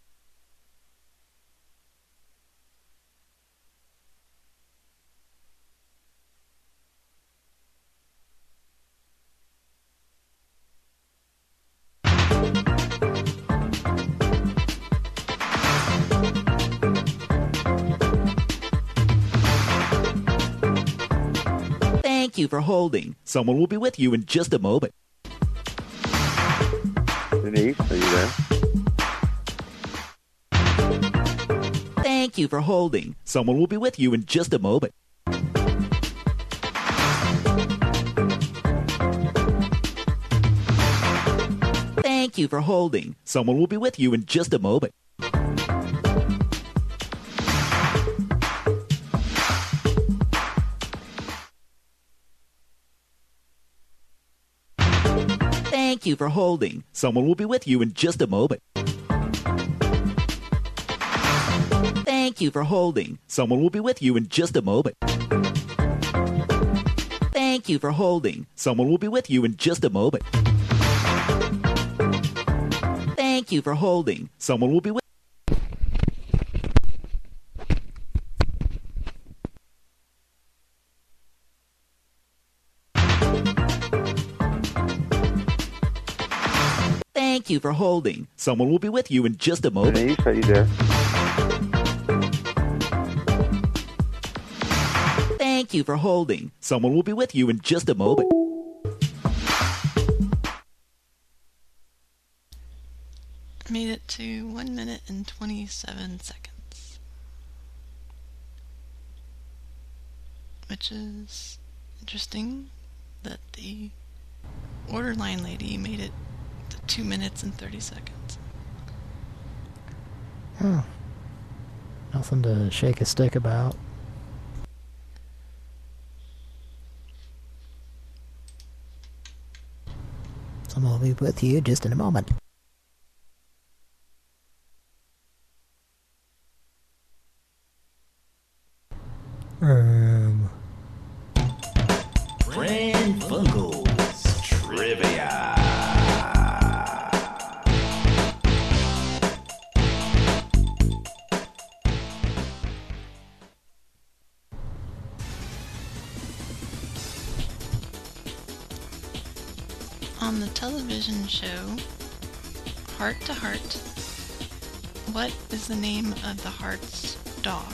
Thank you for holding. Someone will be with you in just a moment. Denise, are you there? Thank you for holding. Someone will be with you in just a moment. Thank you for holding. Someone will be with you in just a moment. Thank you for holding. Someone will be with you in just a moment. Thank you for holding. Someone will be with you in just a moment. Thank you for holding. Someone will be with you in just a moment. Thank you for holding. Someone will be with Thank you for holding. Someone will be with you in just a moment. Denise, are you there? Thank you for holding. Someone will be with you in just a moment. Made it to 1 minute and 27 seconds. Which is interesting that the order line lady made it to 2 minutes and 30 seconds. Oh. Nothing to shake a stick about. Someone will be with you just in a moment. Um, television show Hart to Hart, what is the name of the Hart's dog?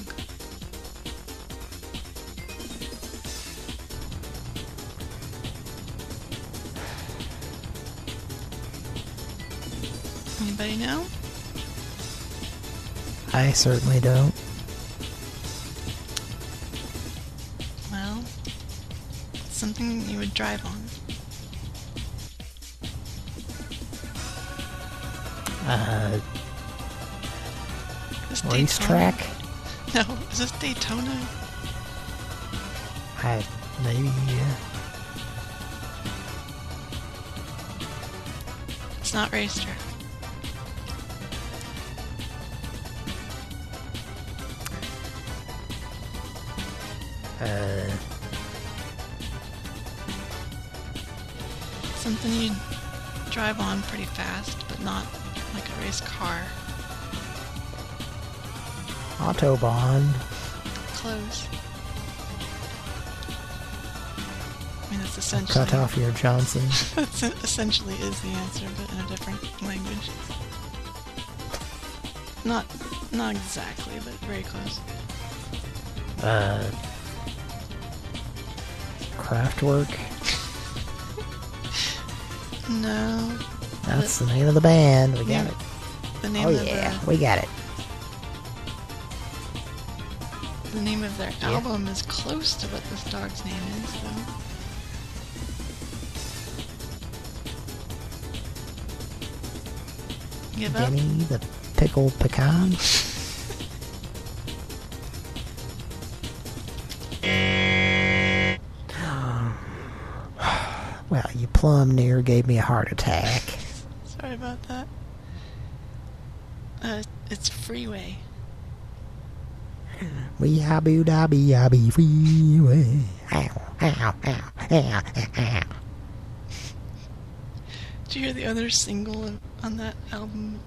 Anybody know? I certainly don't. Well, something you would drive on. Uh, Is racetrack? No, is this Daytona? I maybe yeah. It's not racetrack. Uh, Something you drive on pretty fast, but not race car. Autobahn. close. I mean, that's essentially. Cut off your Johnson. That's essentially is the answer, but in a different language. Not, not exactly, but very close. Uh, Kraftwerk. No. That's the name of the band. We got it. The name Oh of yeah, the, we got it. the name of their album is close to what this dog's name is, though. Give up? The pickled pecan. well, you plumb near gave me a heart attack. Sorry about that. Uh, it's Freeway. We yabby dabby yabby freeway. Ow, ow, ow, ow, ow. Did you hear the other single on that album,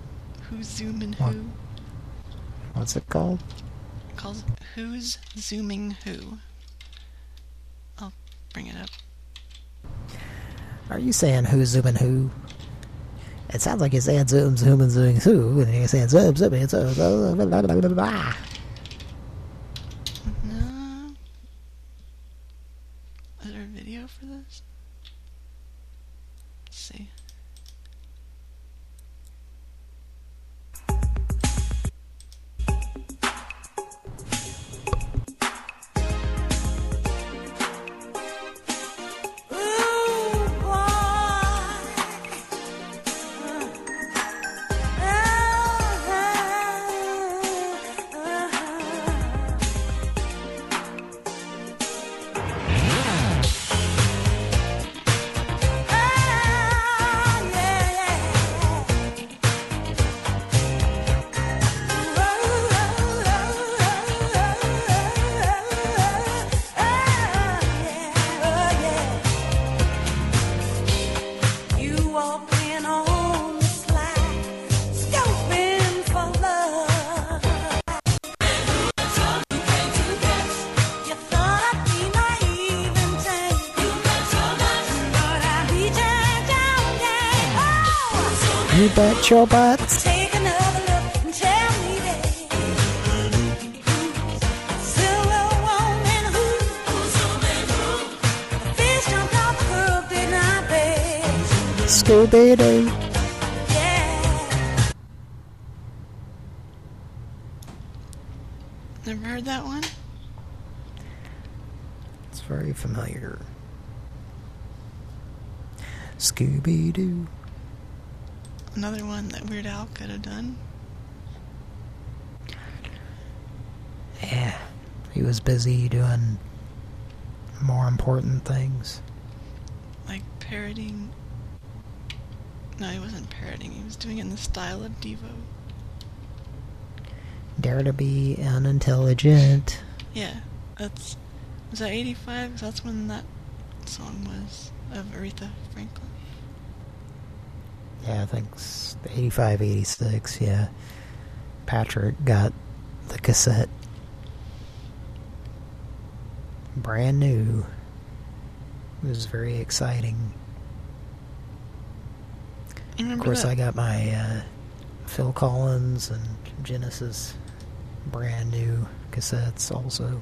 Who's Zooming What? Who? What's it called? It calls Who's Zooming Who? I'll bring it up. Are you saying who's zooming who? It sounds like you're saying zoom, zooming, zooming who, and you're saying zoom, zoom, zoom, blah, blah, blah, blah, could have done. Yeah, he was busy doing more important things. Like parroting. No, he wasn't parroting. He was doing it in the style of Devo. Dare to be unintelligent. Yeah, that's. Was that 85? 'Cause that's when that song was of Aretha Franklin. Yeah, I think it's 85, 86, yeah. Patrick got the cassette. Brand new. It was very exciting. Of course, that? I got my uh, Phil Collins and Genesis brand new cassettes also.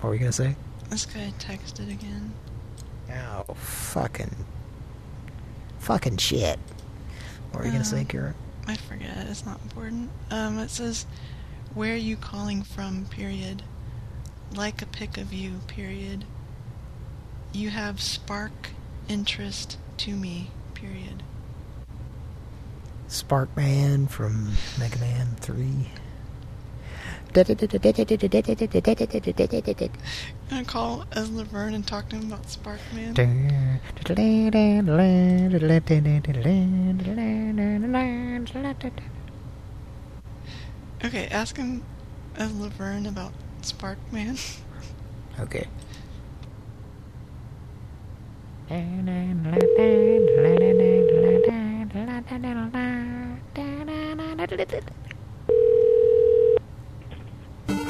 What were you going to say? This guy texted again. Oh, fucking. Fucking shit. What were you going to say, Um, Kira? I forget. It's not important. Um, it says, "Where are you calling from?" Period. Like a pic of you. Period. You have spark interest to me. Period. Sparkman from Mega Man 3. Gonna call Ez Laverne and talk to him about Sparkman. Okay, ask him Ez Laverne about Sparkman. Okay.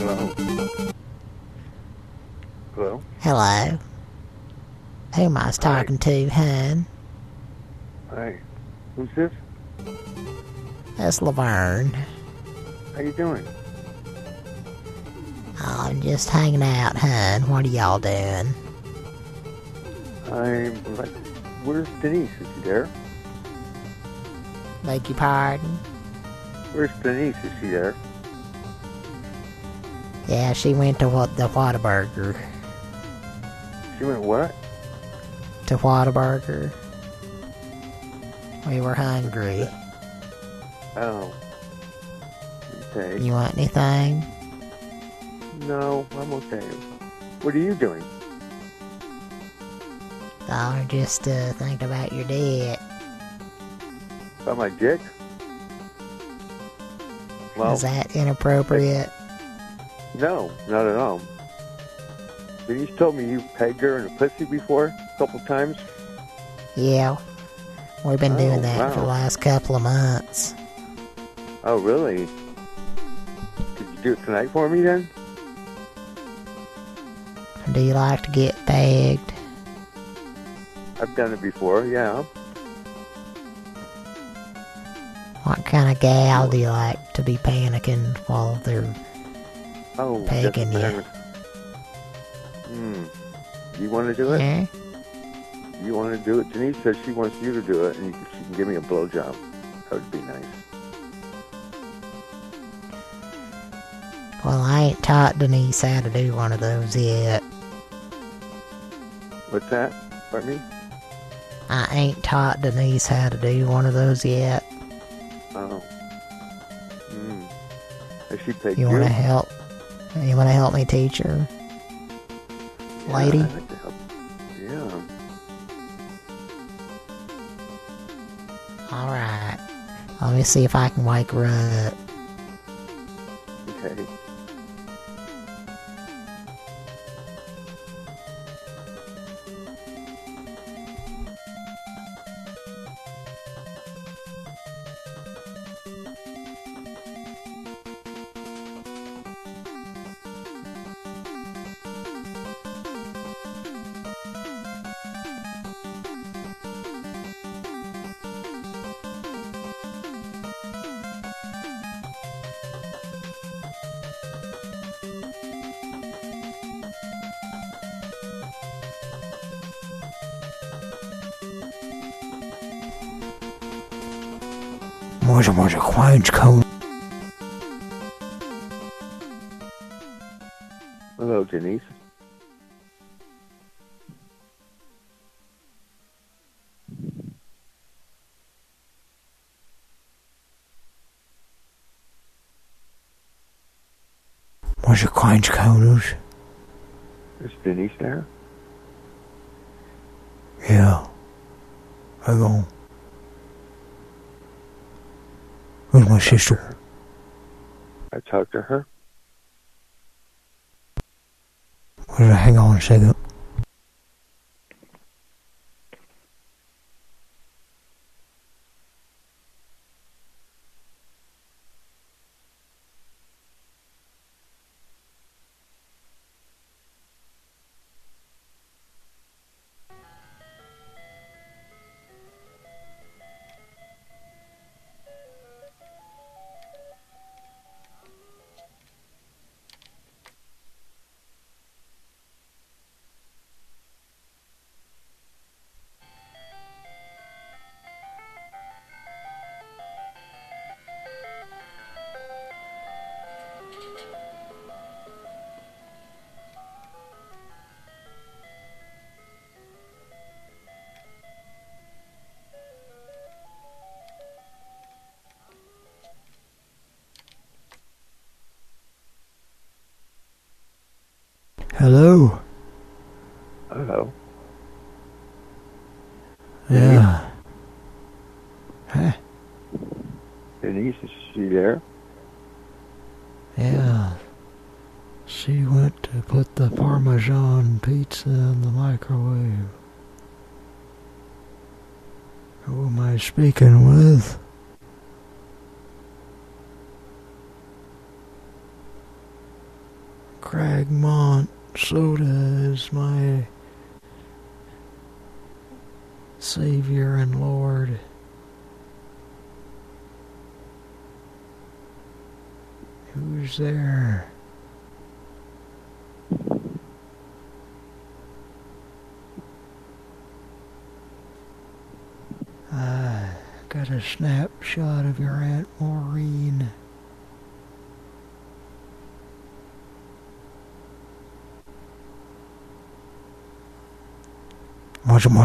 Hello. Hello. Hello. Who am I talking Hi. to, hon? Hi. Who's this? That's Laverne. How you doing? Oh, I'm just hanging out, hon. What are y'all doing? I'm like, where's Denise? Is she there? Thank you, pardon? Where's Denise? Is she there? Yeah, she went to what the Whataburger. She went what? To Whataburger. We were hungry. Oh. Okay. You want anything? No, I'm okay. What are you doing? Oh, just uh, thinking about your dick. About my dick? Well, Is that inappropriate? No, not at all. But you told me you pegged her in a pussy before a couple times. Yeah. We've been Oh, doing that for the last couple of months. Oh, really? Could you do it tonight for me then? Do you like to get pegged? I've done it before, yeah. What kind of gal do you like to be panicking while they're Oh, that's you? Hmm. You want to do it? You want to do it? Denise says she wants you to do it, and she can give me a blowjob. That would be nice. Well, I ain't taught Denise how to do one of those yet. What's that? Pardon me? I ain't taught Denise how to do one of those yet. Oh. Hmm. Has she pegged You you? want to help? You want to help me teach her? Yeah, Lady? Like. Yeah. Alright. Let me see if I can wake her up. Okay. Może kłańczką. Hello, Denise. your kłańczką już? Is Denise there? Yeah. On. Where's my sister? I talked to her. Wait, hang on a second.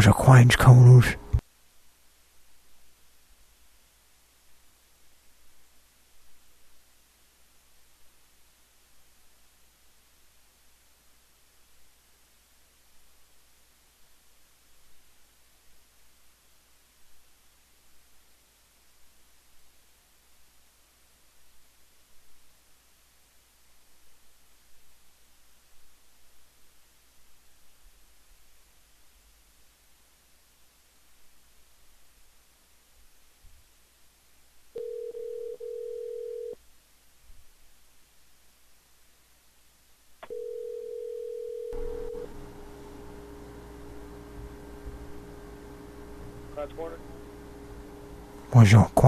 Haja coins, cão.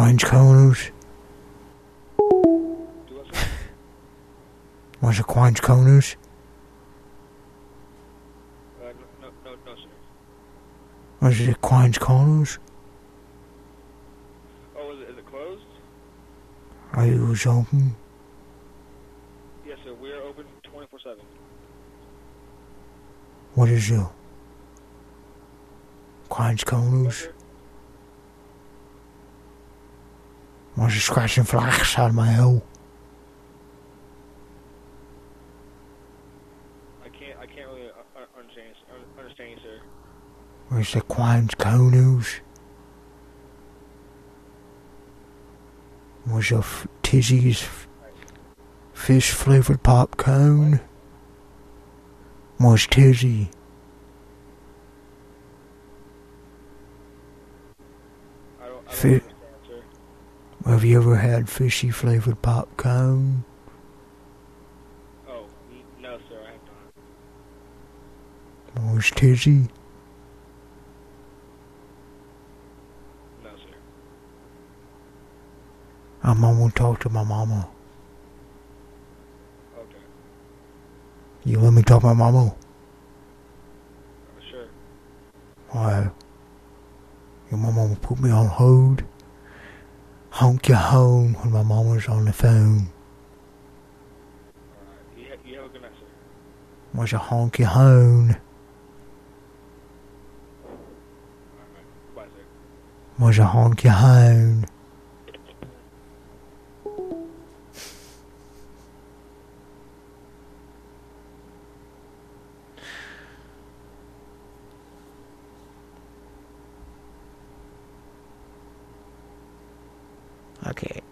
Może kłańcz konusz? Może kłańcz konusz? Uh, no, no, no, no, sir. Kłańcz konusz? Oh, is it, is it closed? Are you open? Yes, sir. We are open 24/7. What is your kłańcz konusz? Może scratching flags out of my hole? I can't. I can't really uh, uh, understand. Understand you, sir. Where's the kłańcz konusz? Was your f- Tizzy's f- fish flavored popcorn? Was Tizzy? I don't. I don't Fi- understand, sir. Have you ever had fishy flavored popcorn? Oh, no, sir. I have not. Was Tizzy? No, sir. I'm gonna talk to my mama. Okay. You let me talk to my mama? Uh, sure. Why? Your mama will put me on hold. Honk your horn when my mom was on the phone. Was a honk your horn? Bye. Was a honk your horn? Okay.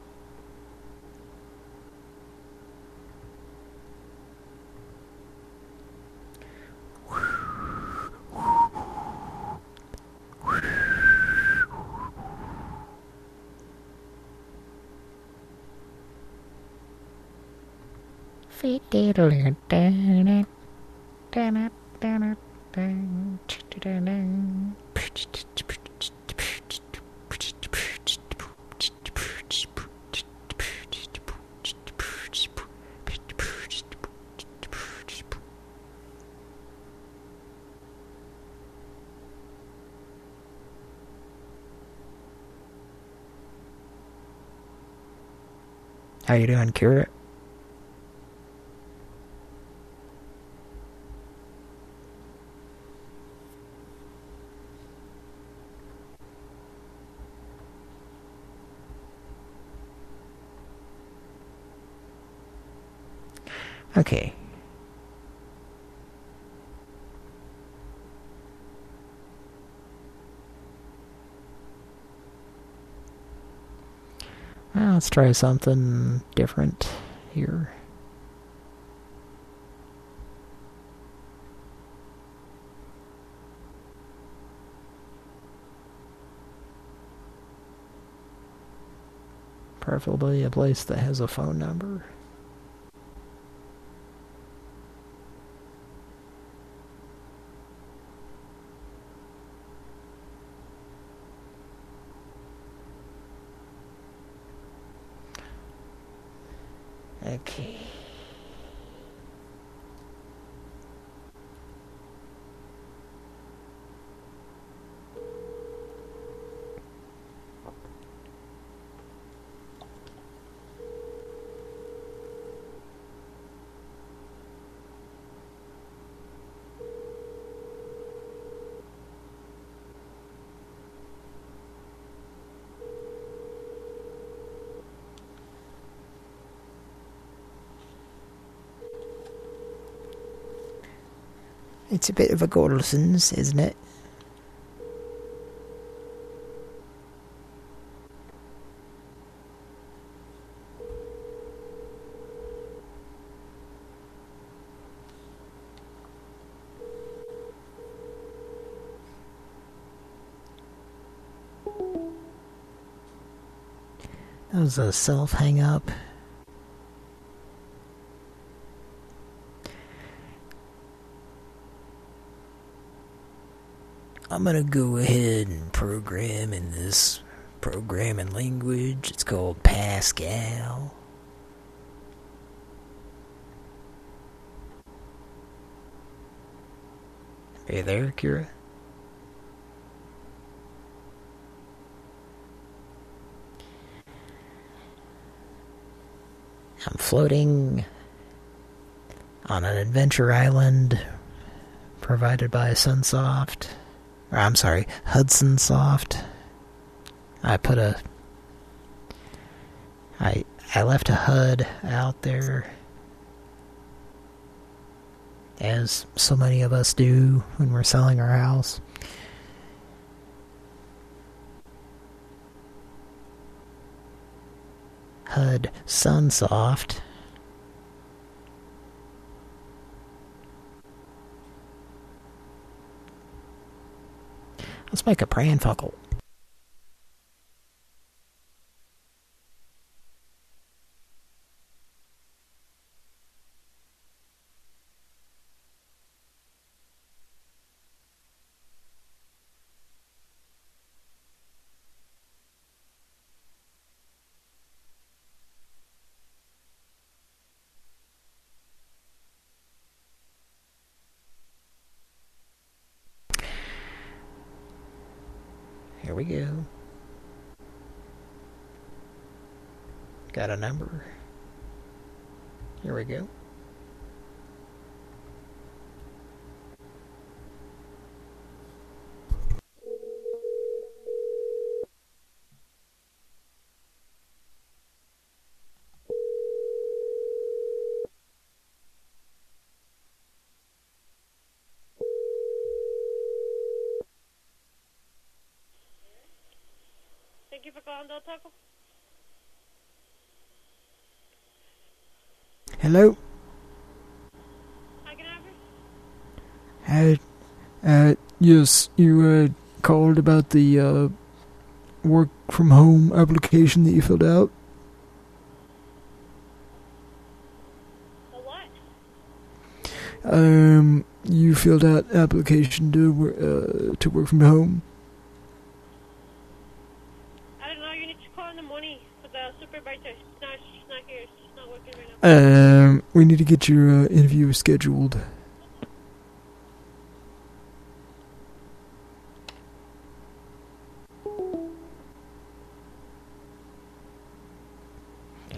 How you doing, Kira? Okay. Well, let's try something different here. Preferably a place that has a phone number. Okay. It's a bit of a Gordelson's, isn't it? That was a self hang up. I'm gonna go ahead and program in this programming language. It's called Pascal. Are you there, Kira? I'm floating on an adventure island provided by Sunsoft. Or, I'm sorry, Hudson Soft. I put a... I, I left a HUD out there. As so many of us do when we're selling our house. HUD Sunsoft. Make a pranfuckle. Here we go. Got a number. Here we go. Thank you for calling Del Taco. Hello? How can I have you? Uh, uh, yes, you, uh, called about the, uh, work from home application that you filled out? What? Um, you filled out application to, wor- uh, to work from home? I don't know. You need to call in the morning for the supervisor. She's not, she's not here. She's not working right now. Um, we need to get your, uh, interview scheduled.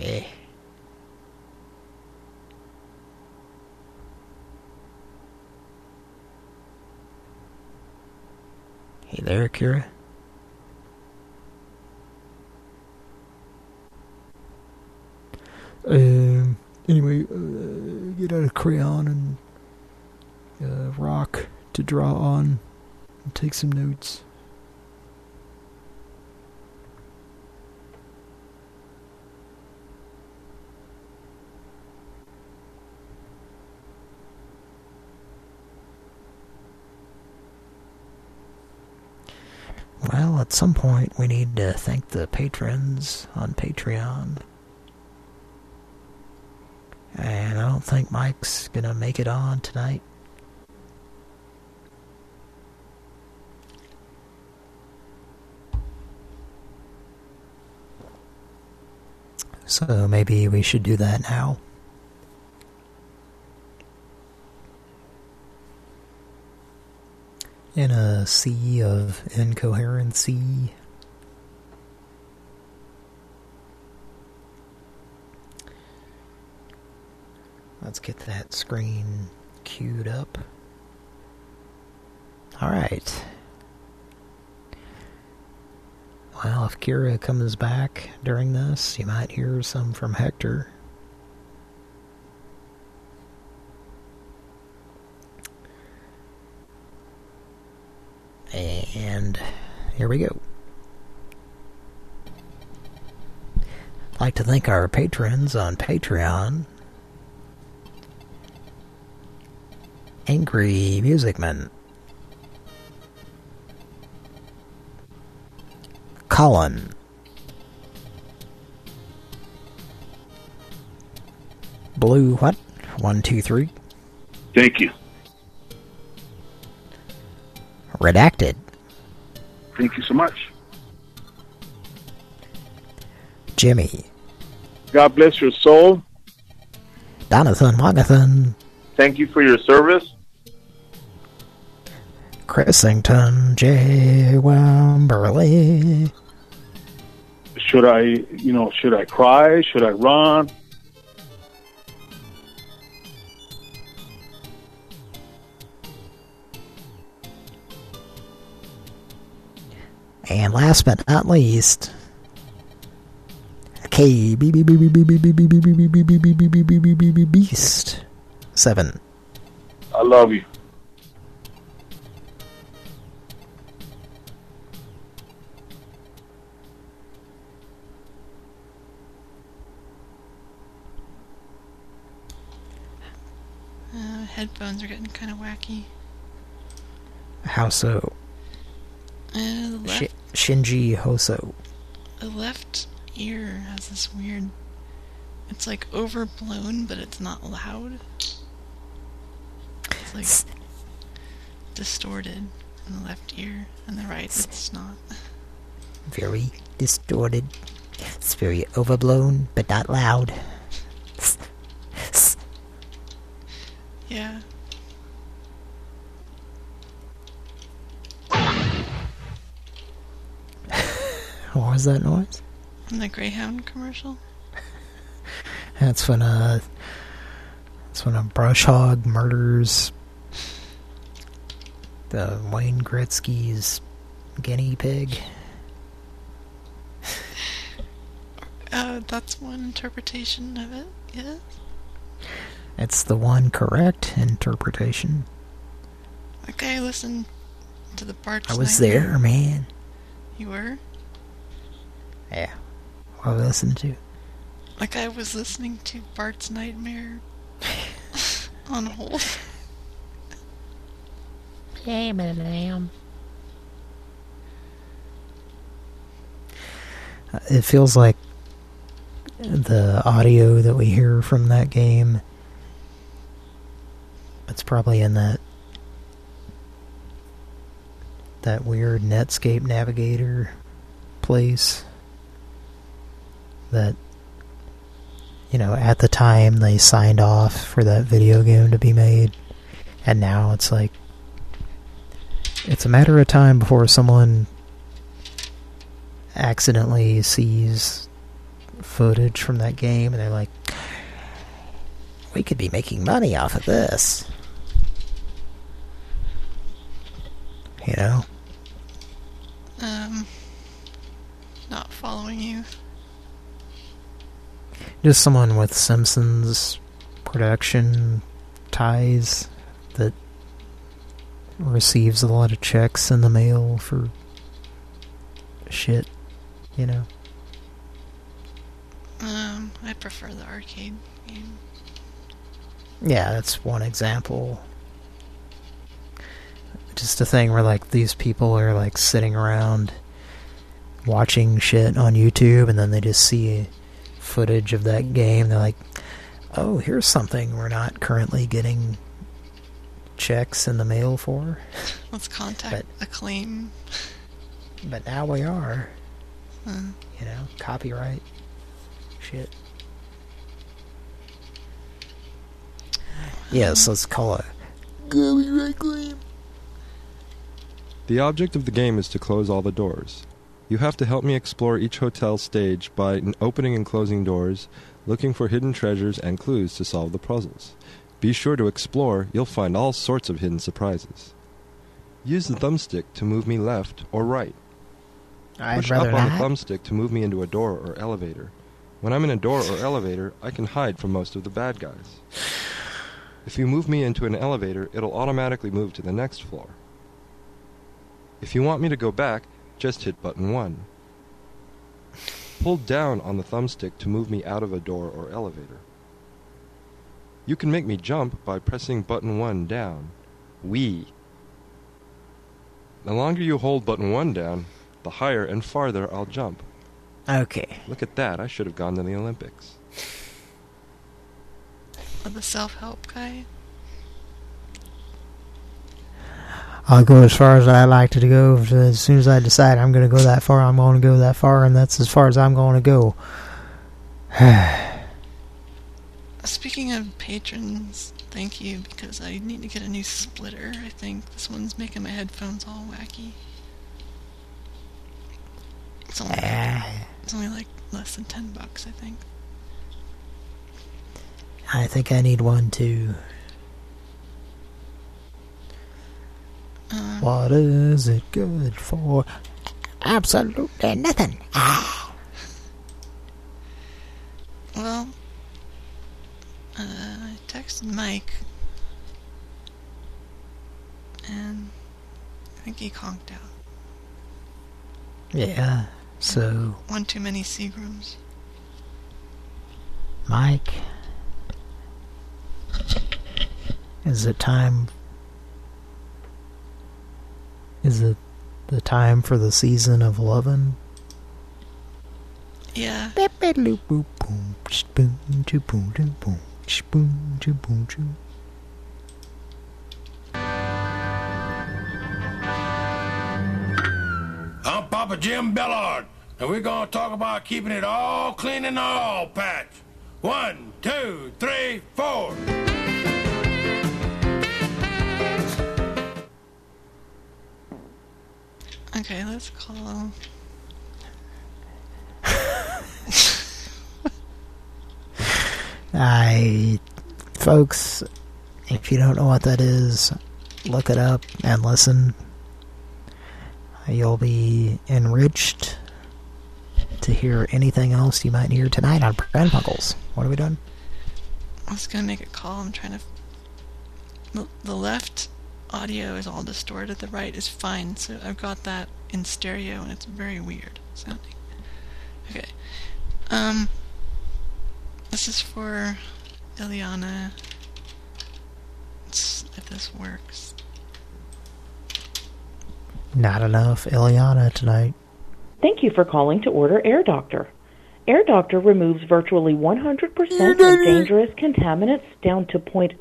Eh. Hey there, Kira. Um, anyway, uh, get out a crayon and, uh, rock to draw on and take some notes. Well, at some point we need to thank the patrons on Patreon. And I don't think Mike's gonna make it on tonight. So maybe we should do that now. In a sea of incoherency. Let's get that screen queued up. Alright. Well, if Kira comes back during this, you might hear some from Hector. And here we go. I'd like to thank our patrons on Patreon. Angry Music Musicman. Colin. Blue what? One, two, three. Thank you. Redacted. Thank you so much. Jimmy. God bless your soul. Donathan Mogathan. Thank you for your service. Cressington J. Wamberley should I, you know, should I cry? Should I run? And last but not least, K Beast Seven. I love you. Kind of wacky. How so? Uh, the left, Sh Shinji Hoso. the left ear has this weird. It's like overblown, but it's not loud. It's like distorted in the left ear, and the right it's not. Very distorted. It's very overblown, but not loud. Yeah. What was that noise? The Greyhound commercial. That's when uh that's when a brush hog murders the Wayne Gretzky's guinea pig. Uh, that's one interpretation of it. Yeah. It's the one correct interpretation. Okay, listen to the parts. I was there, man. You were? Yeah. What we listened to. Like I was listening to Bart's Nightmare on hold. Yeah, madam. Uh, It feels like the audio that we hear from that game it's probably in that that weird Netscape navigator place that you know at the time they signed off for that video game to be made and now it's like it's a matter of time before someone accidentally sees footage from that game and they're like we could be making money off of this you know Um, not following you. Just someone with Simpsons production ties that receives a lot of checks in the mail for shit, you know. Um, I prefer the arcade game. Yeah, that's one example. Just a thing where like these people are like sitting around watching shit on YouTube and then they just see footage of that game. They're like, oh, here's something we're not currently getting checks in the mail for. Let's contact but, claim. But now we are. Huh. You know, copyright. Shit. Yes, let's call it copyright claim. The object of the game is to close all the doors. You have to help me explore each hotel stage by opening and closing doors, looking for hidden treasures and clues to solve the puzzles. Be sure to explore, you'll find all sorts of hidden surprises. Use the thumbstick to move me left or right. I'd Push up on the thumbstick to move me into a door or elevator. When I'm in a door or elevator, I can hide from most of the bad guys. If you move me into an elevator, it'll automatically move to the next floor. If you want me to go back, just hit button 1. Pull down on the thumbstick to move me out of a door or elevator. You can make me jump by pressing button 1 down. Wee. The longer you hold button 1 down, the higher and farther I'll jump. Okay. Look at that, I should have gone to the Olympics. With the self-help guy. I'll go as far as I like to go. As soon as I decide I'm going to go that far, I'm going to go that far, and that's as far as I'm going to go. Speaking of patrons, thank you because I need to get a new splitter. I think this one's making my headphones all wacky. It's only, it's only like less than ten bucks, I think. I think I need one too. Uh, What is it good for? Absolutely nothing. Well, uh, I texted Mike, and I think he conked out. Yeah, so, One too many Seagrams. Mike, is it time? Is it the time for the season of lovin'? Yeah. I'm Papa Jim Bellard, and we're going to talk about keeping it all clean in the oil patch. One, two, three, four. Okay, let's call. I, folks, if you don't know what that is, look it up and listen. You'll be enriched to hear anything else you might hear tonight on Brand Puckles. What are we doing? I was gonna make a call. I'm trying to. The left audio is all distorted. at The right is fine. So I've got that in stereo, and it's very weird sounding. Okay. Um. This is for Ileana. Let's, if this works. Not enough Ileana tonight. Thank you for calling to order Air Doctor. Air Doctor removes virtually 100% of dangerous contaminants down to 0.003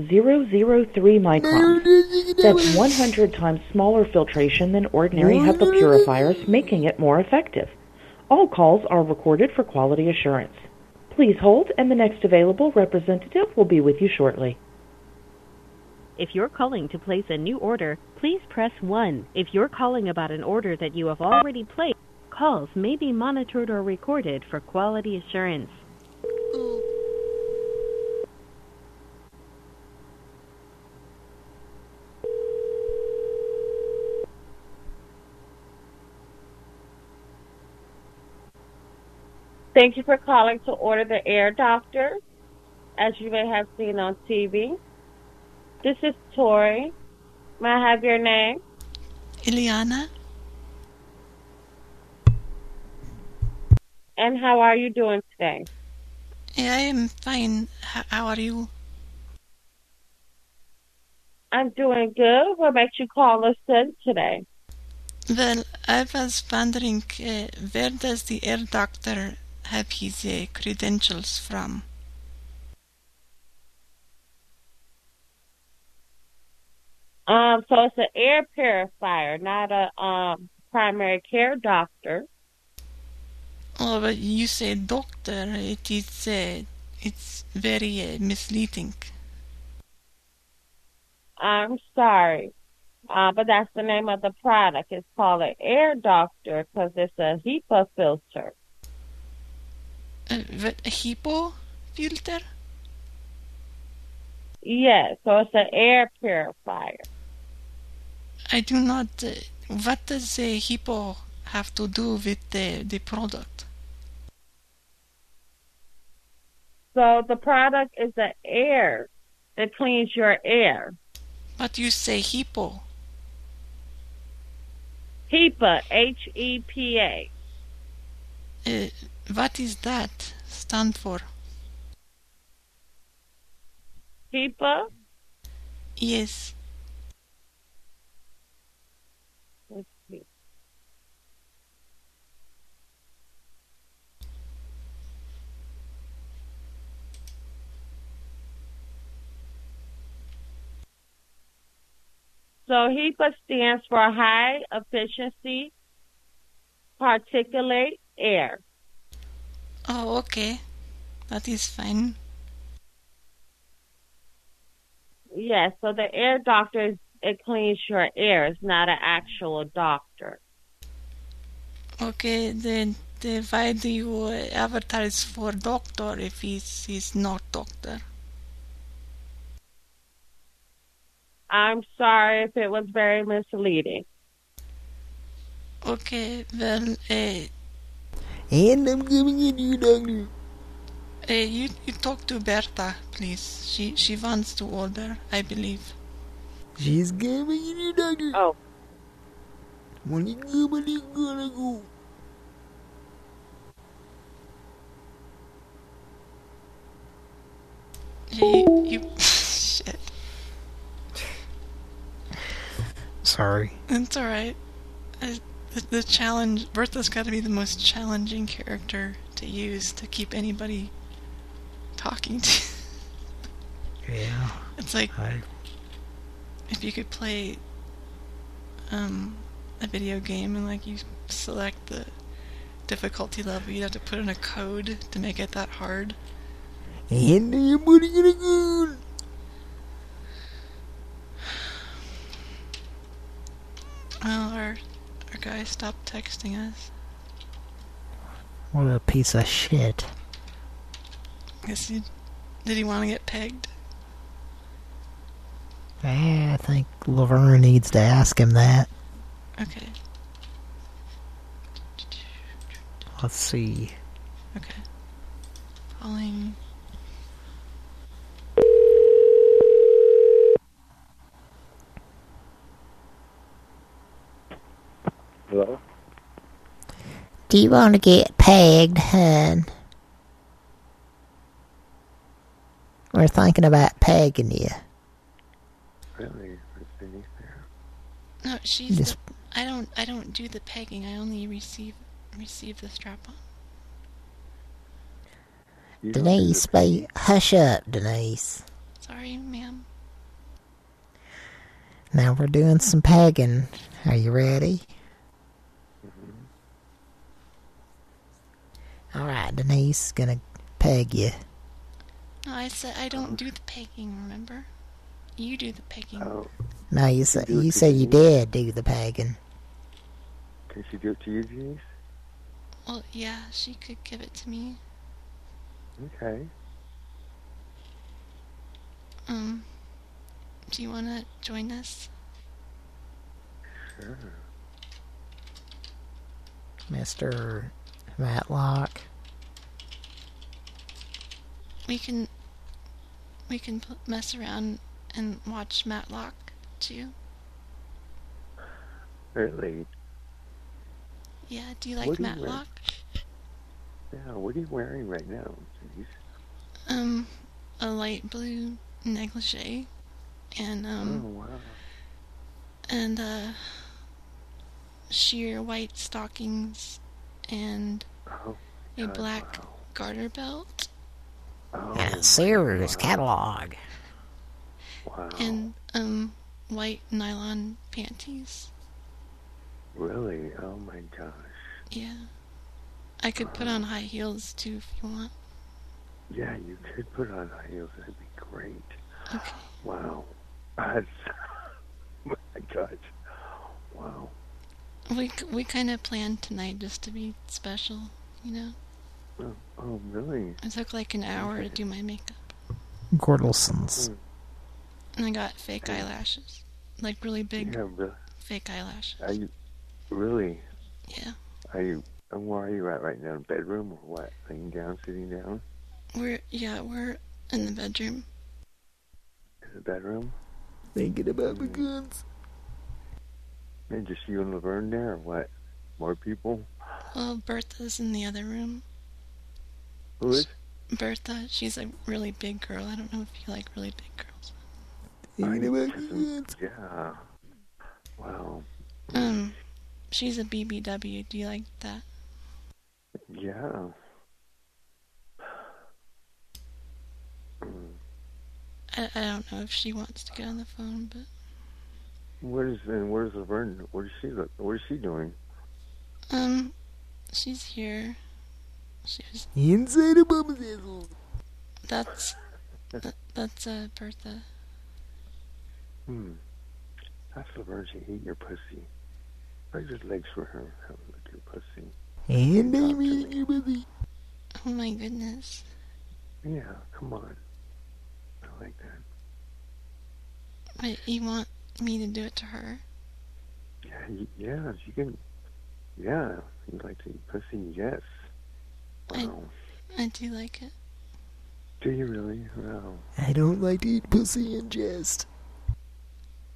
microns. That's 100 times smaller filtration than ordinary HEPA purifiers, making it more effective. All calls are recorded for quality assurance. Please hold, and the next available representative will be with you shortly. If you're calling to place a new order, please press 1. If you're calling about an order that you have already placed, calls may be monitored or recorded for quality assurance. Thank you for calling to order the air doctor, as you may have seen on TV. This is Tori. May I have your name? Ileana? And how are you doing today? Yeah, I am fine. How are you? I'm doing good. What makes you call us in today? Well, I was wondering uh, where does the air doctor have his uh, credentials from? Um, so it's an air purifier, not a um primary care doctor. Oh, but you say doctor. It is. Uh, it's very uh, misleading. I'm sorry, uh, but that's the name of the product. It's called an air doctor because it's a HEPA filter. A, a HEPA filter? Yes, so it's an air purifier. I do not. Uh, what does a HEPA have to do with the, the product? So the product is the air that cleans your air. But you say HEPA. HEPA, H E P A. Uh, what is that stand for? HEPA? Yes. So HEPA stands for High Efficiency Particulate Air. Oh, okay. That is fine. Yes, so the air doctor is, it cleans your air. It's not an actual doctor. Okay, then, then why do you advertise for doctor if he's, he's not doctor? I'm sorry if it was very misleading. Okay, well, uh, And I'm giving it you, doctor. uh, you you talk to Berta, please. She she wants to order, I believe. She's giving it you, doctor. Oh. When you go, when you gonna go? You, you shit. Sorry. It's all right. I, the, the challenge Bertha's got to be the most challenging character to use to keep anybody talking to. Yeah. It's like I if you could play um, a video game and like you select the difficulty level, you'd have to put in a code to make it that hard. And I'm gonna go. Well, our our guy stopped texting us. what a piece of shit. Guess he did he want to get pegged? I think Laverne needs to ask him that. Okay. Let's see. Okay. Calling. Hello? Do you want to get pegged, hun? We're thinking about pegging you. Really? Is Denise there? No, she's. Just- The, I don't. I don't do the pegging. I only receive receive the strap on. You Denise, be hush up, Denise. Sorry, ma'am. Now we're doing some pegging. Are you ready? All right, Denise is gonna peg you. No, I said I don't do the pegging. Remember? You do the pegging. Oh, No, you said do you said you did do the pegging. can she do it to you, Denise? Well, yeah, she could give it to me. Okay. Um, do you want to join us? Sure. Mister Matlock. We can. We can pl- mess around and watch Matlock too. Really? Yeah. Do you like What do you wear? Matlock? Yeah, what are you wearing right now, Denise? Um, a light blue negligee, and um, oh, wow. and uh, sheer white stockings, and a black garter belt, Oh, And a Sears catalog. wow. and um, white nylon panties. Really? Oh, my gosh. Yeah. I could put on high heels too if you want. Yeah, you could put on high heels. That'd be great. Okay. Wow. That's, oh my gosh. Wow. We we kind of planned tonight just to be special, you know. Oh, oh really? It took like an hour to do my makeup, Gordelsons. Hmm. and I got fake eyelashes, like really big Yeah, really. fake eyelashes. Are you really? Yeah. Are you? And where are you at right now? Bedroom or what? Laying down, sitting down? We're yeah we're in the bedroom. In the bedroom? Thinking about my guns. And just you and Laverne there, or what? More people? Well, Bertha's in the other room. Who is? Bertha, she's a really big girl. I don't know if you like really big girls. Thinking about my guns. Yeah. Wow. Um, she's a BBW. Do you like that? Yeah. I, I don't know if she wants to get on the phone, but Where's and where's Laverne? What is she look? What is she doing? um, she's here. She was. Inside of Mama's asshole. That's that, that's uh Bertha. Hmm. That's Laverne. She ate your pussy. Break your legs for her. Have a look at your pussy. And I'm eating your pussy. Oh my goodness. Yeah, come on. I like that. Wait, you want me to do it to her? Yeah, y- yeah, you can. Yeah, you like to eat pussy? Yes. Wow. I do like it. Do you really? Wow. I don't like to eat pussy and jest.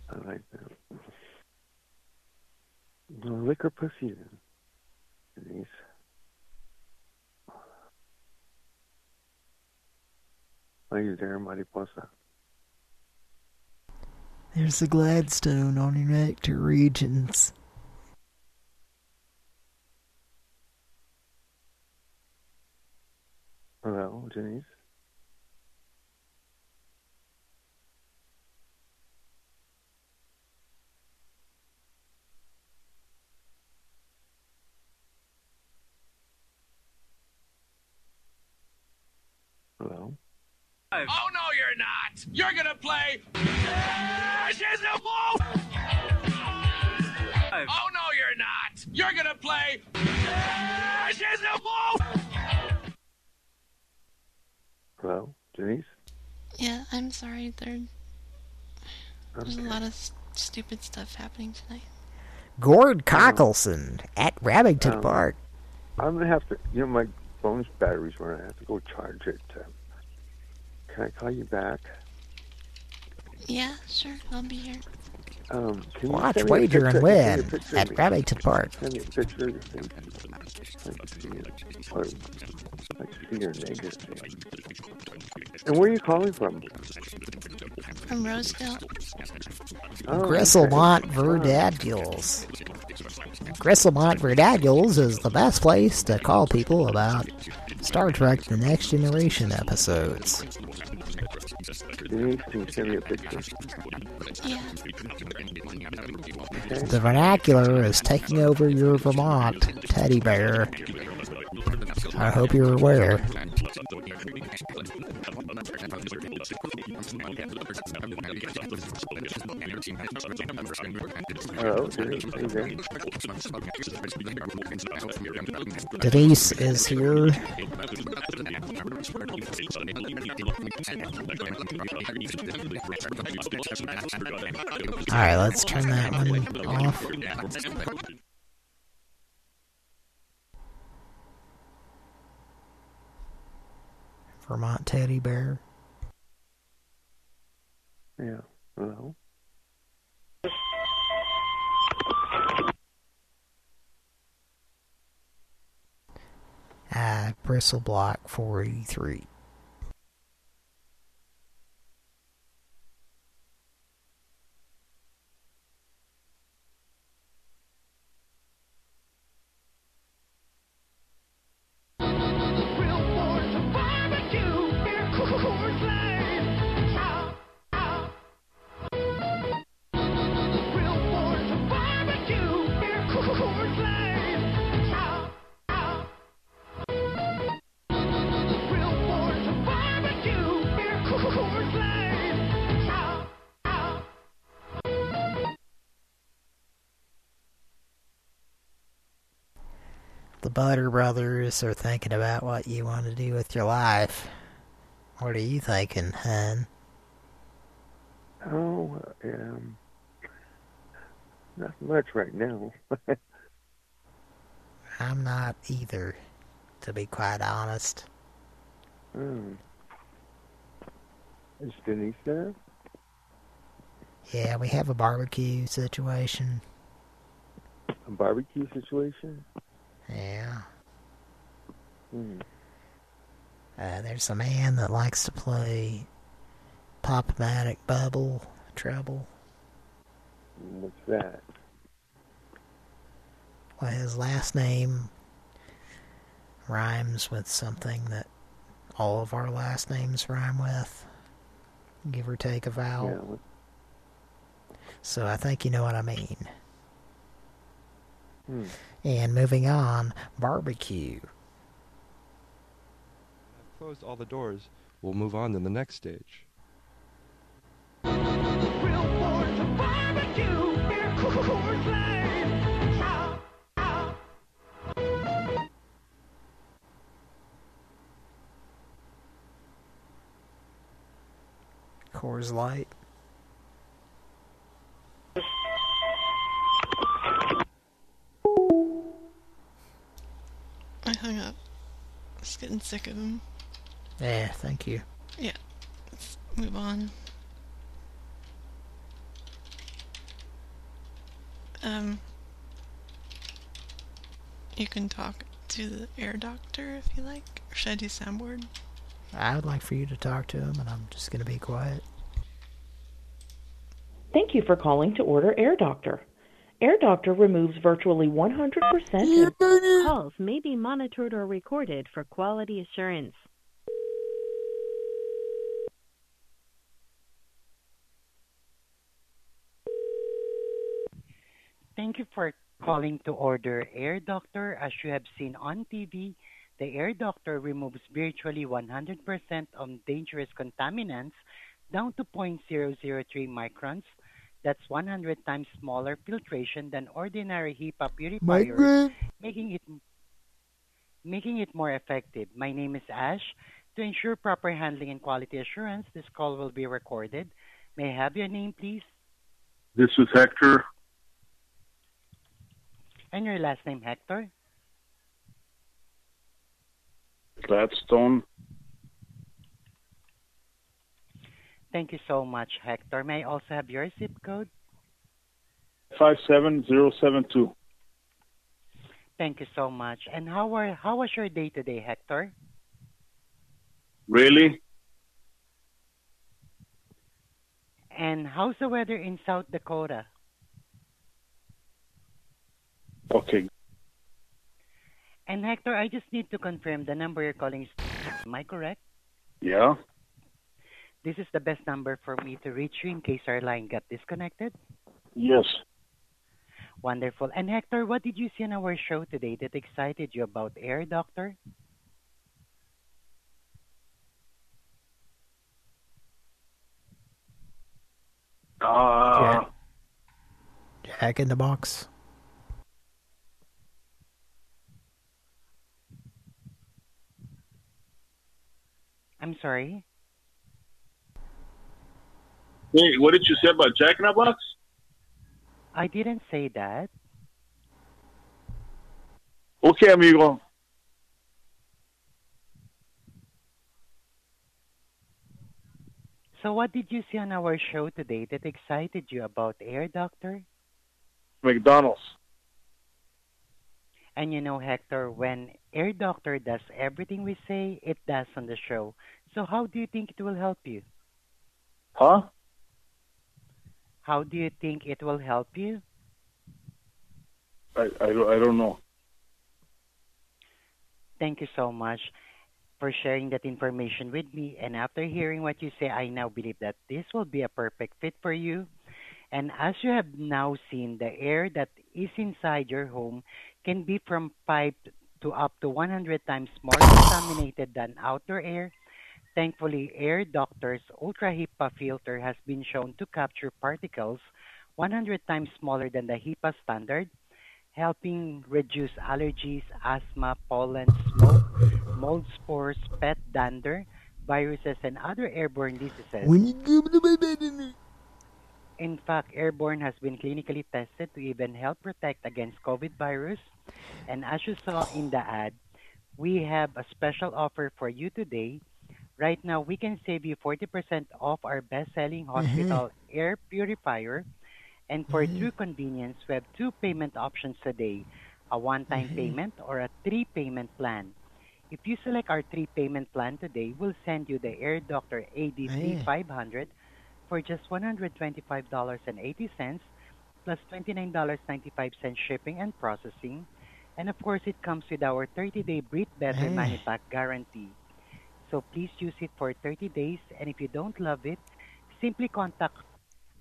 I like that. Well, lick her pussy then, Denise. Are you there, Mariposa? There's the Gladstone on your nectar regions. Hello, Denise? Hello? Oh, no, you're not. You're to play. She's a wolf! Oh, no, you're not. You're to play. She's a wolf! Hello, Denise? Yeah, I'm sorry. There, there's a lot of s- stupid stuff happening tonight. Gord Cockelson at Rabington Um, Park. I'm gonna have to. You know, my phone's battery's running. I have to go charge it. Uh, can I call you back? Yeah, sure. I'll be here. Um, can Watch, send me a wager, and picture- win send me a picture of at me? Park. Send me a picture of your face. I can see it. Or I can see your negative face. And where are you calling from? From Roseville. Oh, Gristlemont okay. Verdadulles. Gristlemont Verdadulles is the best place to call people about Star Trek The Next Generation episodes. Denise, can you send me a picture? Yeah. The vernacular is taking over your Vermont teddy bear. I hope you're aware. Denise is here. Alright, let's turn that one off. Vermont teddy bear. Yeah. Hello. Uh, bristle block 483. Butter Brothers are thinking about what you want to do with your life. What are you thinking, hun? Oh, um, not much right now. I'm not either, to be quite honest. Hmm. Is Denise there? Yeah, we have a barbecue situation. A barbecue situation? Yeah. Hmm. Uh, there's a man that likes to play Pop-O-Matic Bubble Trouble. What's that? Well, his last name rhymes with something that all of our last names rhyme with. Give or take a vowel. Yeah, So I think you know what I mean. Hmm. And moving on, barbecue. I've closed all the doors. We'll move on to the next stage. Coors Light. Hung up. I was getting sick of him. Yeah, thank you. Yeah. Let's move on. Um, you can talk to the air doctor if you like. Or should I do soundboard? I would like for you to talk to him, and I'm just going to be quiet. Thank you for calling to order Air Doctor. Air Doctor removes virtually 100% of Calls may be monitored or recorded for quality assurance. Thank you for calling to order Air Doctor. As you have seen on TV, the Air Doctor removes virtually 100% of dangerous contaminants down to 0.003 microns. That's 100 times smaller filtration than ordinary HEPA purifiers, Micron? making it making it more effective. My name is Ash. To ensure proper handling and quality assurance, this call will be recorded. May I have your name, please, This is Hector. and your last name, Hector? Gladstone. Thank you so much, Hector. May I also have your zip code? 57072. Thank you so much. And how are how was your day today, Hector? Really? And how's the weather in South Dakota? Okay. And Hector, I just need to confirm the number you're calling is am I correct? Yeah? This is the best number for me to reach you in case our line got disconnected. Yes. Wonderful. And Hector, what did you see on our show today that excited you about Air Doctor? Uh, Jack in the box. I'm sorry. Hey, what did you say about Jack in the Box? I didn't say that. Okay, amigo. So what did you see on our show today that excited you about Air Doctor? McDonald's. And you know, Hector, when Air Doctor does everything we say, it does on the show. So how do you think it will help you? Huh? How do you think it will help you? I, I, don't- I don't know. Thank you so much for sharing that information with me. And after hearing what you say, I now believe that this will be a perfect fit for you. And as you have now seen, the air that is inside your home can be from 5 to up to 100 times more contaminated than outdoor air. Thankfully, Air Doctor's Ultra HEPA filter has been shown to capture particles 100 times smaller than the HEPA standard. helping reduce allergies, asthma, pollen, smoke, mold spores, pet dander, viruses, and other airborne diseases. When you give the baby In fact, Airborne has been clinically tested to even help protect against COVID virus. And as you saw in the ad, we have a special offer for you today. Right now, we can save you 40% off our best-selling mm-hmm. hospital air purifier. And for mm-hmm. true convenience, we have two payment options today, a one-time mm-hmm. payment or a three-payment plan. If you select our three-payment plan today, we'll send you the Air Doctor ADC 500 for just $125.80 plus $29.95 shipping and processing. And of course, it comes with our 30-day Breathe Better money back guarantee. So please use it for 30 days, and if you don't love it, simply contact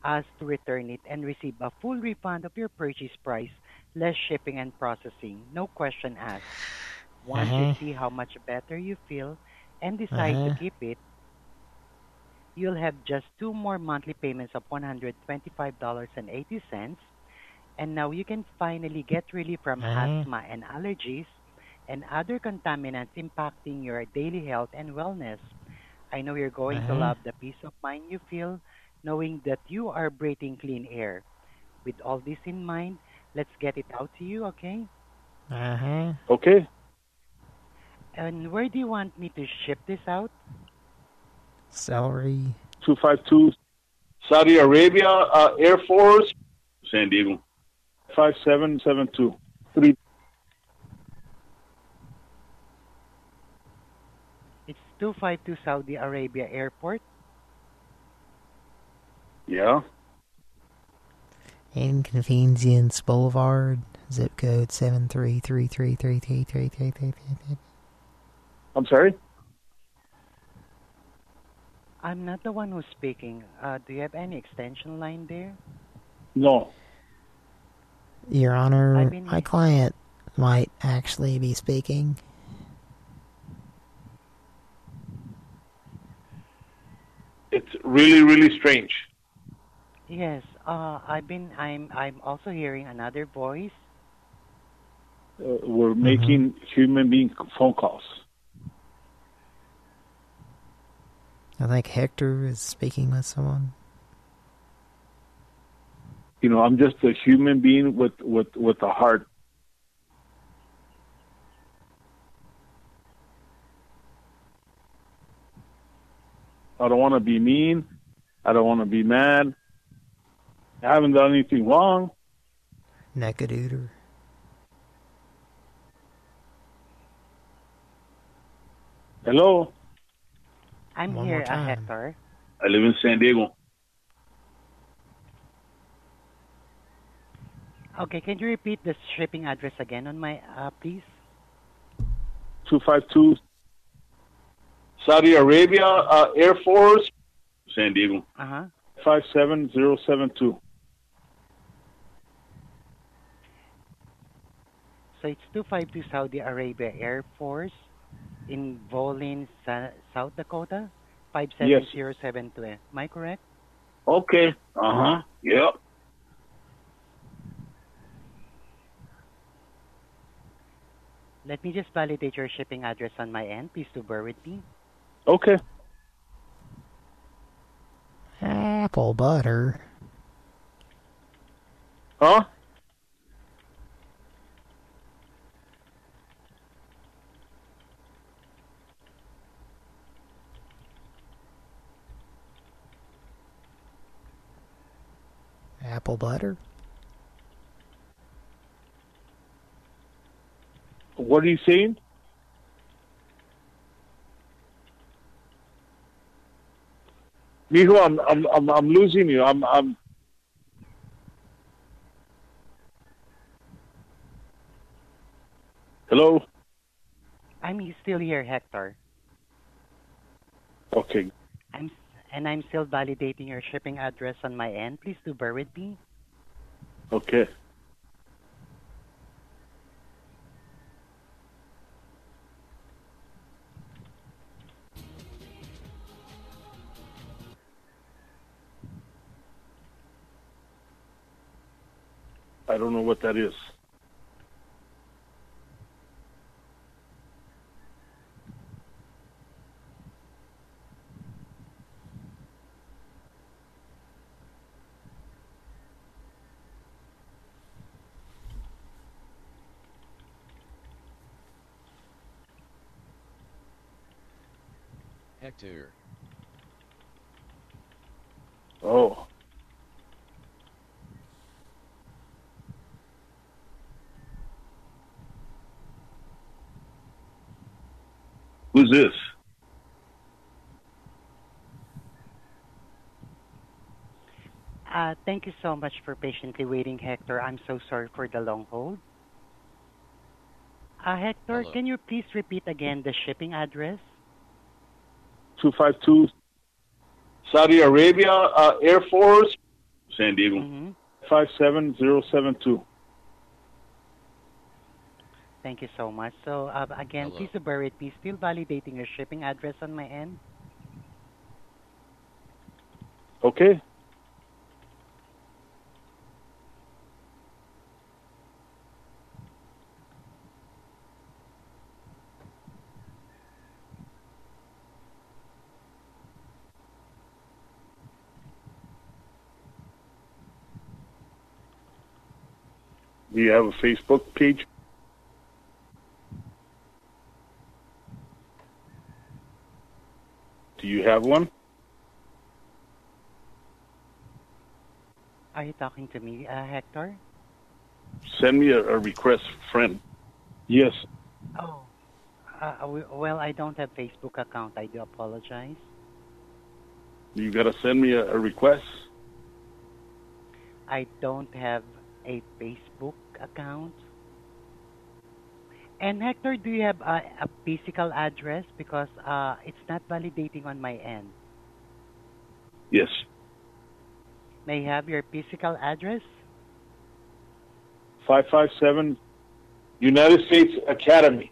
us to return it and receive a full refund of your purchase price, less shipping and processing. No question asked. Once Uh-huh. you see how much better you feel and decide to Uh-huh. keep it, you'll have just two more monthly payments of $125.80. And now you can finally get relief from Uh-huh. asthma and allergies and other contaminants impacting your daily health and wellness. I know you're going to Uh-huh. love the peace of mind you feel knowing that you are breathing clean air. With all this in mind, let's get it out to you, okay? Uh huh. Okay. And where do you want me to ship this out? Celery. 252 Saudi Arabia uh, Air Force, San Diego. 5772. Three. 252 Saudi Arabia Airport. Yeah. Inconvenience Boulevard, zip code 73333333333. I'm sorry? I'm not the one who's speaking. Uh, do you have any extension line there? No. Your Honor, my client might actually be speaking. It's really, really strange. Yes. Uh, I've been. I'm. I'm also hearing another voice. Uh, we're making human being phone calls. I think Hector is speaking with someone. You know, I'm just a human being with, with, with a heart. I don't want to be mean. I don't want to be mad. I haven't done anything wrong. Necadooter. Hello? I'm One here, more uh. Hector. I live in San Diego. Okay. Can you repeat the shipping address again on my, uh, please? 252 Saudi Arabia uh, Air Force, San Diego. Uh huh. 57072. So it's 252 Saudi Arabia Air Force in Volin, South Dakota, 57072. Am I correct? Okay. Uh huh. Yep. Let me just validate your shipping address on my end. Please do bear with me. Okay. Apple butter. Huh? Apple butter. What are you saying? Mijo, I'm I'm I'm I'm losing you. I'm I'm Hello? I'm still here, Hector. Okay. I'm and I'm still validating your shipping address on my end. Please do bear with me. Okay. I don't know what that is. Hector. Oh. Who's this? Uh, thank you so much for patiently waiting, Hector. I'm so sorry for the long hold. Uh, Hector, Hello. can you please repeat again the shipping address? 252 Saudi Arabia uh, Air Force, San Diego. Mm-hmm. 57072. Thank you so much. So, uh, again, Hello. please bear with me. Still validating your shipping address on my end. Okay. Do you have a Facebook page? You have one? Are you talking to me, uh, Hector? Send me a, a request, friend. Yes. Oh. Uh, well, I don't have Facebook account. I do apologize. You gotta send me a, a request. I don't have a Facebook account. And Hector, do you have a, a physical address? Because uh, it's not validating on my end. Yes. May I have your physical address? 557 United States Academy,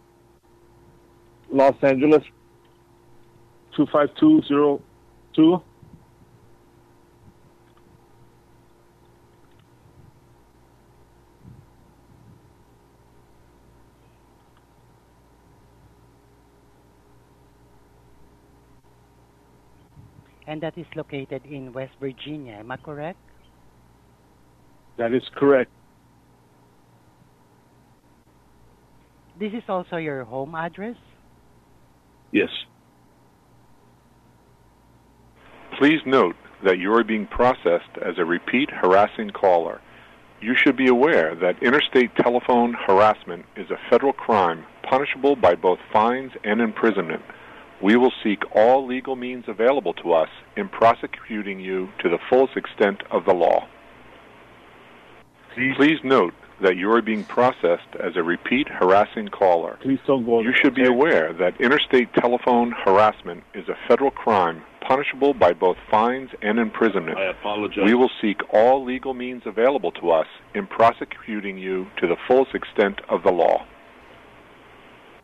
Los Angeles, 25202. And that is located in West Virginia. Am I correct? That is correct. This is also your home address? Yes. Please note that you are being processed as a repeat harassing caller. You should be aware that interstate telephone harassment is a federal crime punishable by both fines and imprisonment. We will seek all legal means available to us in prosecuting you to the fullest extent of the law. Please note that you are being processed as a repeat harassing caller. Please don't go. You should be aware that interstate telephone harassment is a federal crime punishable by both fines and imprisonment. I apologize. We will seek all legal means available to us in prosecuting you to the fullest extent of the law.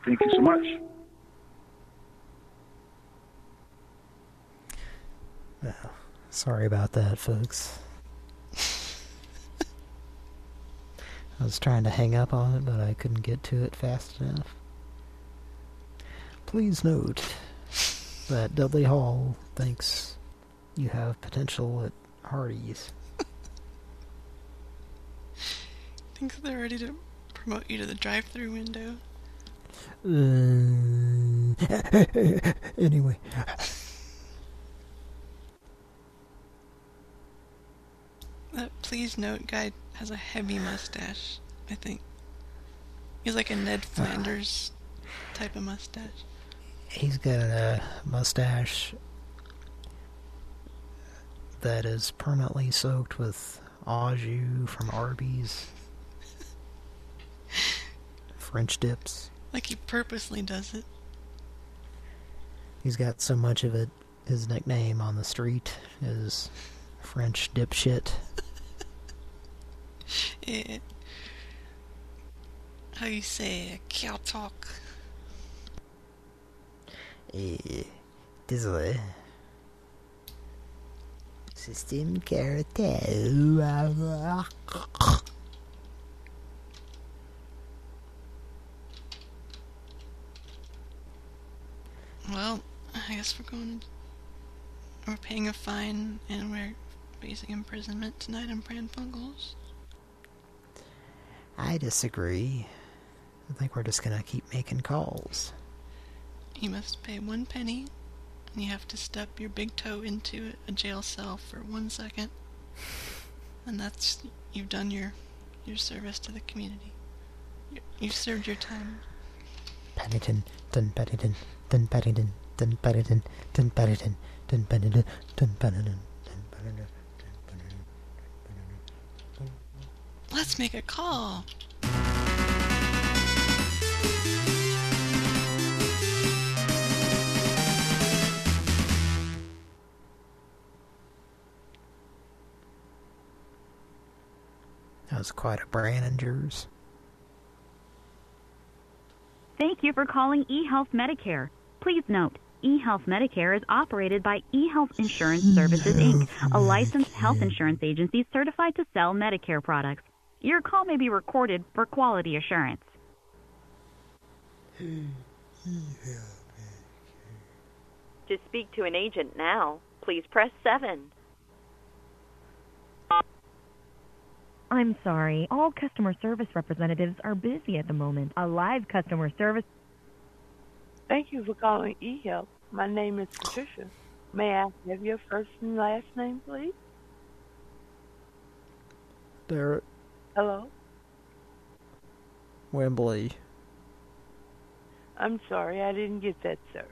Thank you so much. Well, sorry about that, folks. I was trying to hang up on it, but I couldn't get to it fast enough. Please note that Dudley Hall thinks you have potential at Hardee's. Thinks they're ready to promote you to the drive-through window. Uh, anyway, That please note guy has a heavy mustache, I think. He's like a Ned ah. Flanders type of mustache. he's got a mustache that is permanently soaked with au jus from Arby's. French dips. Like he purposely does it. He's got so much of it, his nickname on the street is French dipshit. Eh, how you say cow talk? Eh, désolé. Système cartel. Well, I guess we're going. We're paying a fine and we're facing imprisonment tonight in Pran Funkels. I disagree. I think we're just gonna keep making calls. You must pay one penny and you have to step your big toe into a jail cell for one second, and that's you've done your your service to the community. You- You've served your time. Paddington, dun Paddington, dun Paddington, dun Paddington, dun Paddington, dun Paddington, dun Paddington, dun Paddington. Let's make a call. That was quite a Branningers. Thank you for calling eHealth Medicare. Please note, eHealth Medicare is operated by eHealth Insurance Services Inc., a licensed health insurance agency certified to sell Medicare products. Your call may be recorded for quality assurance. To speak to an agent now, please press 7. I'm sorry. All customer service representatives are busy at the moment. A live customer service. Thank you for calling eHealth. My name is Patricia. May I have your first and last name, please? Derrick Hello? Wembley. I'm sorry, I didn't get that, sir.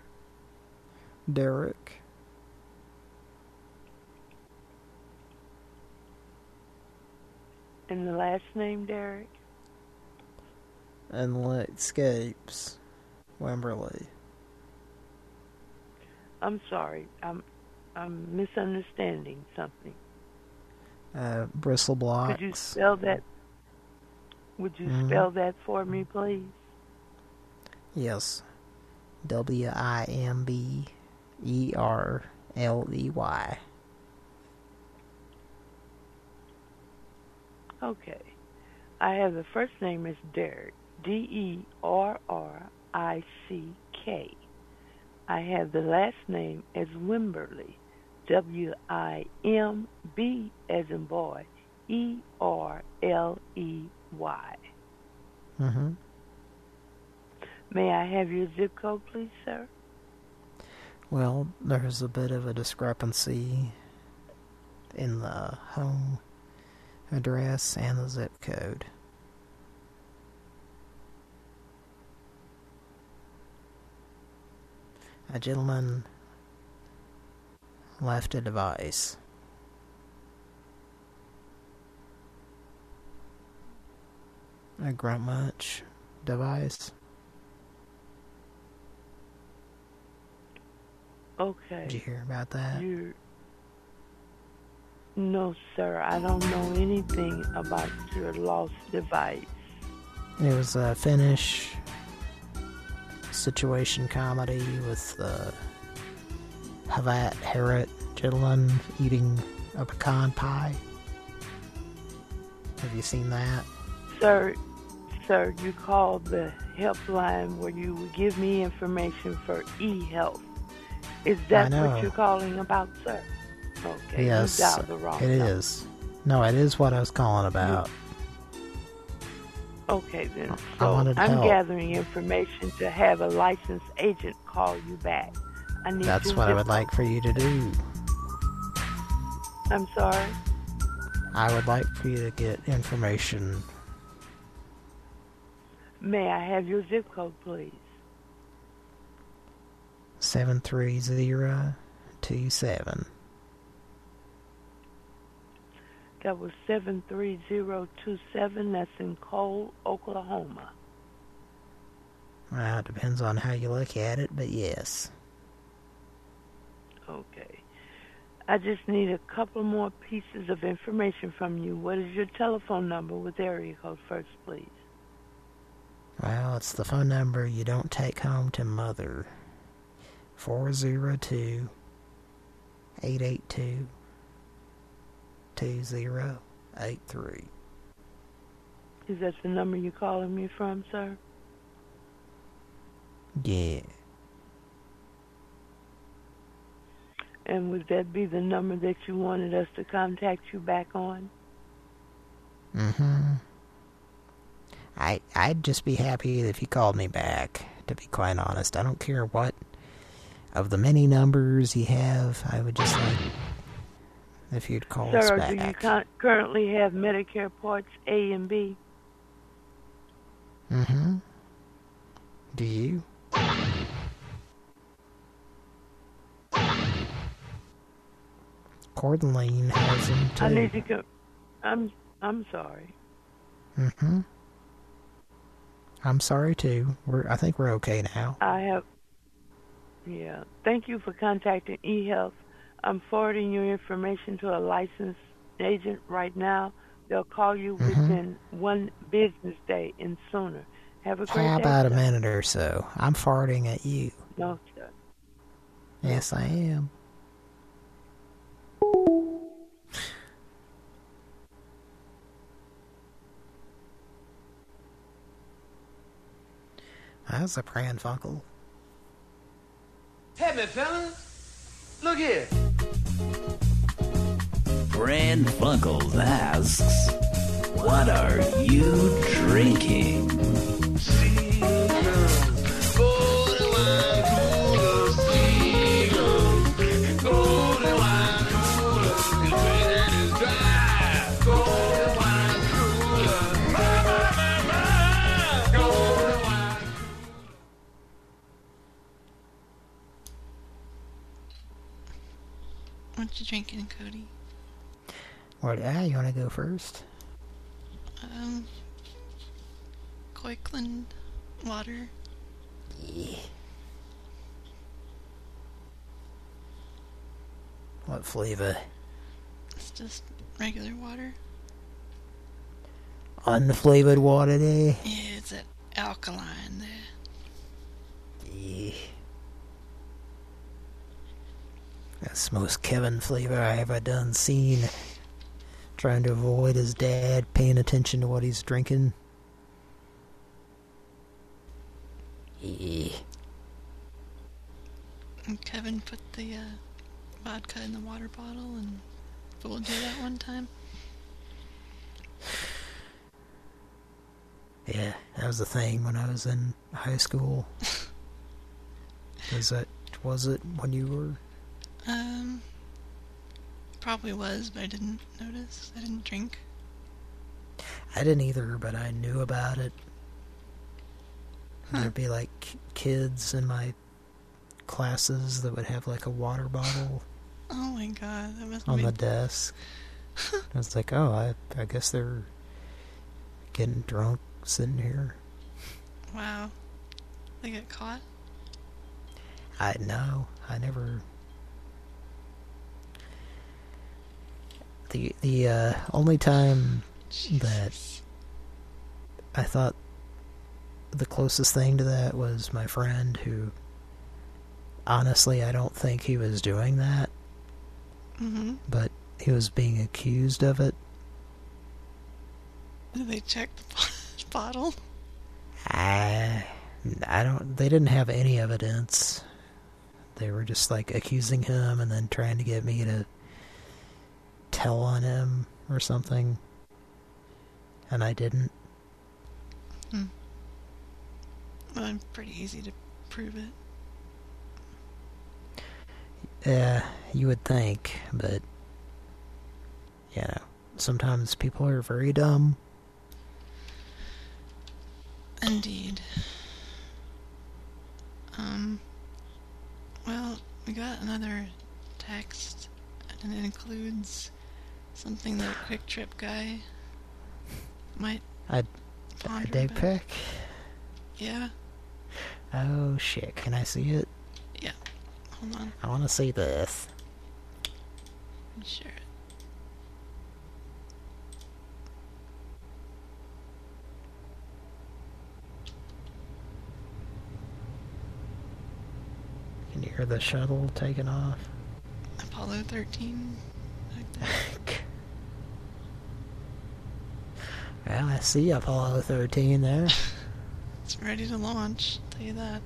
Derrick. And the last name, Derrick? And Escapes. Wemberley. I'm sorry. I'm I'm misunderstanding something. Uh, bristle blocks. Could you spell that? Would you Mhm. spell that for me, please? Yes. W I M B E R L E Y. Okay. I have the first name is Derrick. D E R R I C K. I have the last name as Wimberley. W I M B as in boy. E R L E Y. Mm-hmm. May I have your zip code, please, sir? Well, there's a bit of a discrepancy in the home address and the zip code. A gentleman left a device. A grunt munch device. Okay. Did you hear about that? You No, sir. I don't know anything about your lost device. It was a Finnish situation comedy with uh, Havat Harriet gentleman eating a pecan pie. Have you seen that? Sir, sir, you called the helpline where you would give me information for e-health. Is that what you're calling about, sir? Okay, yes, you dialed the wrong it is. No, it is what I was calling about. Okay, then. I So I'm help. gathering information to have a licensed agent call you back. I need That's what I would like for you to do. I'm sorry. I would like for you to get information. May I have your zip code, please? 73027. That was 73027. That's in Cole, Oklahoma. Well, it depends on how you look at it, but yes. Okay. I just need a couple more pieces of information from you. What is your telephone number with area code first, please? Well, it's the phone number you don't take home to mother. 402 882 2083. Is that the number you're calling me from, sir? Yeah. And would that be the number that you wanted us to contact you back on? Mm-hmm. I, I'd just be happy if you called me back, to be quite honest. I don't care what of the many numbers you have, I would just like if you'd call us Sir, back. do you currently have Medicare Parts A and B? Mm-hmm. Do you? Cordeline has them too. I need to go. I'm I'm sorry. Mm-hmm. I'm sorry too. We're I think we're okay now. I have. Yeah. Thank you for contacting eHealth. I'm forwarding your information to a licensed agent right now. They'll call you Mhm. within one business day and sooner. Have a great How day. about a minute or so? I'm farting at you. No, sir. Yes, I am. That's a Pran Funkel. Hey, me fellas. Look here. Pran Funkels asks, What are you drinking? Drinking, Cody? What? Ah, you want to go first? Um, Kirkland water. What flavor? It's just regular water. Unflavored water there. Yeah, it's that alkaline there. Yeah. That's the most Kevin flavor I ever done seen. Trying to avoid his dad paying attention to what he's drinking. Yeah. And Kevin put the uh, vodka in the water bottle and fooled you that one time. Yeah, that was the thing when I was in high school. Was that was it when you were? Um, probably was, but I didn't notice. I didn't drink. I didn't either, but I knew about it. There'd be like kids in my classes that would have like a water bottle Oh my god, that must on be the desk. I was like, oh, I I guess they're getting drunk sitting here. wow. They get caught. I know. I never. The the uh, only time that I thought the closest thing to that was my friend who. Honestly, I don't think he was doing that, Mm-hmm. but he was being accused of it. Did they check the bottle? I, I don't. They didn't have any evidence. They were just like accusing him and then trying to get me to tell on him or something. And I didn't. Hmm. Well, I'm pretty easy to prove it. Yeah, you would think, but you know, sometimes people are very dumb. Indeed. Um, well, we got another text, and it includes something that a quick trip guy might I, a ponder dick about. pic. Yeah, Oh shit! Can I see it? yeah. Hold on. I want to see this. Let me share it. Can you hear the shuttle taking off? Apollo 13. Well, I see Apollo 13 there. It's ready to launch, tell you that.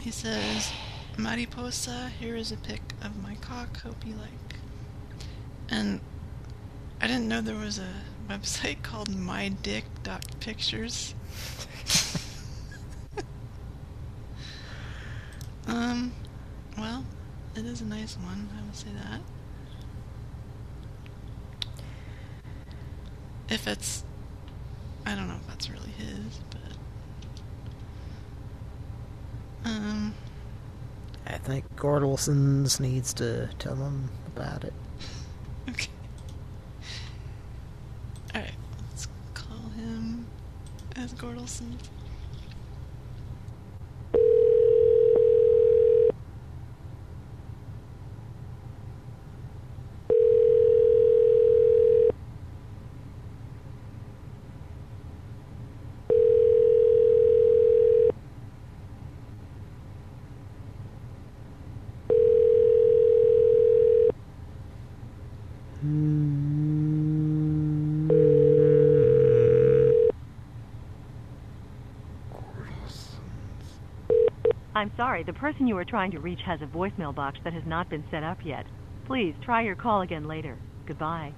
He says, Mariposa, here is a pic of my cock, hope you like. And I didn't know there was a website called mydick.pictures. Um, well, it is a nice one, I will say that. If it's, I don't know if that's really his, but, um, I think Gordelson's needs to tell him about it. okay. Alright, let's call him as Gordelson. I'm sorry, the person you are trying to reach has a voicemail box that has not been set up yet. Please try your call again later. Goodbye.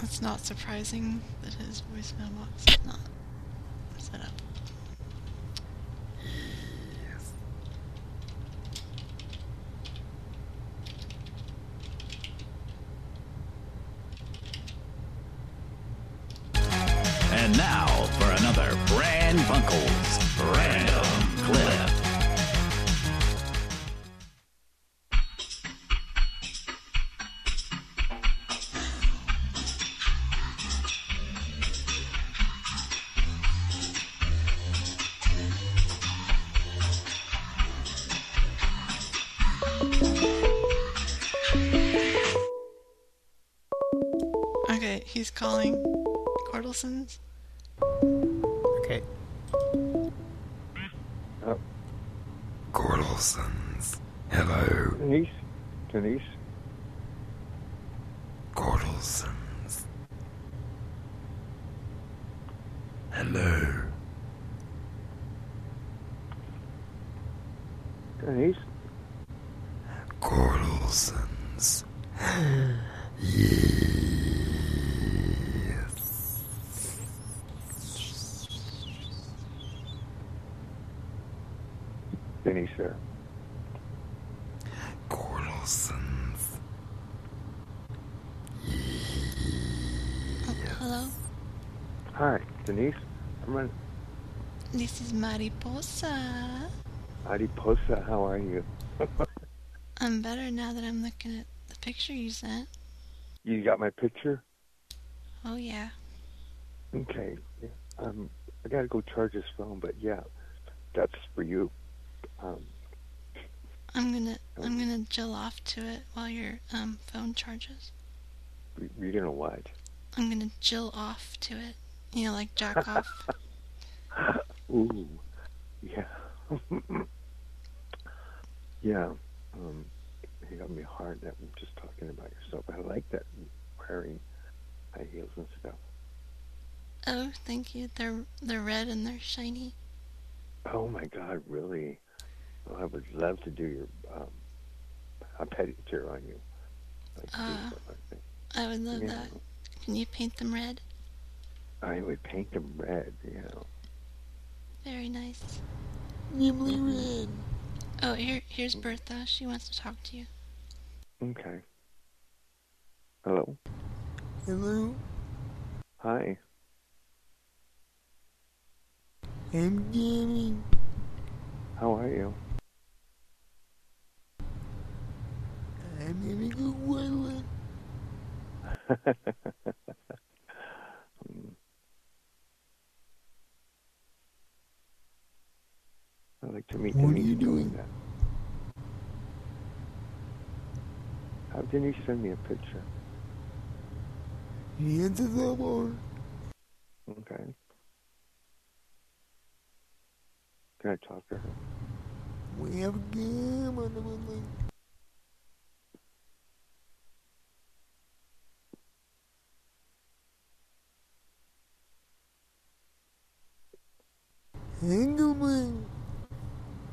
It's not surprising that his voicemail box is not Gordelson's. Okay. Gordelsons. Hello. Denise? Denise? Gordelsons. Hello. Denise? Gordelsons. yes. Denise there. Gordelsons. Hello? Hi, Denise. I'm on This is Mariposa. Adiposa. How are you? I'm better now that I'm looking at the picture you sent. you got my picture? Oh, yeah. Okay. Um, I gotta go charge this phone, but yeah, that's for you. Um, I'm gonna I'm gonna jill off to it while your um phone charges. you- you're gonna what? I'm gonna jill off to it. You know, like jack off. Ooh, yeah, yeah. Um, you got me hard. That just talking about yourself. I like that wearing high heels and stuff. Oh, thank you. They're they're red and they're shiny. Oh my God, really? Oh, I would love to do your um, a pedicure on you. Like Uh, I would love Yeah. that. Can you paint them red? I would paint them red. You know. Very nice. Nimbly red. Oh, here here's Bertha. She wants to talk to you. Okay. Hello. Hello, Hi. I'm Danny. How are you? I'm having a good one. I'd like to meet What are you doing? that. How Denise send me a picture? He answers the phone. Okay. Can I talk to her? We have a game on the building. Engelman.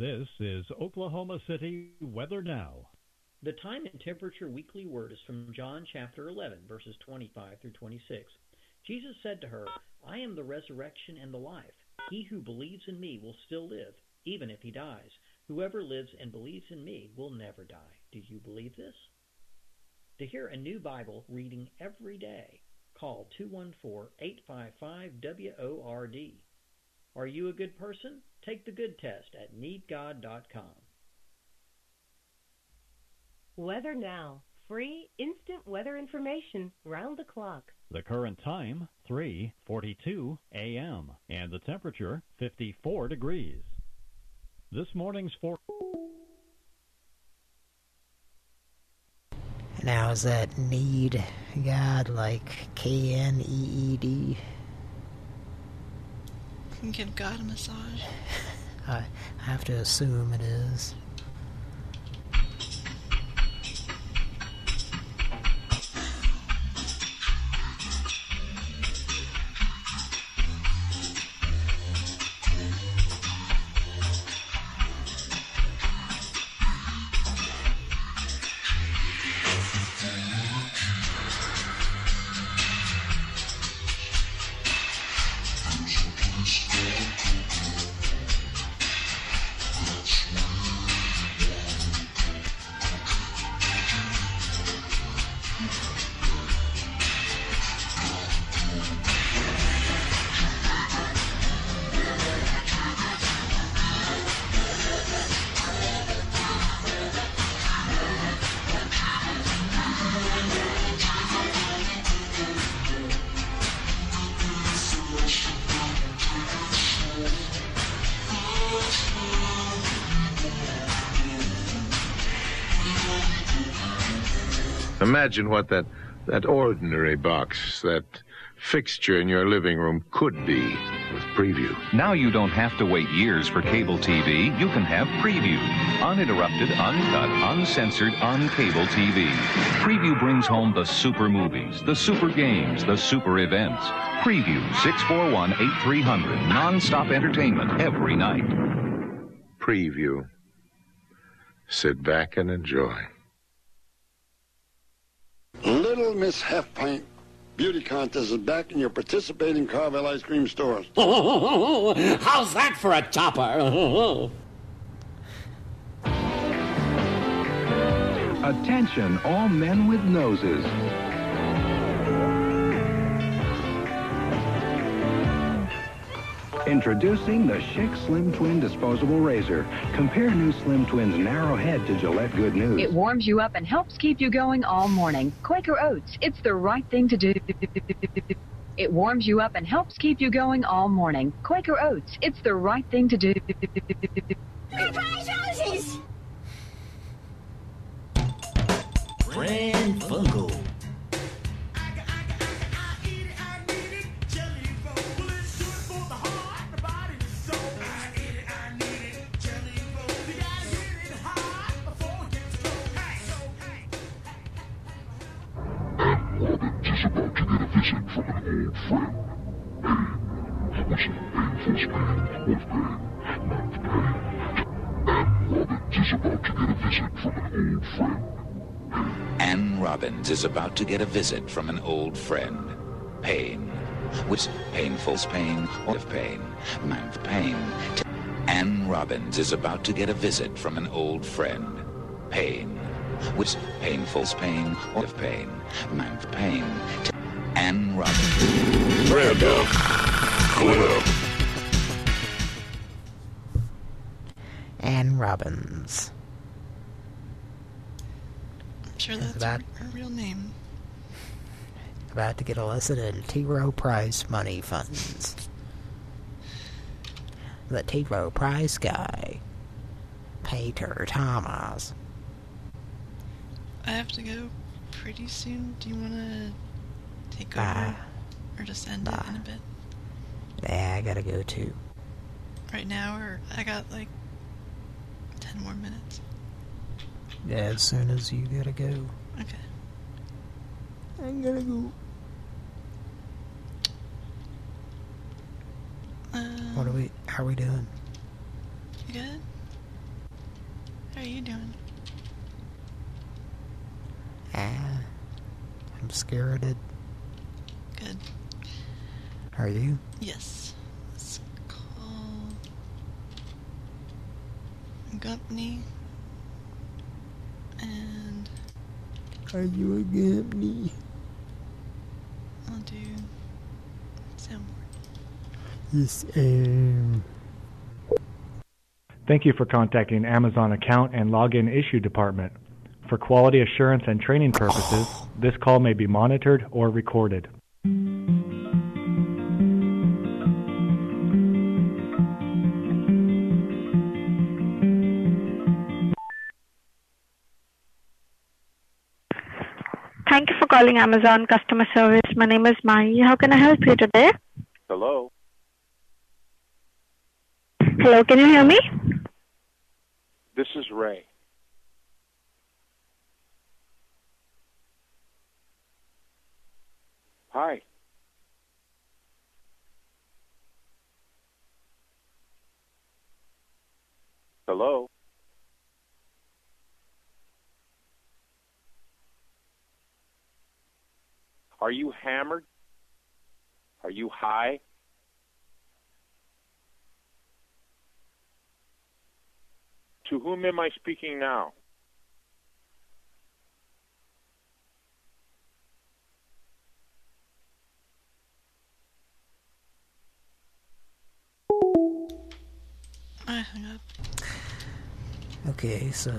This is Oklahoma City Weather Now. The time and temperature weekly word is from John chapter 11, verses 25 through 26. Jesus said to her, I am the resurrection and the life. He who believes in me will still live, even if he dies. Whoever lives and believes in me will never die. Do you believe this? To hear a new Bible reading every day, call 214 855 WORD. Are you a good person? Take the good test at needgod.com. Weather now. Free instant weather information round the clock. The current time 3:42 a.m. and the temperature 54 degrees. This morning's for Now is that need God like K N E E D? Can give God a massage. I have to assume it is. Imagine what that, that ordinary box, that fixture in your living room could be with Preview. Now you don't have to wait years for cable TV. You can have Preview. Uninterrupted, uncut, uncensored, on cable TV. Preview brings home the super movies, the super games, the super events. Preview 641 8300. Non-stop entertainment every night. Preview. Sit back and enjoy. Little Miss Half Pint Beauty Contest is back in your participating Carvel ice cream stores. How's that for a topper? Attention, all men with noses. Introducing the Schick Slim Twin Disposable Razor. Compare new Slim Twin's narrow head to Gillette Good News. It warms you up and helps keep you going all morning. Quaker Oats, it's the right thing to do. It warms you up and helps keep you going all morning. Quaker Oats, it's the right thing to do. Pran Funkel. is an old friend. Pain. Pain, pain. Anne Robbins is about to get a visit from an old friend. Anne Robbins is about to get a visit from an old friend. Pain. Which painful pain, with pain, month pain. Anne Robbins is about to get a visit from an old friend. Pain. with painful's pain or of pain, of pain, Anne Robin. Random clip. Anne Robbins. I'm sure Is that's that- her, her real name. About to get enlisted in T. Rowe Price money funds. The T. Rowe Price guy. Peter Thomas. I have to go pretty soon. Do you want to take over? Or just end it in a bit? Yeah, I gotta go too. Right now, or I got like 10 more minutes. Yeah, as soon as you gotta go. Okay. I gotta go. Um, What are we, how are we doing? You good? How are you doing? Ah, I'm scared. Good. Are you? Yes. Let's call company and Are you a Gampney? I'll do soundboard. Yes, um... Thank you for contacting Amazon Account and Login Issue Department. For quality assurance and training purposes, this call may be monitored or recorded. Thank you for calling Amazon customer service. My name is Mai. How can I help you today? Hello. Hello, can you hear me? This is Ray. Hi. Hello. Are you hammered? Are you high? To whom am I speaking now? I hung up. Okay, so...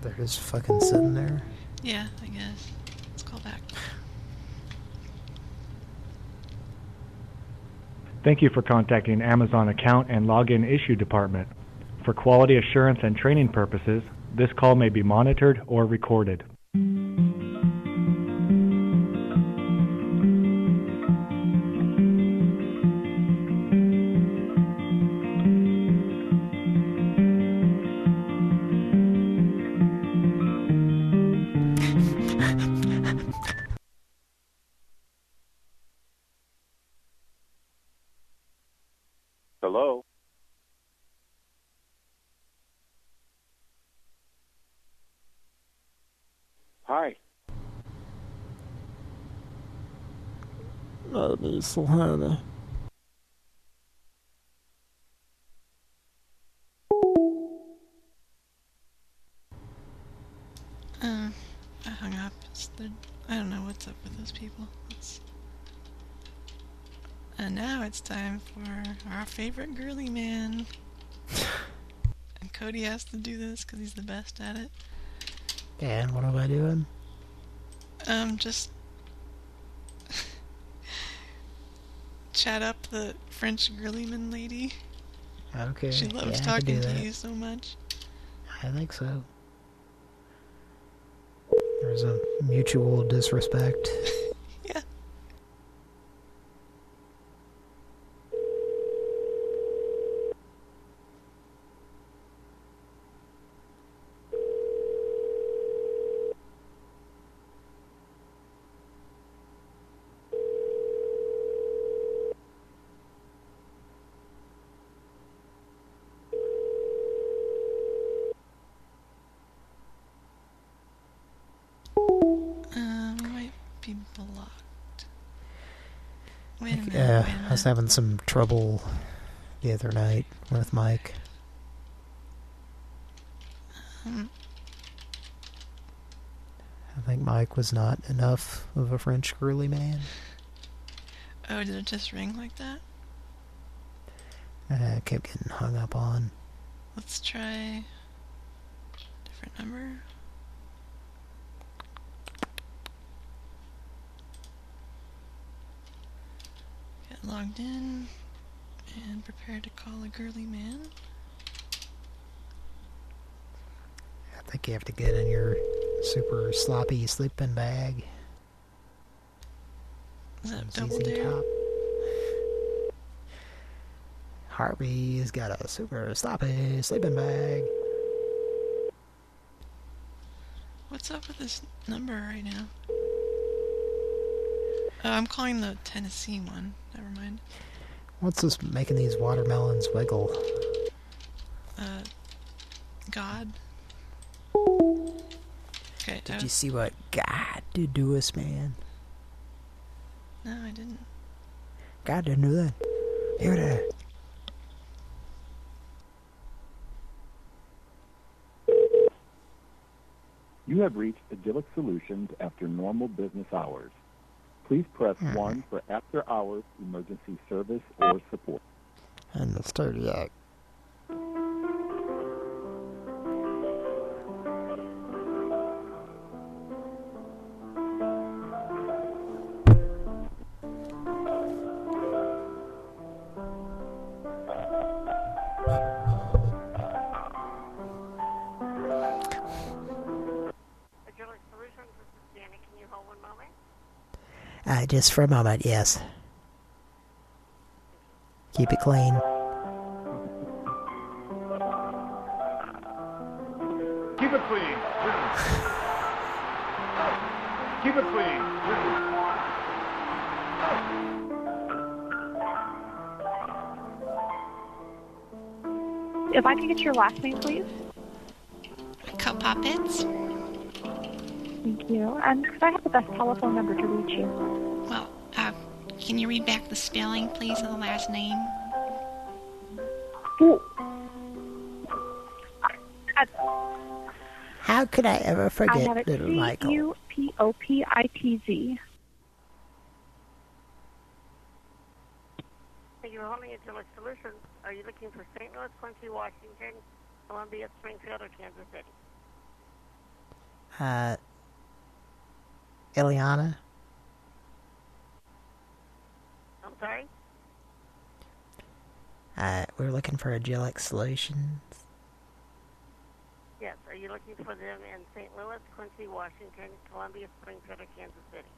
They're just fucking sitting there? Yeah, I guess. Let's call back. Thank you for contacting Amazon Account and Login Issue Department. For quality assurance and training purposes, this call may be monitored or recorded. That is Uh, I hung up. The, I don't know what's up with those people. It's, and now it's time for our favorite girly man. and Cody has to do this because he's the best at it. And what am I doing? Um, just chat up the French girlyman lady. Okay. She loves yeah, talking to you so much. I think so. There's a mutual disrespect. yeah. Um, we might be blocked. Wait a minute. Yeah, wait a I was having some trouble the other night with Mike. Um, think Mike was not enough of a French girly man. Oh, did it just ring like that? I kept getting hung up on. Let's try different number. Logged in and prepare to call a girly man. I think you have to get in your super sloppy sleeping bag. Is that double dare? Top. Harvey's got a super sloppy sleeping bag. What's up with this number right now? Oh, I'm calling the Tennessee one. Never mind. What's this making these watermelons wiggle? Uh, God. Okay. Did I you see what God did to us, man? No, I didn't. God didn't do that. Here it is. You have reached Agilic Solutions after normal business hours. Please press hmm. 1 for after hours emergency service or support. And the 38. Just for a moment, yes. Keep it clean. Keep it clean. Keep it clean. If I could get your last name, please. Cup Poppets. Thank you. And could I have the best telephone number to reach you? Well, can you read back the spelling, please, of the last name? Ooh. How could I ever I forget have it little Michael? C-U-P-O-P-I-T-Z. Thank you for holding Agilic Solutions. Are you looking for St. Louis, Quincy, Washington, Columbia, Springfield, or Kansas City? Uh, Ileana? I'm sorry? Uh, we're looking for Agilic Solutions. Yes. Are you looking for them in St. Louis, Quincy, Washington, Columbia, Springfield, or Kansas City?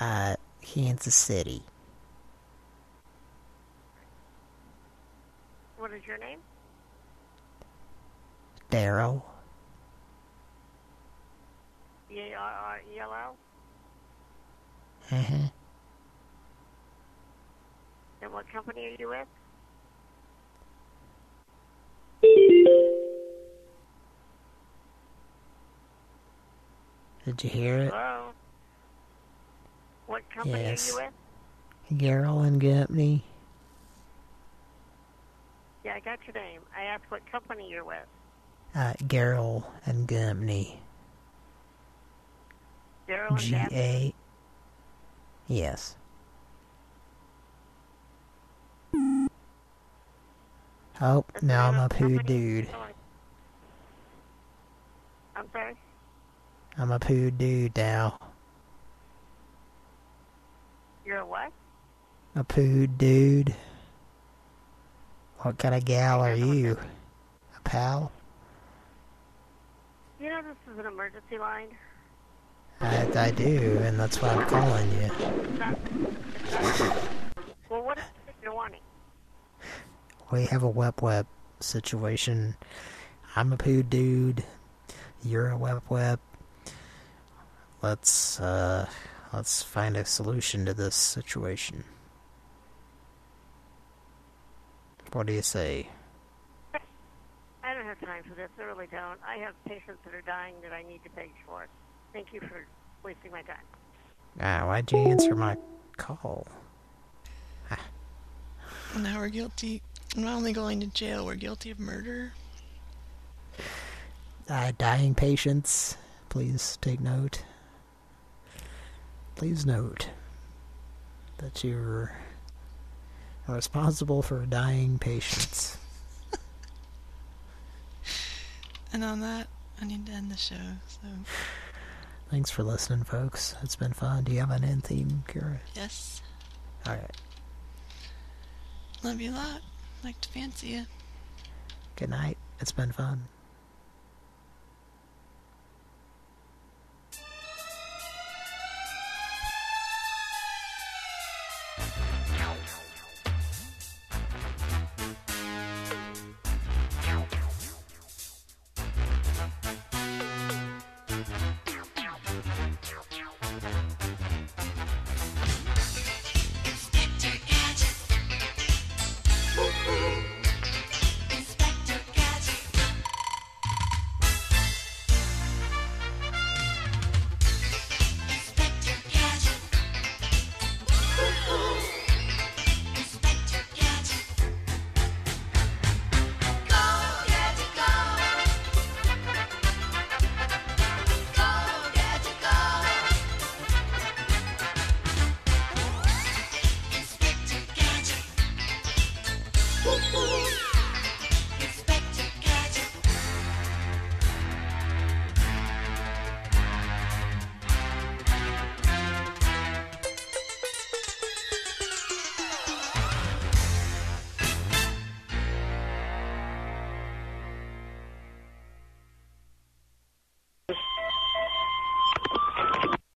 Uh, Kansas City. What is your name? Daryl. D-A-R-R-E-L-L? Uh-huh. And what company are you with? Did you hear it? Hello? What company Yes. are you with? Garrel and Company. Yeah, I got your name. I asked what company you're with. Uh, Garrel and Company. Daryl and Daphne? G-A... Yes. Oh, now I'm a poo dude. I'm sorry? I'm a poo dude now. You're a what? A poo dude. What kind of gal are you? A pal? You know this is an emergency line. I, I do, and that's why I'm calling you. It's not, it's not. Well, what is it you're wanting? We have a web web situation. I'm a poo dude. You're a web web. Let's uh let's find a solution to this situation. What do you say? I don't have time for this. I really don't. I have patients that are dying that I need to pay for. Thank you for wasting my time. Ah, why'd you answer my call? Now we're guilty. We're not only going to jail, we're guilty of murder. Uh, dying patients, please take note. Please note that you're responsible for dying patients. And on that, I need to end the show. So Thanks for listening, folks. It's been fun. Do you have an end theme, Kira? yes, Alright. love you a lot. Like to fancy you. Good night. It's been fun.